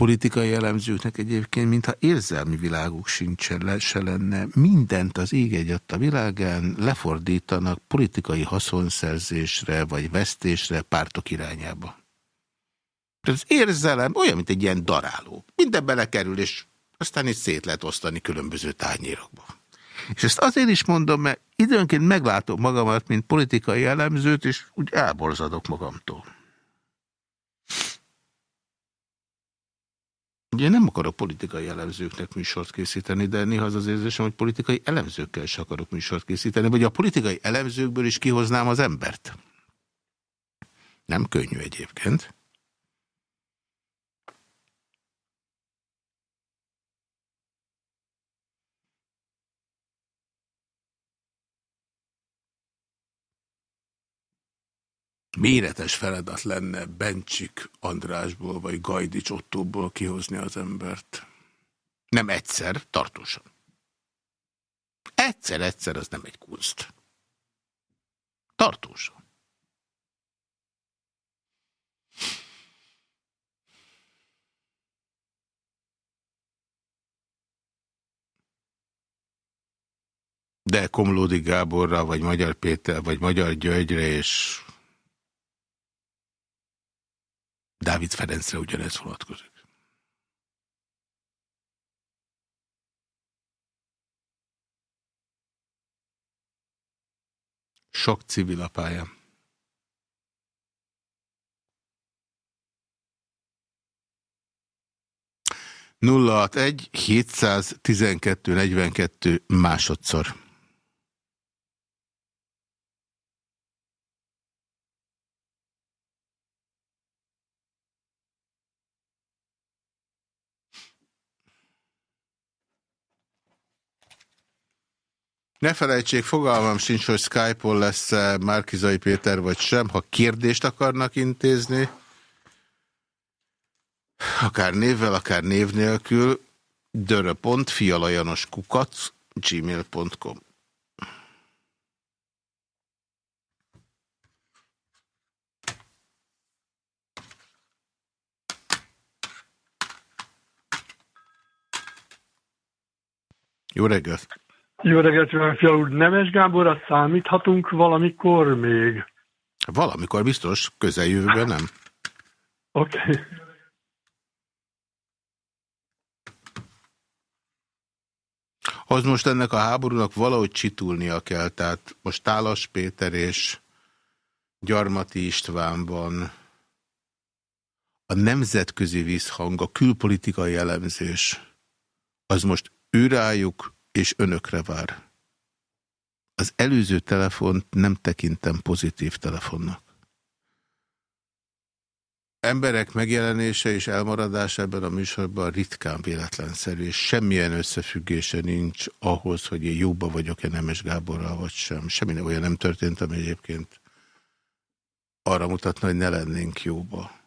Speaker 3: politikai elemzőknek egyébként, mintha érzelmi világuk sincsen se lenne, mindent az ég egyat a világán lefordítanak politikai haszonszerzésre vagy vesztésre pártok irányába. Tehát az érzelem olyan, mint egy ilyen daráló. Minden belekerül, és aztán is szét lehet osztani különböző tányérokba. És ezt azért is mondom, mert időnként meglátom magamat, mint politikai elemzőt, és úgy elborzadok magamtól. Ugye én nem akarok politikai elemzőknek műsort készíteni, de néha az az érzésem, hogy politikai elemzőkkel is akarok műsort készíteni, vagy a politikai elemzőkből is kihoznám az embert. Nem könnyű egyébként. Méretes feladat lenne Bencsik Andrásból vagy Gajdics Ottóból kihozni az embert. Nem egyszer, tartósan. Egyszer-egyszer az nem egy kunst. Tartósan. De Komlódi Gáborra, vagy Magyar Péter, vagy Magyar Györgyre és Dávid Ferencre ugyanez vonatkozik. Sok civil a nulla egy 712 42 másodszor. Ne felejtsék, fogalmam sincs, hogy Skype-on lesz -e Márkizai Péter vagy sem. Ha kérdést akarnak intézni, akár névvel, akár név nélkül, dörö.fialajanoskukac gmail.com Jó reggelt!
Speaker 10: Jó reggelt, Fia úr. Nemes Gáborra számíthatunk valamikor még?
Speaker 3: Valamikor biztos, közeljövőben nem.
Speaker 10: Oké. Okay.
Speaker 3: Az most ennek a háborúnak valahogy csitulnia kell, tehát most Tálas Péter és Gyarmati Istvánban a nemzetközi vízhang, a külpolitikai elemzés, az most őrájuk és önökre vár. Az előző telefont nem tekintem pozitív telefonnak. Emberek megjelenése és elmaradása ebben a műsorban ritkán véletlenszerű, és semmilyen összefüggése nincs ahhoz, hogy én jóba vagyok-e Nemes Gáborral, vagy sem. Semmi olyan nem történt, ami egyébként arra mutatna, hogy ne lennénk jóba.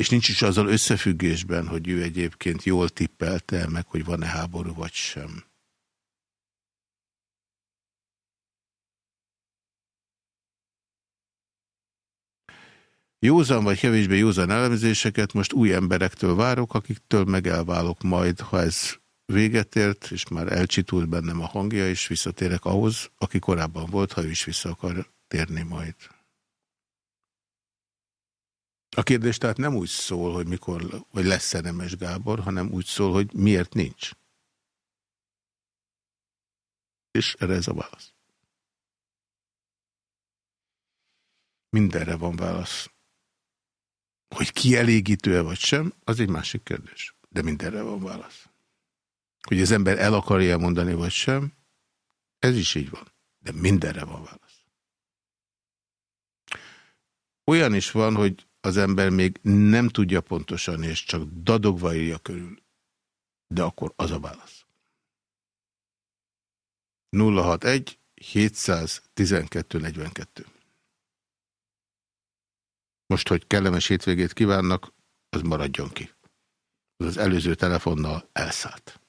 Speaker 3: És nincs is azzal összefüggésben, hogy ő egyébként jól tippelte meg, hogy van-e háború vagy sem. Józan vagy kevésbé józan elemzéseket most új emberektől várok, akiktől meg elválok majd, ha ez véget ért, és már elcsitult bennem a hangja, és visszatérek ahhoz, aki korábban volt, ha ő is vissza akar térni majd. A kérdés tehát nem úgy szól, hogy mikor, vagy lesz-e Nemes Gábor, hanem úgy szól, hogy miért nincs. És erre ez a válasz. Mindenre van válasz. Hogy kielégítő-e vagy sem, az egy másik kérdés. De mindenre van válasz. Hogy az ember el akarja mondani vagy sem, ez is így van. De mindenre van válasz. Olyan is van, hogy az ember még nem tudja pontosan, és csak dadogva írja körül. De akkor az a válasz. 061 712 42 most, hogy kellemes hétvégét kívánnak, az maradjon ki. Az az előző telefonnal elszállt.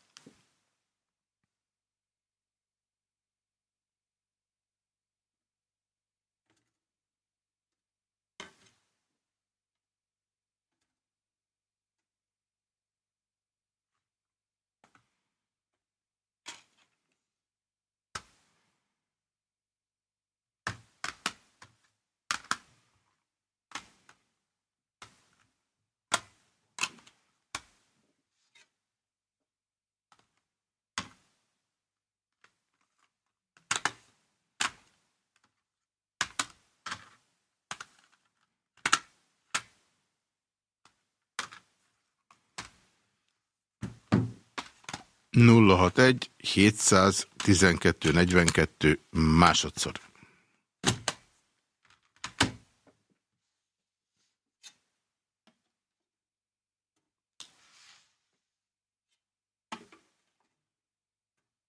Speaker 3: 061 712 42 másodszor.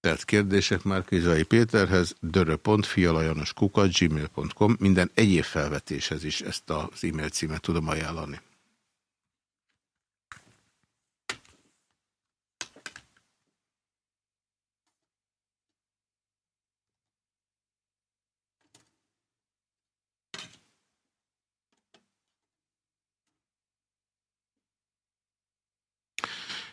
Speaker 3: Tehát kérdések Márkizai Péterhez, dörö.fialajanoskukat, gmail.com, minden egyéb felvetéshez is ezt az e-mail címet tudom ajánlani.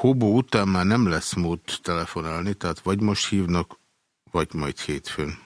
Speaker 3: Hobó után már nem lesz mód telefonálni, tehát vagy most hívnak, vagy majd hétfőn.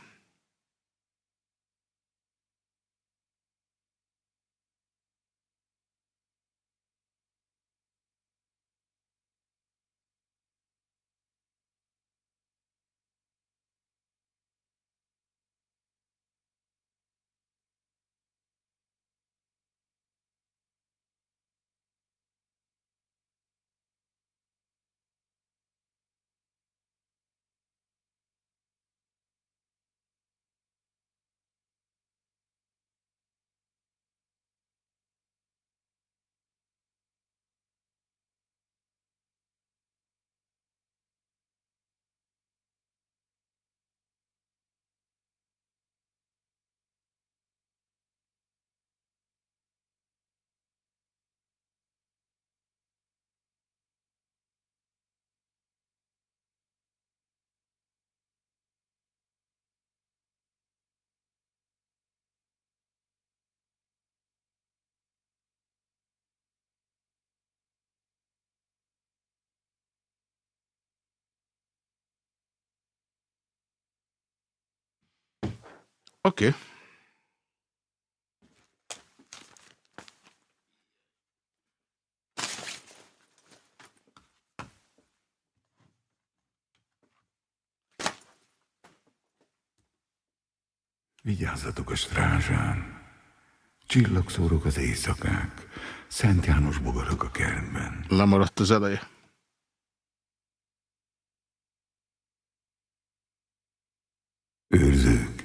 Speaker 3: Oké. Okay.
Speaker 11: Vigyázzatok a strázsán. Csillagszórok az éjszakák. Szent János bogarak a kertben.
Speaker 3: Lemaradt az eleje.
Speaker 11: Őrzők,